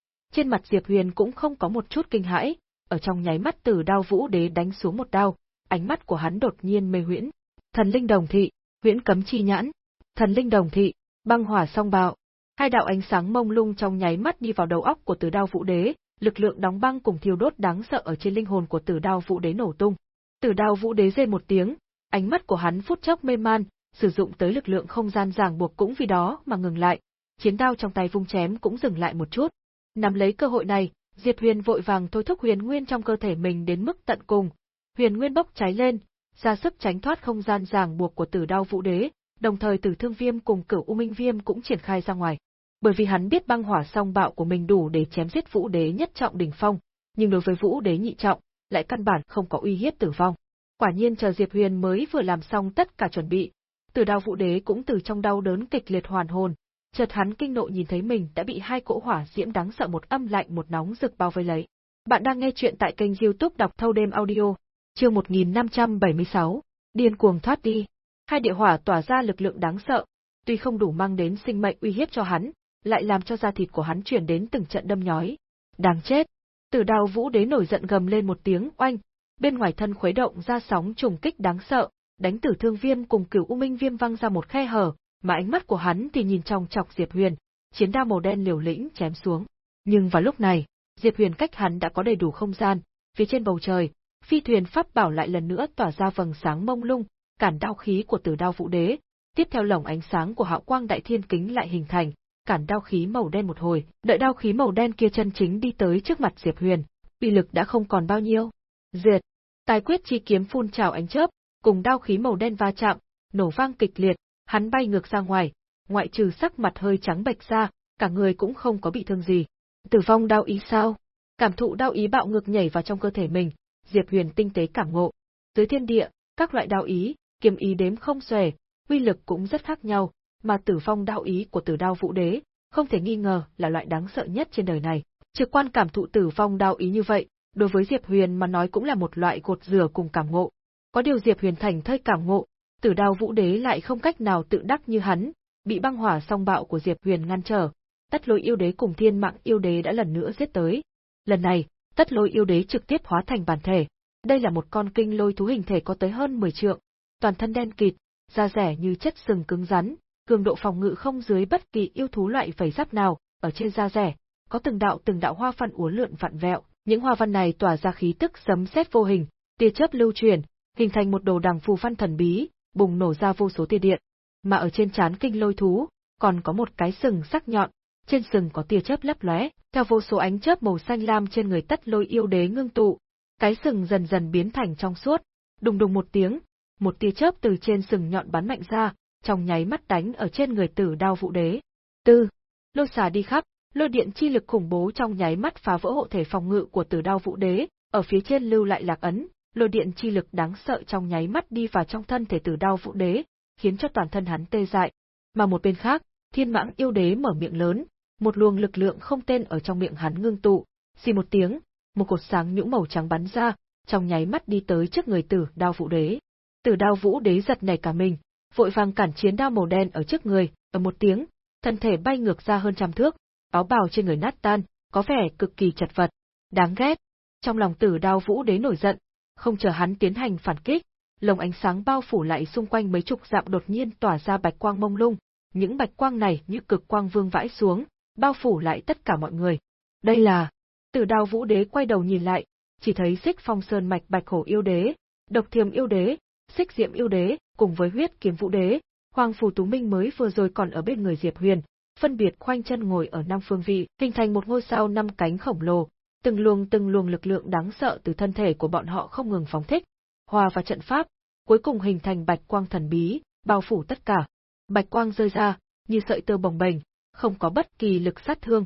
trên mặt Diệp Huyền cũng không có một chút kinh hãi, ở trong nháy mắt Tử Đao Vũ Đế đánh xuống một đao, ánh mắt của hắn đột nhiên mê huyễn. Thần linh đồng thị, huyễn cấm chi nhãn, thần linh đồng thị, băng hỏa song bạo. Hai đạo ánh sáng mông lung trong nháy mắt đi vào đầu óc của Tử Đao Vũ Đế, lực lượng đóng băng cùng thiêu đốt đáng sợ ở trên linh hồn của Tử Đao Vũ Đế nổ tung. Tử Đao Vũ Đế rên một tiếng, ánh mắt của hắn phút chốc mê man, sử dụng tới lực lượng không gian ràng buộc cũng vì đó mà ngừng lại, chiến đao trong tay vung chém cũng dừng lại một chút. Nắm lấy cơ hội này, Diệp Huyền vội vàng thôi thúc huyền nguyên trong cơ thể mình đến mức tận cùng. Huyền nguyên bốc cháy lên, ra sức tránh thoát không gian ràng buộc của Tử Đao Vũ Đế, đồng thời Tử Thương Viêm cùng Cửu U Minh Viêm cũng triển khai ra ngoài. Bởi vì hắn biết băng hỏa song bạo của mình đủ để chém giết Vũ Đế nhất trọng đỉnh phong, nhưng đối với Vũ Đế nhị trọng, lại căn bản không có uy hiếp tử vong. Quả nhiên chờ Diệp Huyền mới vừa làm xong tất cả chuẩn bị, Tử Đao Vũ Đế cũng từ trong đau đớn kịch liệt hoàn hồn, chợt hắn kinh nộ nhìn thấy mình đã bị hai cỗ hỏa diễm đáng sợ một âm lạnh một nóng rực bao vây lấy. Bạn đang nghe chuyện tại kênh YouTube đọc thâu đêm audio, chương 1576, điên cuồng thoát đi. Hai địa hỏa tỏa ra lực lượng đáng sợ, tuy không đủ mang đến sinh mệnh uy hiếp cho hắn, lại làm cho da thịt của hắn chuyển đến từng trận đâm nhói. Đáng chết! Tử Đào vũ đế nổi giận gầm lên một tiếng oanh, bên ngoài thân khuấy động ra sóng trùng kích đáng sợ, đánh tử thương viêm cùng cửu u minh viêm văng ra một khe hở, mà ánh mắt của hắn thì nhìn trong chọc Diệp Huyền, chiến đao màu đen liều lĩnh chém xuống. Nhưng vào lúc này, Diệp Huyền cách hắn đã có đầy đủ không gian, phía trên bầu trời, phi thuyền pháp bảo lại lần nữa tỏa ra vầng sáng mông lung, cản đao khí của Tử Đao Vũ Đế, tiếp theo lồng ánh sáng của Hạo Quang Đại Thiên Kính lại hình thành, cản đao khí màu đen một hồi, đợi đao khí màu đen kia chân chính đi tới trước mặt Diệp Huyền, uy lực đã không còn bao nhiêu. Diệt, tài quyết chi kiếm phun trào ánh chớp, cùng đao khí màu đen va chạm, nổ vang kịch liệt, hắn bay ngược ra ngoài, ngoại trừ sắc mặt hơi trắng bệch ra, cả người cũng không có bị thương gì. Tử vong đao ý sao? Cảm thụ đao ý bạo ngược nhảy vào trong cơ thể mình, Diệp Huyền tinh tế cảm ngộ. Dưới thiên địa, các loại đạo ý, kiếm ý đếm không xuể, uy lực cũng rất khác nhau, mà tử phong đạo ý của tử đao vũ đế, không thể nghi ngờ là loại đáng sợ nhất trên đời này. Trực quan cảm thụ tử phong đạo ý như vậy, đối với Diệp Huyền mà nói cũng là một loại gột rửa cùng cảm ngộ. Có điều Diệp Huyền thành thơi cảm ngộ, tử đao vũ đế lại không cách nào tự đắc như hắn, bị băng hỏa song bạo của Diệp Huyền ngăn trở. Tất lôi yêu đế cùng thiên mạng yêu đế đã lần nữa giết tới. Lần này, tất lôi yêu đế trực tiếp hóa thành bản thể. Đây là một con kinh lôi thú hình thể có tới hơn 10 trượng, toàn thân đen kịt, da rẻ như chất sừng cứng rắn, cường độ phòng ngự không dưới bất kỳ yêu thú loại vảy giáp nào, ở trên da rẻ, có từng đạo từng đạo hoa văn uốn lượn vặn vẹo, những hoa văn này tỏa ra khí tức sấm sét vô hình, tia chớp lưu truyền, hình thành một đồ đằng phù văn thần bí, bùng nổ ra vô số tia điện. Mà ở trên trán kinh lôi thú, còn có một cái sừng sắc nhọn, trên sừng có tia chớp lấp lóe, theo vô số ánh chớp màu xanh lam trên người tất lôi yêu đế ngưng tụ, cái sừng dần dần biến thành trong suốt, đùng đùng một tiếng, một tia chớp từ trên sừng nhọn bắn mạnh ra, trong nháy mắt đánh ở trên người tử đao vũ đế. Tư, lôi xà đi khắp, lôi điện chi lực khủng bố trong nháy mắt phá vỡ hộ thể phòng ngự của tử đao vũ đế, ở phía trên lưu lại lạc ấn, lôi điện chi lực đáng sợ trong nháy mắt đi vào trong thân thể tử đao vũ đế, khiến cho toàn thân hắn tê dại. Mà một bên khác, thiên mãng yêu đế mở miệng lớn, một luồng lực lượng không tên ở trong miệng hắn ngưng tụ, xì một tiếng, một cột sáng nhũ màu trắng bắn ra, trong nháy mắt đi tới trước người tử đao vũ đế. Tử đao vũ đế giật nảy cả mình, vội vàng cản chiến đao màu đen ở trước người, ở một tiếng, thân thể bay ngược ra hơn trăm thước, áo bào trên người nát tan, có vẻ cực kỳ chật vật. Đáng ghét. Trong lòng tử đao vũ đế nổi giận, không chờ hắn tiến hành phản kích, lồng ánh sáng bao phủ lại xung quanh mấy chục dặm đột nhiên tỏa ra bạch quang mông lung, những bạch quang này như cực quang vương vãi xuống, bao phủ lại tất cả mọi người. Đây là... Tử đao vũ đế quay đầu nhìn lại, chỉ thấy xích phong sơn mạch bạch hổ yêu đế, độc thiềm yêu đế, xích diệm yêu đế, cùng với huyết kiếm vũ đế, hoàng phù tú minh mới vừa rồi còn ở bên người Diệp Huyền, phân biệt khoanh chân ngồi ở năm phương vị, hình thành một ngôi sao năm cánh khổng lồ, từng luồng từng luồng lực lượng đáng sợ từ thân thể của bọn họ không ngừng phóng thích, hòa vào trận pháp, cuối cùng hình thành bạch quang thần bí, bao phủ tất cả. Bạch quang rơi ra, như sợi tơ bồng bềnh, không có bất kỳ lực sát thương,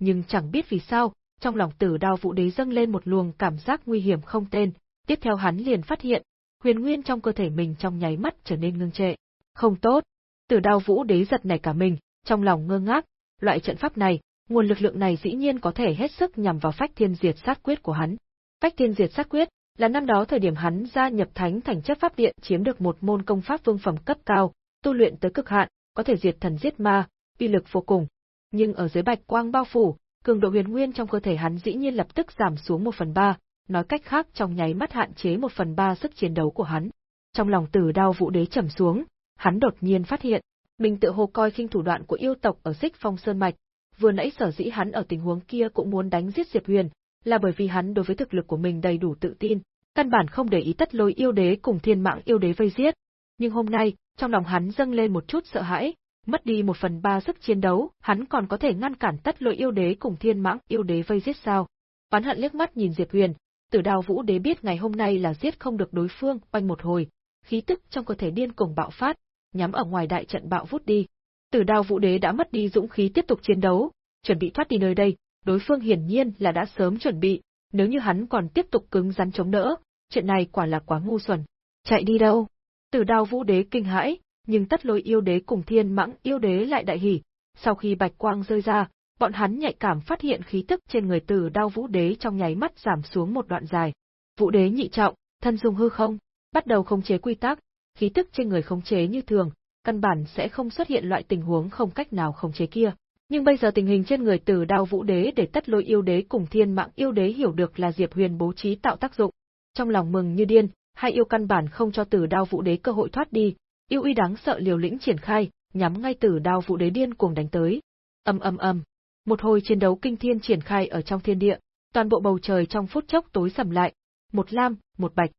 nhưng chẳng biết vì sao, trong lòng Tử Đao Vũ Đế dâng lên một luồng cảm giác nguy hiểm không tên, tiếp theo hắn liền phát hiện, huyền nguyên trong cơ thể mình trong nháy mắt trở nên ngưng trệ. Không tốt. Tử Đao Vũ Đế giật nảy cả mình, trong lòng ngơ ngác, loại trận pháp này, nguồn lực lượng này dĩ nhiên có thể hết sức nhằm vào phách thiên diệt sát quyết của hắn. Phách thiên diệt sát quyết là năm đó thời điểm hắn gia nhập thánh thành chất pháp điện chiếm được một môn công pháp vương phẩm cấp cao, tu luyện tới cực hạn, có thể diệt thần giết ma, uy lực vô cùng. Nhưng ở dưới bạch quang bao phủ, cường độ huyền nguyên trong cơ thể hắn dĩ nhiên lập tức giảm xuống một phần ba, nói cách khác trong nháy mắt hạn chế một phần ba sức chiến đấu của hắn. Trong lòng tử đao vũ đế trầm xuống, hắn đột nhiên phát hiện, mình tự hồ coi khinh thủ đoạn của yêu tộc ở xích phong sơn mạch, vừa nãy sở dĩ hắn ở tình huống kia cũng muốn đánh giết Diệp Huyền, là bởi vì hắn đối với thực lực của mình đầy đủ tự tin, căn bản không để ý tất lôi yêu đế cùng thiên mạng yêu đế vây giết. Nhưng hôm nay, trong lòng hắn dâng lên một chút sợ hãi, mất đi một phần ba sức chiến đấu, hắn còn có thể ngăn cản tất lôi yêu đế cùng thiên mãng yêu đế vây giết sao. Oán hận liếc mắt nhìn Diệp Huyền, tử đào vũ đế biết ngày hôm nay là giết không được đối phương, oanh một hồi, khí tức trong cơ thể điên cuồng bạo phát, nhắm ở ngoài đại trận bạo vút đi. Tử đao vũ đế đã mất đi dũng khí tiếp tục chiến đấu, chuẩn bị thoát đi nơi đây, đối phương hiển nhiên là đã sớm chuẩn bị, nếu như hắn còn tiếp tục cứng rắn chống đỡ, chuyện này quả là quá ngu xuẩn. Chạy đi đâu? Tử đao vũ đế kinh hãi, nhưng tất lôi yêu đế cùng thiên mãng yêu đế lại đại hỉ. Sau khi bạch quang rơi ra, bọn hắn nhạy cảm phát hiện khí tức trên người tử đao vũ đế trong nháy mắt giảm xuống một đoạn dài. Vũ đế nhị trọng, thân dung hư không, bắt đầu khống chế quy tắc, khí tức trên người khống chế như thường, căn bản sẽ không xuất hiện loại tình huống không cách nào khống chế kia. Nhưng bây giờ tình hình trên người Tử Đao Vũ Đế để tất lôi yêu đế cùng Thiên Mạng yêu đế hiểu được là Diệp Huyền bố trí tạo tác dụng. Trong lòng mừng như điên, hai yêu căn bản không cho Tử Đao Vũ Đế cơ hội thoát đi, yêu uy đáng sợ liều lĩnh triển khai, nhắm ngay Tử Đao Vũ Đế điên cuồng đánh tới. Ầm ầm ầm, một hồi chiến đấu kinh thiên triển khai ở trong thiên địa, toàn bộ bầu trời trong phút chốc tối sầm lại, một lam, một bạch,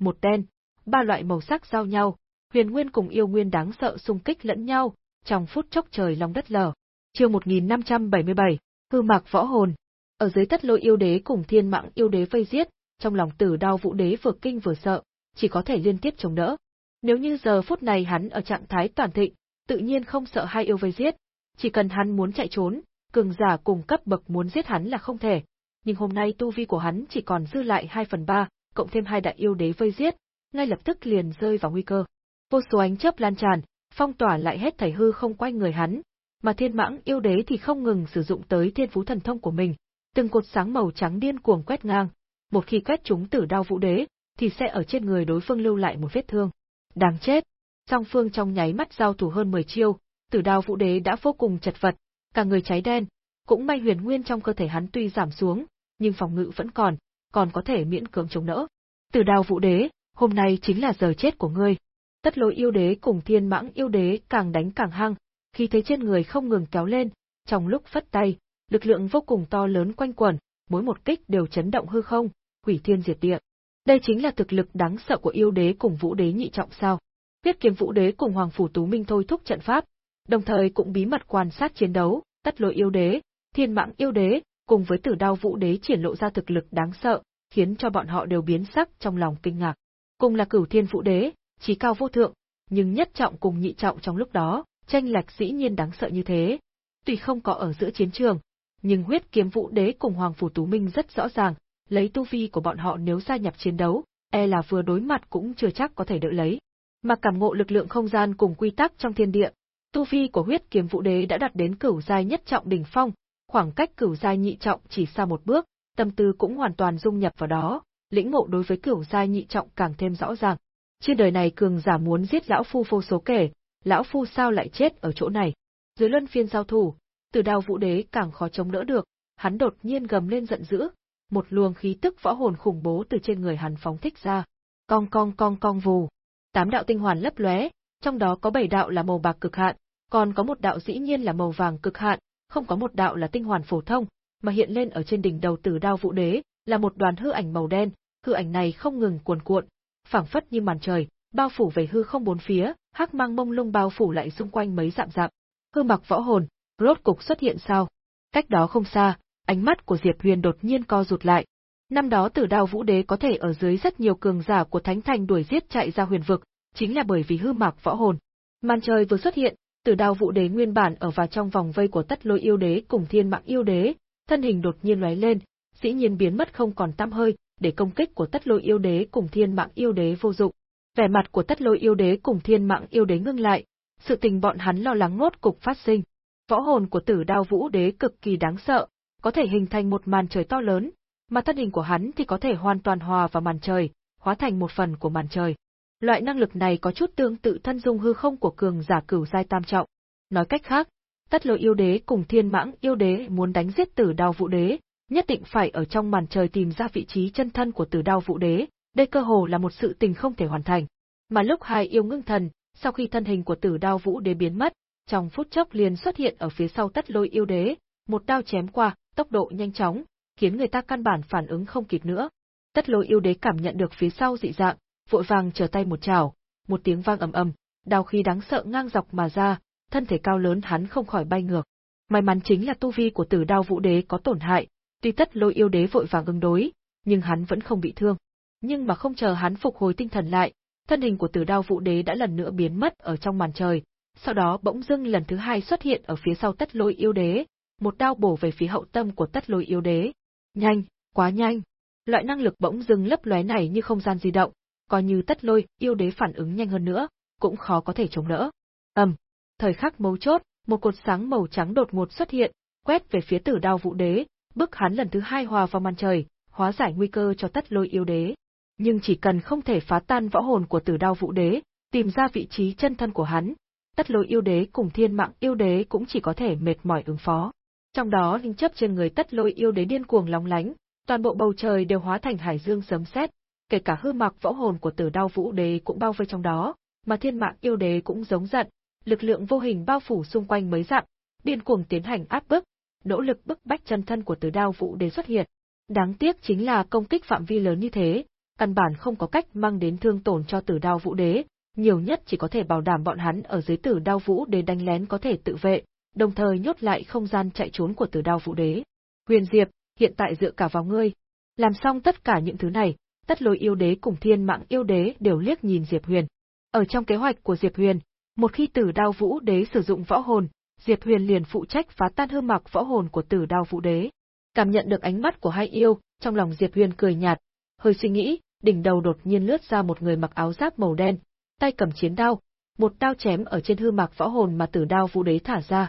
một đen, ba loại màu sắc giao nhau, huyền nguyên cùng yêu nguyên đáng sợ xung kích lẫn nhau, trong phút chốc trời long đất lở. Chương 1577, hư mạc võ hồn. Ở dưới tất lôi yêu đế cùng thiên mạng yêu đế vây giết, trong lòng tử đao vũ đế vừa kinh vừa sợ, chỉ có thể liên tiếp chống đỡ. Nếu như giờ phút này hắn ở trạng thái toàn thịnh, tự nhiên không sợ hai yêu vây giết, chỉ cần hắn muốn chạy trốn, cường giả cùng cấp bậc muốn giết hắn là không thể. Nhưng hôm nay tu vi của hắn chỉ còn dư lại 2 phần 3, cộng thêm hai đại yêu đế vây giết, ngay lập tức liền rơi vào nguy cơ. Vô số ánh chớp lan tràn, phong tỏa lại hết thảy hư không quanh người hắn, mà thiên mãng yêu đế thì không ngừng sử dụng tới thiên phú thần thông của mình, từng cột sáng màu trắng điên cuồng quét ngang, một khi quét chúng tử đao vũ đế, thì sẽ ở trên người đối phương lưu lại một vết thương. Đáng chết! Song phương trong nháy mắt giao thủ hơn 10 chiêu, tử đao vũ đế đã vô cùng chật vật, cả người cháy đen, cũng may huyền nguyên trong cơ thể hắn tuy giảm xuống, nhưng phòng ngự vẫn còn, còn có thể miễn cưỡng chống đỡ. Tử đao vũ đế, hôm nay chính là giờ chết của ngươi. Tất lối yêu đế cùng thiên mãng yêu đế càng đánh càng hăng, khi thấy trên người không ngừng kéo lên, trong lúc phất tay, lực lượng vô cùng to lớn quanh quẩn, mỗi một kích đều chấn động hư không, hủy thiên diệt địa. Đây chính là thực lực đáng sợ của yêu đế cùng vũ đế nhị trọng sao. Viết kiếm vũ đế cùng Hoàng Phủ Tú Minh thôi thúc trận pháp, đồng thời cũng bí mật quan sát chiến đấu, tất lôi yêu đế, thiên mạng yêu đế, cùng với tử đao vũ đế triển lộ ra thực lực đáng sợ, khiến cho bọn họ đều biến sắc trong lòng kinh ngạc. Cùng là cửu thiên vũ đế, trí cao vô thượng, nhưng nhất trọng cùng nhị trọng trong lúc đó, tranh lệch dĩ nhiên đáng sợ như thế. Tuy không có ở giữa chiến trường, nhưng huyết kiếm vũ đế cùng Hoàng Phủ Tú Minh rất rõ ràng, lấy tu vi của bọn họ nếu gia nhập chiến đấu, e là vừa đối mặt cũng chưa chắc có thể đỡ lấy. Mà cảm ngộ lực lượng không gian cùng quy tắc trong thiên địa, tu vi của huyết kiếm vũ đế đã đạt đến cửu giai nhất trọng đỉnh phong, khoảng cách cửu giai nhị trọng chỉ xa một bước, tâm tư cũng hoàn toàn dung nhập vào đó, lĩnh ngộ đối với cửu giai nhị trọng càng thêm rõ ràng. Trên đời này cường giả muốn giết lão phu vô số kể, lão phu sao lại chết ở chỗ này? Dưới luân phiên giao thủ, từ đao vũ đế càng khó chống đỡ được, hắn đột nhiên gầm lên giận dữ, một luồng khí tức võ hồn khủng bố từ trên người hắn phóng thích ra. Cong cong cong cong vù. Tám đạo tinh hoàn lấp lóe, trong đó có bảy đạo là màu bạc cực hạn, còn có một đạo dĩ nhiên là màu vàng cực hạn, không có một đạo là tinh hoàn phổ thông, mà hiện lên ở trên đỉnh đầu Tử Đao Vũ Đế, là một đoàn hư ảnh màu đen, hư ảnh này không ngừng cuồn cuộn, phảng phất như màn trời, bao phủ về hư không bốn phía, hắc mang mông lung bao phủ lại xung quanh mấy dặm dặm. Hư mặc võ hồn, rốt cục xuất hiện sao? Cách đó không xa, ánh mắt của Diệp Huyền đột nhiên co rụt lại. Năm đó Tử Đao Vũ Đế có thể ở dưới rất nhiều cường giả của Thánh Thành đuổi giết chạy ra huyền vực, chính là bởi vì hư mạc võ hồn. Màn trời vừa xuất hiện, Tử Đao Vũ Đế nguyên bản ở vào trong vòng vây của Tất Lôi Yêu Đế cùng Thiên Mạng Yêu Đế, thân hình đột nhiên lóe lên, dĩ nhiên biến mất không còn tăm hơi, để công kích của Tất Lôi Yêu Đế cùng Thiên Mạng Yêu Đế vô dụng. Vẻ mặt của Tất Lôi Yêu Đế cùng Thiên Mạng Yêu Đế ngưng lại, sự tình bọn hắn lo lắng ngốt cục phát sinh. Võ hồn của Tử Đao Vũ Đế cực kỳ đáng sợ, có thể hình thành một màn trời to lớn, mà thân hình của hắn thì có thể hoàn toàn hòa vào màn trời, hóa thành một phần của màn trời. Loại năng lực này có chút tương tự thân dung hư không của cường giả cửu giai tam trọng. Nói cách khác, tất lôi yêu đế cùng thiên mãng yêu đế muốn đánh giết tử đao vũ đế, nhất định phải ở trong màn trời tìm ra vị trí chân thân của tử đao vũ đế, đây cơ hồ là một sự tình không thể hoàn thành. Mà lúc hai yêu ngưng thần, sau khi thân hình của tử đao vũ đế biến mất, trong phút chốc liền xuất hiện ở phía sau tất lôi yêu đế, một đao chém qua, tốc độ nhanh chóng, khiến người ta căn bản phản ứng không kịp nữa. Tất lôi yêu đế cảm nhận được phía sau dị dạng, vội vàng trở tay một chảo, một tiếng vang ầm ầm, đao khí đáng sợ ngang dọc mà ra, thân thể cao lớn hắn không khỏi bay ngược. May mắn chính là tu vi của Tử Đao Vũ Đế có tổn hại, tuy tất lôi yêu đế vội vàng ứng đối, nhưng hắn vẫn không bị thương. Nhưng mà không chờ hắn phục hồi tinh thần lại, thân hình của Tử Đao Vũ Đế đã lần nữa biến mất ở trong màn trời, sau đó bỗng dưng lần thứ hai xuất hiện ở phía sau tất lôi yêu đế, một đao bổ về phía hậu tâm của tất lôi yêu đế. Nhanh, quá nhanh. Loại năng lực bỗng dưng lấp lóe này như không gian di động, coi như tất lôi, yêu đế phản ứng nhanh hơn nữa, cũng khó có thể chống đỡ. ầm, thời khắc mấu chốt, một cột sáng màu trắng đột ngột xuất hiện, quét về phía tử đao vũ đế, bức hắn lần thứ hai hòa vào màn trời, hóa giải nguy cơ cho tất lôi yêu đế. Nhưng chỉ cần không thể phá tan võ hồn của tử đao vũ đế, tìm ra vị trí chân thân của hắn, tất lôi yêu đế cùng thiên mạng yêu đế cũng chỉ có thể mệt mỏi ứng phó. Trong đó linh chấp trên người tất lôi yêu đế điên cuồng lóng lánh, toàn bộ bầu trời đều hóa thành hải dương sấm sét, kể cả hư mặc võ hồn của tử đao vũ đế cũng bao vây trong đó, mà thiên mạng yêu đế cũng giống giận, lực lượng vô hình bao phủ xung quanh mấy dặm, điên cuồng tiến hành áp bức, nỗ lực bức bách chân thân của tử đao vũ đế xuất hiện. Đáng tiếc chính là công kích phạm vi lớn như thế, căn bản không có cách mang đến thương tổn cho tử đao vũ đế, nhiều nhất chỉ có thể bảo đảm bọn hắn ở dưới tử đao vũ đế đánh lén có thể tự vệ, đồng thời nhốt lại không gian chạy trốn của tử đao vũ đế. Huyền Diệp, hiện tại dựa cả vào ngươi. Làm xong tất cả những thứ này, tất lôi yêu đế cùng thiên mạng yêu đế đều liếc nhìn Diệp Huyền. Ở trong kế hoạch của Diệp Huyền, một khi tử đao vũ đế sử dụng võ hồn, Diệp Huyền liền phụ trách phá tan hư mặc võ hồn của tử đao vũ đế. Cảm nhận được ánh mắt của hai yêu, trong lòng Diệp Huyền cười nhạt, hơi suy nghĩ, đỉnh đầu đột nhiên lướt ra một người mặc áo giáp màu đen, tay cầm chiến đao, một đao chém ở trên hư mặc võ hồn mà tử đao vũ đế thả ra.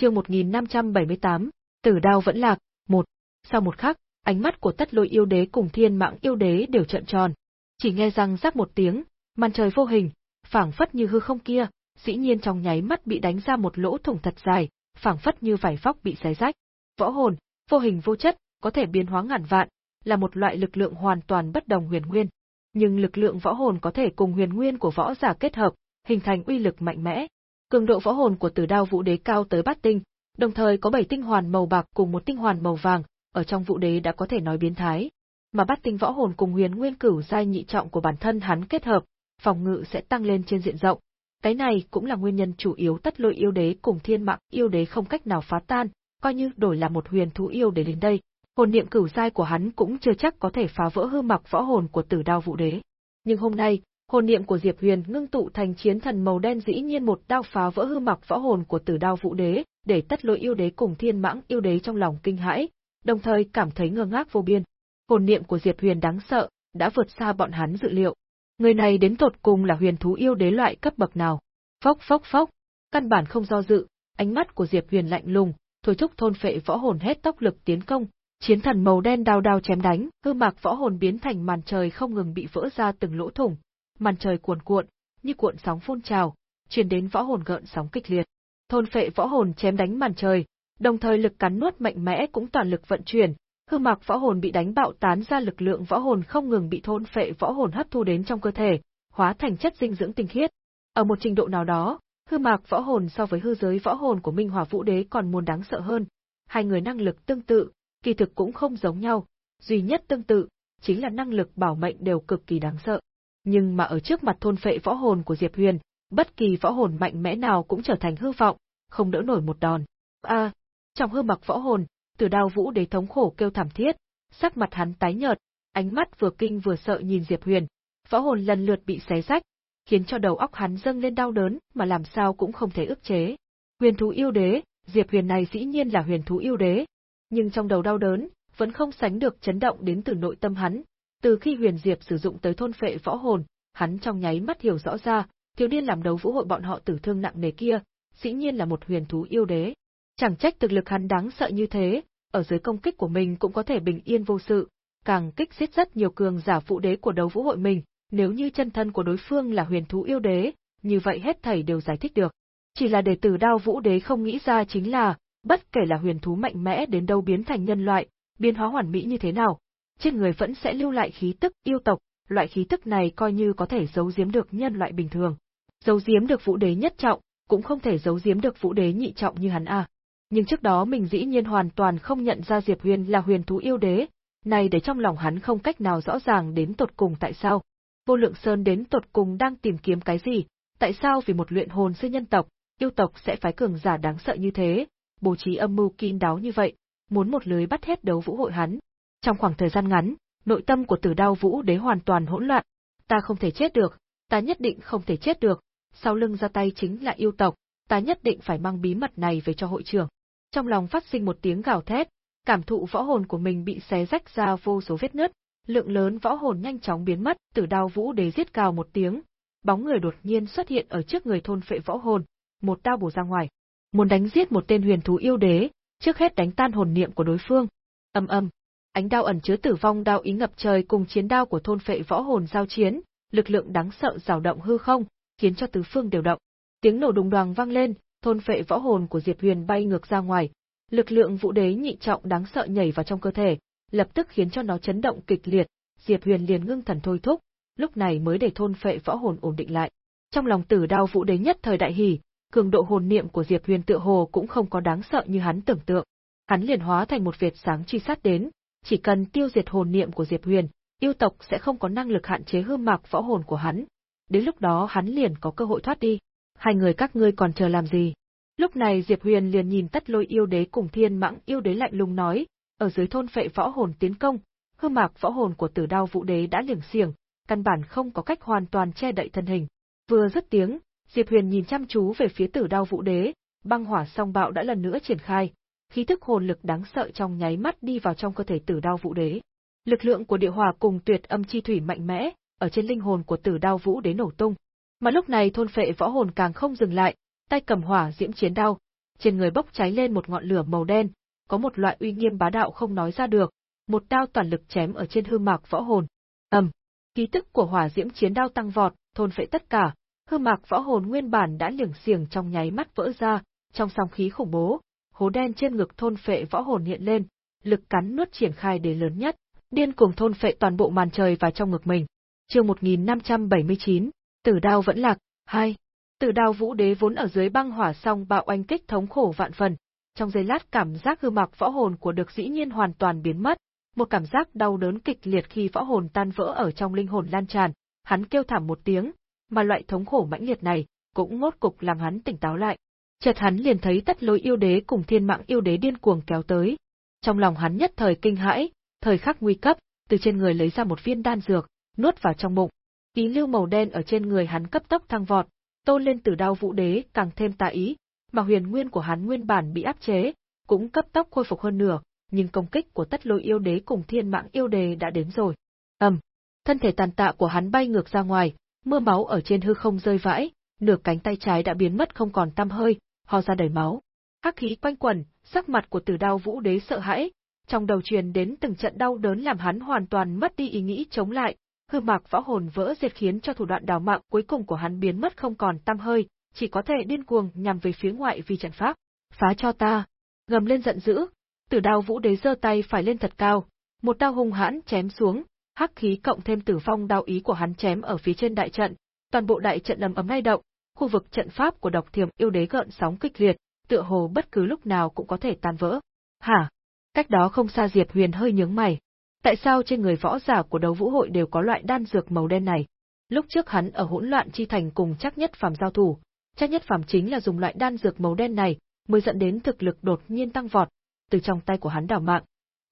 Chương 1578, Tử đao vẫn lạc, một. Sau một khắc, ánh mắt của tất lôi yêu đế cùng thiên mạng yêu đế đều trợn tròn. Chỉ nghe răng rắc một tiếng, màn trời vô hình, phảng phất như hư không kia, dĩ nhiên trong nháy mắt bị đánh ra một lỗ thủng thật dài, phảng phất như vải vóc bị xé rách. Võ hồn, vô hình vô chất, có thể biến hóa ngàn vạn, là một loại lực lượng hoàn toàn bất đồng huyền nguyên. Nhưng lực lượng võ hồn có thể cùng huyền nguyên của võ giả kết hợp, hình thành uy lực mạnh mẽ. Cường độ võ hồn của Tử Đao Vũ Đế cao tới bát tinh, đồng thời có bảy tinh hoàn màu bạc cùng một tinh hoàn màu vàng, ở trong Vũ Đế đã có thể nói biến thái. Mà bát tinh võ hồn cùng huyền nguyên cửu giai nhị trọng của bản thân hắn kết hợp, phòng ngự sẽ tăng lên trên diện rộng, cái này cũng là nguyên nhân chủ yếu tất lôi yêu đế cùng thiên mạng yêu đế không cách nào phá tan, coi như đổi là một huyền thú yêu đế đến đây, Hồn niệm cửu giai của hắn cũng chưa chắc có thể phá vỡ hư mặc võ hồn của Tử Đao Vũ Đế. Nhưng hôm nay, hồn niệm của Diệp Huyền ngưng tụ thành chiến thần màu đen dĩ nhiên một đao phá vỡ hư mặc võ hồn của Tử Đao Vũ Đế, để tất lôi yêu đế cùng thiên mãng yêu đế trong lòng kinh hãi, đồng thời cảm thấy ngơ ngác vô biên. Hồn niệm của Diệp Huyền đáng sợ, đã vượt xa bọn hắn dự liệu. Người này đến tột cùng là huyền thú yêu đế loại cấp bậc nào? Phốc phốc phốc, căn bản không do dự, ánh mắt của Diệp Huyền lạnh lùng, thôi thúc thôn phệ võ hồn hết tốc lực tiến công, chiến thần màu đen đao đao chém đánh, hư mạc võ hồn biến thành màn trời không ngừng bị vỡ ra từng lỗ thủng, màn trời cuồn cuộn, như cuộn sóng phun trào, truyền đến võ hồn gợn sóng kịch liệt. Thôn phệ võ hồn chém đánh màn trời, đồng thời lực cắn nuốt mạnh mẽ cũng toàn lực vận chuyển, hư mạc võ hồn bị đánh bạo tán ra lực lượng võ hồn không ngừng bị thôn phệ võ hồn hấp thu đến trong cơ thể, hóa thành chất dinh dưỡng tinh khiết. Ở một trình độ nào đó, hư mạc võ hồn so với hư giới võ hồn của Minh Hỏa Vũ Đế còn muốn đáng sợ hơn. Hai người năng lực tương tự, kỳ thực cũng không giống nhau, duy nhất tương tự chính là năng lực bảo mệnh đều cực kỳ đáng sợ. Nhưng mà ở trước mặt thôn phệ võ hồn của Diệp Huyền, bất kỳ võ hồn mạnh mẽ nào cũng trở thành hư vọng, không đỡ nổi một đòn. A, trong hư mặc võ hồn, Từ Đao Vũ Đế thống khổ kêu thảm thiết, sắc mặt hắn tái nhợt, ánh mắt vừa kinh vừa sợ nhìn Diệp Huyền, võ hồn lần lượt bị xé rách, khiến cho đầu óc hắn dâng lên đau đớn, mà làm sao cũng không thể ức chế. Huyền thú yêu đế, Diệp Huyền này dĩ nhiên là huyền thú yêu đế, nhưng trong đầu đau đớn, vẫn không sánh được chấn động đến từ nội tâm hắn. Từ khi Huyền Diệp sử dụng tới thôn phệ võ hồn, hắn trong nháy mắt hiểu rõ ra, thiếu niên làm đấu vũ hội bọn họ tử thương nặng nề kia, dĩ nhiên là một huyền thú yêu đế. Chẳng trách thực lực hắn đáng sợ như thế, ở dưới công kích của mình cũng có thể bình yên vô sự, càng kích giết rất nhiều cường giả phụ đế của đấu vũ hội mình, nếu như chân thân của đối phương là huyền thú yêu đế, như vậy hết thảy đều giải thích được. Chỉ là đệ tử đao vũ đế không nghĩ ra chính là, bất kể là huyền thú mạnh mẽ đến đâu biến thành nhân loại, biến hóa hoàn mỹ như thế nào, trên người vẫn sẽ lưu lại khí tức yêu tộc, loại khí tức này coi như có thể giấu giếm được nhân loại bình thường. Giấu giếm được vũ đế nhất trọng, cũng không thể giấu giếm được vũ đế nhị trọng như hắn à. Nhưng trước đó mình dĩ nhiên hoàn toàn không nhận ra Diệp Huyền là huyền thú yêu đế, này để trong lòng hắn không cách nào rõ ràng đến tột cùng tại sao. Vô lượng sơn đến tột cùng đang tìm kiếm cái gì, tại sao vì một luyện hồn sư nhân tộc, yêu tộc sẽ phái cường giả đáng sợ như thế, bố trí âm mưu kín đáo như vậy, muốn một lưới bắt hết đấu vũ hội hắn. Trong khoảng thời gian ngắn, nội tâm của Tử Đao Vũ Đế hoàn toàn hỗn loạn, ta không thể chết được, ta nhất định không thể chết được, sau lưng ra tay chính là yêu tộc, ta nhất định phải mang bí mật này về cho hội trưởng. Trong lòng phát sinh một tiếng gào thét, cảm thụ võ hồn của mình bị xé rách ra vô số vết nứt, lượng lớn võ hồn nhanh chóng biến mất, Tử Đao Vũ Đế giết cào một tiếng, bóng người đột nhiên xuất hiện ở trước người thôn phệ võ hồn, một đao bổ ra ngoài. Muốn đánh giết một tên huyền thú yêu đế, trước hết đánh tan hồn niệm của đối phương. Âm âm, ánh đao ẩn chứa tử vong đao ý ngập trời cùng chiến đao của thôn phệ võ hồn giao chiến, lực lượng đáng sợ rào động hư không, khiến cho tứ phương đều động. Tiếng nổ đùng đoàng vang lên, thôn phệ võ hồn của Diệp Huyền bay ngược ra ngoài, lực lượng vũ đế nhị trọng đáng sợ nhảy vào trong cơ thể, lập tức khiến cho nó chấn động kịch liệt, Diệp Huyền liền ngưng thần thôi thúc, lúc này mới để thôn phệ võ hồn ổn định lại. Trong lòng tử đao vũ đế nhất thời đại hỉ, cường độ hồn niệm của Diệp Huyền tựa hồ cũng không có đáng sợ như hắn tưởng tượng. Hắn liền hóa thành một vệt sáng truy sát đến, chỉ cần tiêu diệt hồn niệm của Diệp Huyền, yêu tộc sẽ không có năng lực hạn chế hư mạc võ hồn của hắn. Đến lúc đó hắn liền có cơ hội thoát đi. Hai người các ngươi còn chờ làm gì? Lúc này Diệp Huyền liền nhìn tất lôi yêu đế cùng thiên mãng yêu đế lạnh lùng nói, ở dưới thôn phệ võ hồn tiến công, hư mạc võ hồn của tử đao vũ đế đã liềng xiềng, căn bản không có cách hoàn toàn che đậy thân hình. Vừa dứt tiếng, Diệp Huyền nhìn chăm chú về phía Tử Đao Vũ Đế, băng hỏa song bạo đã lần nữa triển khai, khí thức hồn lực đáng sợ trong nháy mắt đi vào trong cơ thể Tử Đao Vũ Đế. Lực lượng của địa hỏa cùng tuyệt âm chi thủy mạnh mẽ, ở trên linh hồn của Tử Đao Vũ Đế nổ tung. Mà lúc này thôn phệ võ hồn càng không dừng lại, tay cầm hỏa diễm chiến đao, trên người bốc cháy lên một ngọn lửa màu đen, có một loại uy nghiêm bá đạo không nói ra được, một đao toàn lực chém ở trên hư mạc võ hồn. Ầm, khí tức của hỏa diễm chiến đao tăng vọt, thôn phệ tất cả, hư mạc võ hồn nguyên bản đã liềng xiềng trong nháy mắt vỡ ra, trong sóng khí khủng bố, hố đen trên ngực thôn phệ võ hồn hiện lên, lực cắn nuốt triển khai đến lớn nhất, điên cuồng thôn phệ toàn bộ màn trời và trong ngực mình. Chương 1579, Tử đao vẫn lạc, 2. Tử đao vũ đế vốn ở dưới băng hỏa song bạo oanh kích thống khổ vạn phần, trong giây lát cảm giác hư mạc võ hồn của được dĩ nhiên hoàn toàn biến mất, một cảm giác đau đớn kịch liệt khi võ hồn tan vỡ ở trong linh hồn lan tràn, hắn kêu thảm một tiếng, mà loại thống khổ mãnh liệt này cũng ngốt cục làm hắn tỉnh táo lại. Chợt hắn liền thấy tất lối yêu đế cùng thiên mạng yêu đế điên cuồng kéo tới. Trong lòng hắn nhất thời kinh hãi, thời khắc nguy cấp, từ trên người lấy ra một viên đan dược, nuốt vào trong bụng. Ý lưu màu đen ở trên người hắn cấp tốc thăng vọt, tôn lên từ đao vũ đế càng thêm tà ý, mà huyền nguyên của hắn nguyên bản bị áp chế, cũng cấp tốc khôi phục hơn nửa, nhưng công kích của tất lôi yêu đế cùng thiên mạng yêu đế đã đến rồi. ầm, thân thể tàn tạ của hắn bay ngược ra ngoài, mưa máu ở trên hư không rơi vãi, nửa cánh tay trái đã biến mất không còn tăm hơi, ho ra đầy máu. Hắc khí quanh quẩn, sắc mặt của Tử Đao Vũ Đế sợ hãi, trong đầu truyền đến từng trận đau đớn làm hắn hoàn toàn mất đi ý nghĩ chống lại, hư mạc võ hồn vỡ diệt khiến cho thủ đoạn đào mạng cuối cùng của hắn biến mất không còn tăm hơi, chỉ có thể điên cuồng nhằm về phía ngoại vì trận pháp. Phá cho ta! Gầm lên giận dữ, Tử Đao Vũ Đế giơ tay phải lên thật cao, một đao hung hãn chém xuống, hắc khí cộng thêm tử phong đao ý của hắn chém ở phía trên đại trận, toàn bộ đại trận ầm ầm lay động, khu vực trận pháp của độc thiềm yêu đế gợn sóng kịch liệt, tựa hồ bất cứ lúc nào cũng có thể tan vỡ. Hả? Cách đó không xa Diệp Huyền hơi nhướng mày. Tại sao trên người võ giả của đấu vũ hội đều có loại đan dược màu đen này? Lúc trước hắn ở hỗn loạn chi thành cùng chắc nhất phàm giao thủ, chắc nhất phàm chính là dùng loại đan dược màu đen này, mới dẫn đến thực lực đột nhiên tăng vọt, từ trong tay của hắn đảo mạng.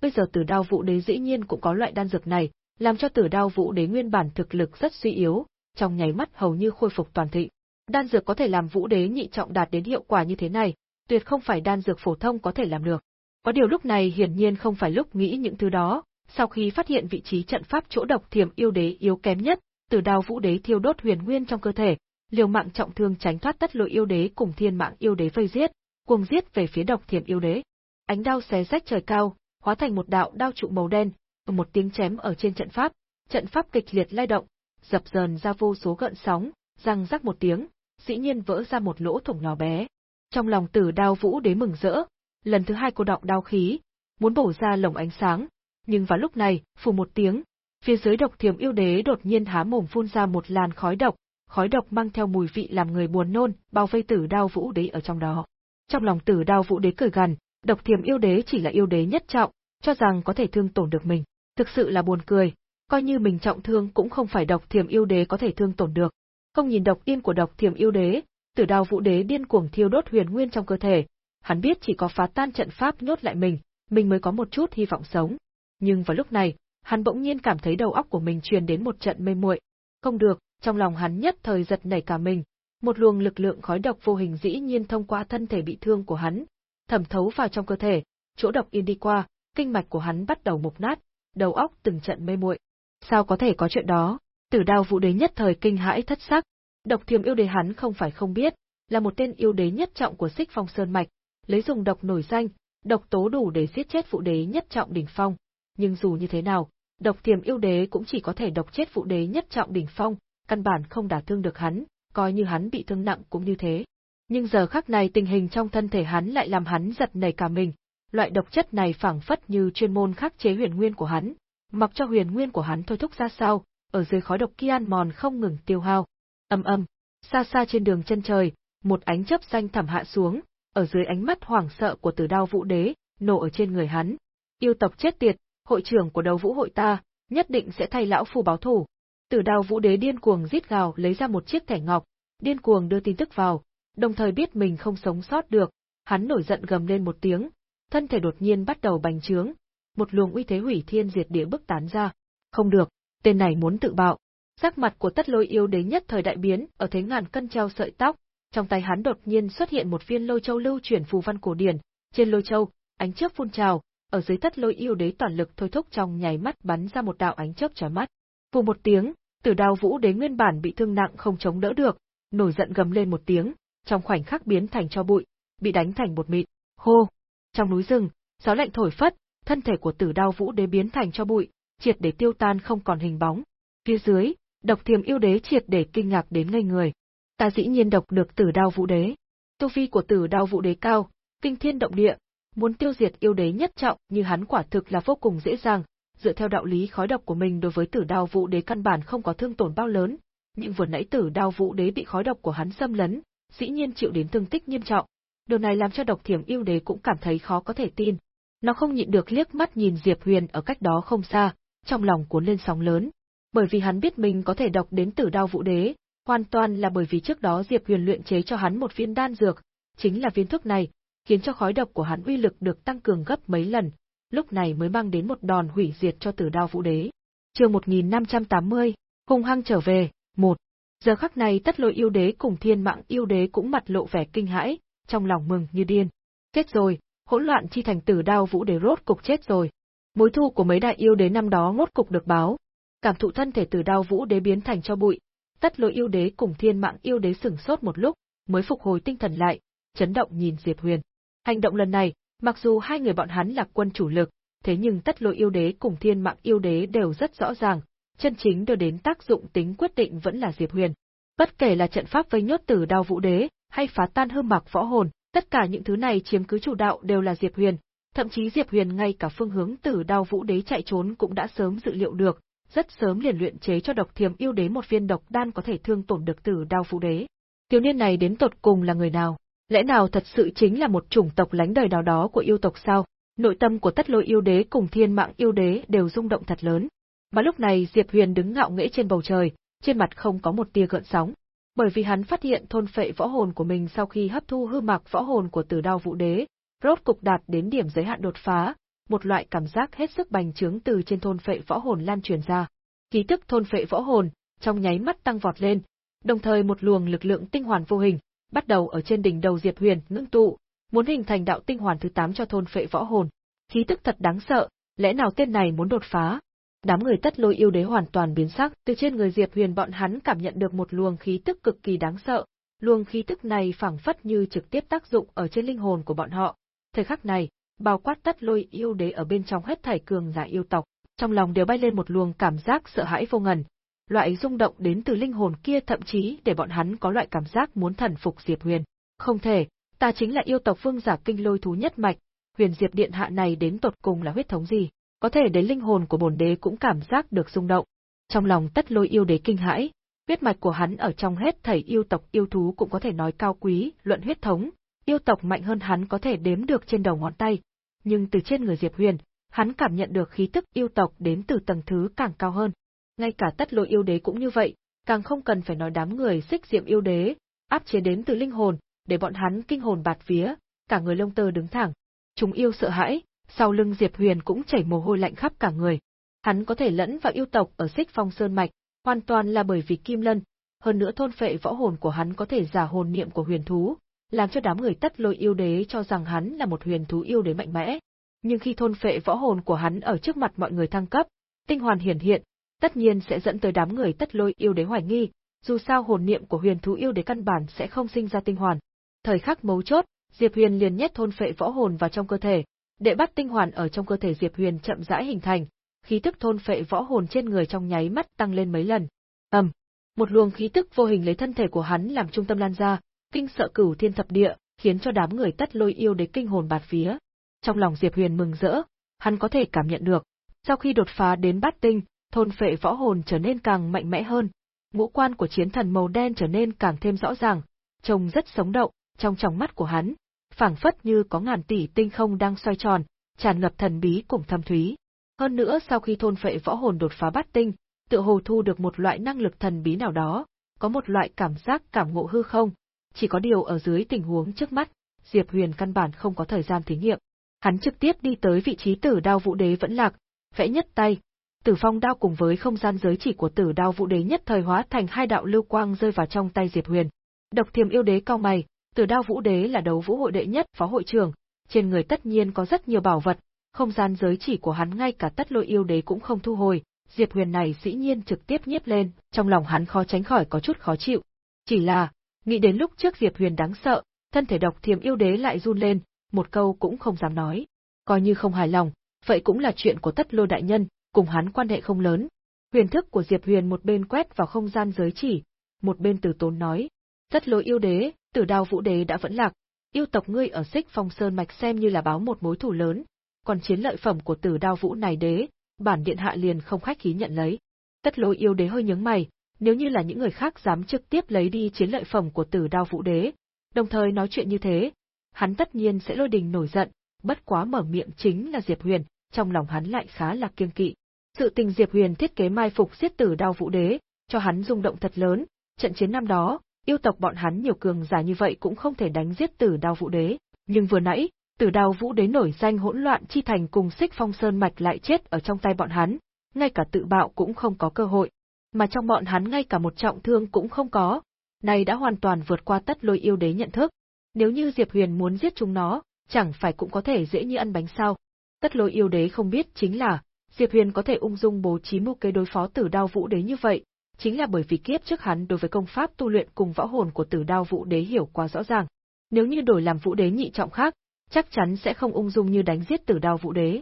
Bây giờ tử đao vũ đế dĩ nhiên cũng có loại đan dược này, làm cho tử đao vũ đế nguyên bản thực lực rất suy yếu, trong nháy mắt hầu như khôi phục toàn thị. Đan dược có thể làm vũ đế nhị trọng đạt đến hiệu quả như thế này, tuyệt không phải đan dược phổ thông có thể làm được. Có điều lúc này hiển nhiên không phải lúc nghĩ những thứ đó, sau khi phát hiện vị trí trận pháp chỗ độc thiểm yêu đế yếu kém nhất, từ đao vũ đế thiêu đốt huyền nguyên trong cơ thể, liều mạng trọng thương tránh thoát tất lội yêu đế cùng thiên mạng yêu đế vây giết, cuồng giết về phía độc thiểm yêu đế. Ánh đao xé rách trời cao, hóa thành một đạo đao trụ màu đen, một tiếng chém ở trên trận pháp, trận pháp kịch liệt lay động, dập dờn ra vô số gợn sóng, răng rắc một tiếng, dĩ nhiên vỡ ra một lỗ thủng nhỏ bé. Trong lòng Tử Đao Vũ Đế mừng rỡ, lần thứ hai cô động đao khí, muốn bổ ra lồng ánh sáng, nhưng vào lúc này, phù một tiếng, phía dưới độc thiềm yêu đế đột nhiên há mồm phun ra một làn khói độc, khói độc mang theo mùi vị làm người buồn nôn, bao vây Tử Đao Vũ Đế ở trong đó. Trong lòng Tử Đao Vũ Đế cười gằn, độc thiềm yêu đế chỉ là yêu đế nhất trọng, cho rằng có thể thương tổn được mình, thực sự là buồn cười, coi như mình trọng thương cũng không phải độc thiềm yêu đế có thể thương tổn được. Không nhìn độc yên của độc thiềm yêu đế, Tử Đao Vũ Đế điên cuồng thiêu đốt huyền nguyên trong cơ thể, hắn biết chỉ có phá tan trận pháp nhốt lại mình, mình mới có một chút hy vọng sống. Nhưng vào lúc này, hắn bỗng nhiên cảm thấy đầu óc của mình truyền đến một trận mê muội. Không được, trong lòng hắn nhất thời giật nảy cả mình, một luồng lực lượng khói độc vô hình dĩ nhiên thông qua thân thể bị thương của hắn, thẩm thấu vào trong cơ thể, chỗ độc yên đi qua, kinh mạch của hắn bắt đầu mục nát, đầu óc từng trận mê muội. Sao có thể có chuyện đó? Tử Đao Vũ Đế nhất thời kinh hãi thất sắc, Độc Thiềm yêu đế hắn không phải không biết, là một tên yêu đế nhất trọng của Xích Phong Sơn mạch, lấy dùng độc nổi danh, độc tố đủ để giết chết phụ đế nhất trọng đỉnh phong, nhưng dù như thế nào, Độc Thiềm yêu đế cũng chỉ có thể độc chết phụ đế nhất trọng đỉnh phong, căn bản không đả thương được hắn, coi như hắn bị thương nặng cũng như thế. Nhưng giờ khắc này tình hình trong thân thể hắn lại làm hắn giật nảy cả mình, loại độc chất này phảng phất như chuyên môn khắc chế huyền nguyên của hắn, mặc cho huyền nguyên của hắn thôi thúc ra sao, ở dưới khói độc kia ăn mòn không ngừng tiêu hao. Âm âm, xa xa trên đường chân trời, một ánh chớp xanh thẳm hạ xuống, ở dưới ánh mắt hoảng sợ của Tử Đao Vũ Đế, nổ ở trên người hắn. Yêu tộc chết tiệt, hội trưởng của đấu vũ hội ta, nhất định sẽ thay lão phu báo thù. Tử Đao Vũ Đế điên cuồng rít gào lấy ra một chiếc thẻ ngọc, điên cuồng đưa tin tức vào, đồng thời biết mình không sống sót được, hắn nổi giận gầm lên một tiếng, thân thể đột nhiên bắt đầu bành trướng, một luồng uy thế hủy thiên diệt địa bức tán ra. Không được, tên này muốn tự bạo. Sắc mặt của tất lôi yêu đế nhất thời đại biến, ở thế ngàn cân treo sợi tóc, trong tay hắn đột nhiên xuất hiện một viên lôi châu lưu chuyển phù văn cổ điển, trên lôi châu, ánh chớp phun trào, ở dưới tất lôi yêu đế toàn lực thôi thúc trong nháy mắt bắn ra một đạo ánh chớp chói mắt. Phù một tiếng, Tử Đao Vũ Đế nguyên bản bị thương nặng không chống đỡ được, nổi giận gầm lên một tiếng, trong khoảnh khắc biến thành cho bụi, bị đánh thành một mịn. Hô! Trong núi rừng, gió lạnh thổi phất, thân thể của Tử Đao Vũ Đế biến thành cho bụi, triệt để tiêu tan không còn hình bóng. Phía dưới, độc thiềm yêu đế triệt để kinh ngạc đến ngây người. Ta dĩ nhiên độc được tử đao vũ đế. Tu vi của tử đao vũ đế cao, kinh thiên động địa, muốn tiêu diệt yêu đế nhất trọng như hắn quả thực là vô cùng dễ dàng, dựa theo đạo lý khói độc của mình đối với tử đao vũ đế căn bản không có thương tổn bao lớn, nhưng vừa nãy tử đao vũ đế bị khói độc của hắn xâm lấn, dĩ nhiên chịu đến thương tích nghiêm trọng. Điều này làm cho độc thiểm yêu đế cũng cảm thấy khó có thể tin. Nó không nhịn được liếc mắt nhìn Diệp Huyền ở cách đó không xa, trong lòng cuốn lên sóng lớn. Bởi vì hắn biết mình có thể độc đến tử đao vũ đế, hoàn toàn là bởi vì trước đó Diệp Huyền luyện chế cho hắn một viên đan dược, chính là viên thuốc này, khiến cho khói độc của hắn uy lực được tăng cường gấp mấy lần, lúc này mới mang đến một đòn hủy diệt cho Tử Đao Vũ Đế. Chương 1580, hung hăng trở về, một. Giờ khắc này Tất Lôi yêu đế cùng Thiên Mạng yêu đế cũng mặt lộ vẻ kinh hãi, trong lòng mừng như điên. Chết rồi, hỗn loạn chi thành Tử Đao Vũ Đế rốt cục chết rồi. Mối thù của mấy đại yêu đế năm đó ngốt cục được báo. Cảm thụ thân thể Tử Đao Vũ Đế biến thành cho bụi, Tất lỗi yêu đế cùng Thiên Mạng yêu đế sửng sốt một lúc, mới phục hồi tinh thần lại, chấn động nhìn Diệp Huyền. Hành động lần này, mặc dù hai người bọn hắn là quân chủ lực, thế nhưng tất lỗi yêu đế cùng thiên mạng yêu đế đều rất rõ ràng, chân chính đưa đến tác dụng tính quyết định vẫn là Diệp Huyền. Bất kể là trận pháp vây nhốt tử đao vũ đế, hay phá tan hư mặc võ hồn, tất cả những thứ này chiếm cứ chủ đạo đều là Diệp Huyền, thậm chí Diệp Huyền ngay cả phương hướng tử đao vũ đế chạy trốn cũng đã sớm dự liệu được, rất sớm liền luyện chế cho độc thiềm yêu đế một viên độc đan có thể thương tổn được tử đao vũ đế. Thiếu niên này đến tột cùng là người nào? Lẽ nào thật sự chính là một chủng tộc lánh đời nào đó của yêu tộc sao? Nội tâm của tất lôi yêu đế cùng thiên mạng yêu đế đều rung động thật lớn. Mà lúc này Diệp Huyền đứng ngạo nghễ trên bầu trời, trên mặt không có một tia gợn sóng. Bởi vì hắn phát hiện thôn phệ võ hồn của mình sau khi hấp thu hư mạc võ hồn của tử đao vũ đế, rốt cục đạt đến điểm giới hạn đột phá, một loại cảm giác hết sức bành trướng từ trên thôn phệ võ hồn lan truyền ra. Khí tức thôn phệ võ hồn, trong nháy mắt tăng vọt lên, đồng thời một luồng lực lượng tinh hoàn vô hình, bắt đầu ở trên đỉnh đầu Diệp Huyền ngưng tụ, muốn hình thành đạo tinh hoàn thứ 8 cho thôn phệ võ hồn. Khí tức thật đáng sợ, lẽ nào tên này muốn đột phá? Đám người tất lôi yêu đế hoàn toàn biến sắc, từ trên người Diệp Huyền bọn hắn cảm nhận được một luồng khí tức cực kỳ đáng sợ. Luồng khí tức này phảng phất như trực tiếp tác dụng ở trên linh hồn của bọn họ. Thời khắc này, bao quát tất lôi yêu đế ở bên trong hết thảy cường giả yêu tộc, trong lòng đều bay lên một luồng cảm giác sợ hãi vô ngần. Loại rung động đến từ linh hồn kia thậm chí để bọn hắn có loại cảm giác muốn thần phục Diệp Huyền. Không thể, ta chính là yêu tộc vương giả kinh lôi thú nhất mạch, huyền diệp điện hạ này đến tột cùng là huyết thống gì, có thể đến linh hồn của bổn đế cũng cảm giác được rung động. Trong lòng tất lôi yêu đế kinh hãi, huyết mạch của hắn ở trong hết thảy yêu tộc yêu thú cũng có thể nói cao quý, luận huyết thống, yêu tộc mạnh hơn hắn có thể đếm được trên đầu ngón tay, nhưng từ trên người Diệp Huyền, hắn cảm nhận được khí tức yêu tộc đến từ tầng thứ càng cao hơn. Ngay cả tất lôi yêu đế cũng như vậy, càng không cần phải nói đám người xích diệm yêu đế, áp chế đến từ linh hồn, để bọn hắn kinh hồn bạt vía, cả người lông tơ đứng thẳng. Chúng yêu sợ hãi, sau lưng Diệp Huyền cũng chảy mồ hôi lạnh khắp cả người. Hắn có thể lẫn vào yêu tộc ở Xích Phong Sơn mạch, hoàn toàn là bởi vì Kim Lân, hơn nữa thôn phệ võ hồn của hắn có thể giả hồn niệm của huyền thú, làm cho đám người tất lôi yêu đế cho rằng hắn là một huyền thú yêu đế mạnh mẽ. Nhưng khi thôn phệ võ hồn của hắn ở trước mặt mọi người thăng cấp, tinh hoàn hiển hiện, tất nhiên sẽ dẫn tới đám người tất lôi yêu đế hoài nghi, dù sao hồn niệm của huyền thú yêu đế căn bản sẽ không sinh ra tinh hoàn. Thời khắc mấu chốt, Diệp Huyền liền nhét thôn phệ võ hồn vào trong cơ thể, để bắt tinh hoàn ở trong cơ thể Diệp Huyền chậm rãi hình thành, khí tức thôn phệ võ hồn trên người trong nháy mắt tăng lên mấy lần. Ầm, một luồng khí tức vô hình lấy thân thể của hắn làm trung tâm lan ra, kinh sợ cửu thiên thập địa, khiến cho đám người tất lôi yêu đế kinh hồn bạt vía. Trong lòng Diệp Huyền mừng rỡ, hắn có thể cảm nhận được, sau khi đột phá đến bát tinh, thôn phệ võ hồn trở nên càng mạnh mẽ hơn, ngũ quan của chiến thần màu đen trở nên càng thêm rõ ràng, trông rất sống động, trong tròng mắt của hắn, phảng phất như có ngàn tỷ tinh không đang xoay tròn, tràn ngập thần bí cùng thâm thúy. Hơn nữa sau khi thôn phệ võ hồn đột phá bát tinh, tựa hồ thu được một loại năng lực thần bí nào đó, có một loại cảm giác cảm ngộ hư không, chỉ có điều ở dưới tình huống trước mắt, Diệp Huyền căn bản không có thời gian thí nghiệm. Hắn trực tiếp đi tới vị trí tử đao vũ đế vẫn lạc, vẽ nhất tay, tử phong đao cùng với không gian giới chỉ của tử đao vũ đế nhất thời hóa thành hai đạo lưu quang rơi vào trong tay Diệp Huyền. Độc thiềm yêu đế cao mày, Tử đao vũ đế là đấu vũ hội đệ nhất phó hội trưởng, trên người tất nhiên có rất nhiều bảo vật, không gian giới chỉ của hắn ngay cả tất lôi yêu đế cũng không thu hồi, Diệp Huyền này dĩ nhiên trực tiếp nhiếp lên, trong lòng hắn khó tránh khỏi có chút khó chịu. Chỉ là, nghĩ đến lúc trước Diệp Huyền đáng sợ, thân thể độc thiềm yêu đế lại run lên, một câu cũng không dám nói. Coi như không hài lòng, vậy cũng là chuyện của tất lô đại nhân, cùng hắn quan hệ không lớn. Huyền thức của Diệp Huyền một bên quét vào không gian giới chỉ, một bên từ tốn nói. Tất lô yêu đế, Tử Đao Vũ Đế đã vẫn lạc, yêu tộc ngươi ở Xích Phong Sơn mạch xem như là báo một mối thù lớn, còn chiến lợi phẩm của Tử Đao Vũ này đế, bản điện hạ liền không khách khí nhận lấy. Tất Lôi yêu đế hơi nhướng mày, nếu như là những người khác dám trực tiếp lấy đi chiến lợi phẩm của Tử Đao Vũ đế, đồng thời nói chuyện như thế, hắn tất nhiên sẽ lôi đình nổi giận, bất quá mở miệng chính là Diệp Huyền, trong lòng hắn lại khá là kiêng kỵ. Sự tình Diệp Huyền thiết kế mai phục giết Tử Đao Vũ đế, cho hắn rung động thật lớn, trận chiến năm đó, yêu tộc bọn hắn nhiều cường giả như vậy cũng không thể đánh giết tử đao vũ đế, nhưng vừa nãy, Tử Đao Vũ Đế nổi danh hỗn loạn chi thành cùng Xích Phong Sơn mạch lại chết ở trong tay bọn hắn, ngay cả tự bạo cũng không có cơ hội, mà trong bọn hắn ngay cả một trọng thương cũng không có. Này đã hoàn toàn vượt qua tất lôi yêu đế nhận thức. Nếu như Diệp Huyền muốn giết chúng nó, chẳng phải cũng có thể dễ như ăn bánh sao. Tất lôi yêu đế không biết chính là, Diệp Huyền có thể ung dung bố trí mưu kế đối phó tử đao vũ đế như vậy, chính là bởi vì kiếp trước hắn đối với công pháp tu luyện cùng võ hồn của tử đao vũ đế hiểu quá rõ ràng. Nếu như đổi làm vũ đế nhị trọng khác, chắc chắn sẽ không ung dung như đánh giết tử đao vũ đế.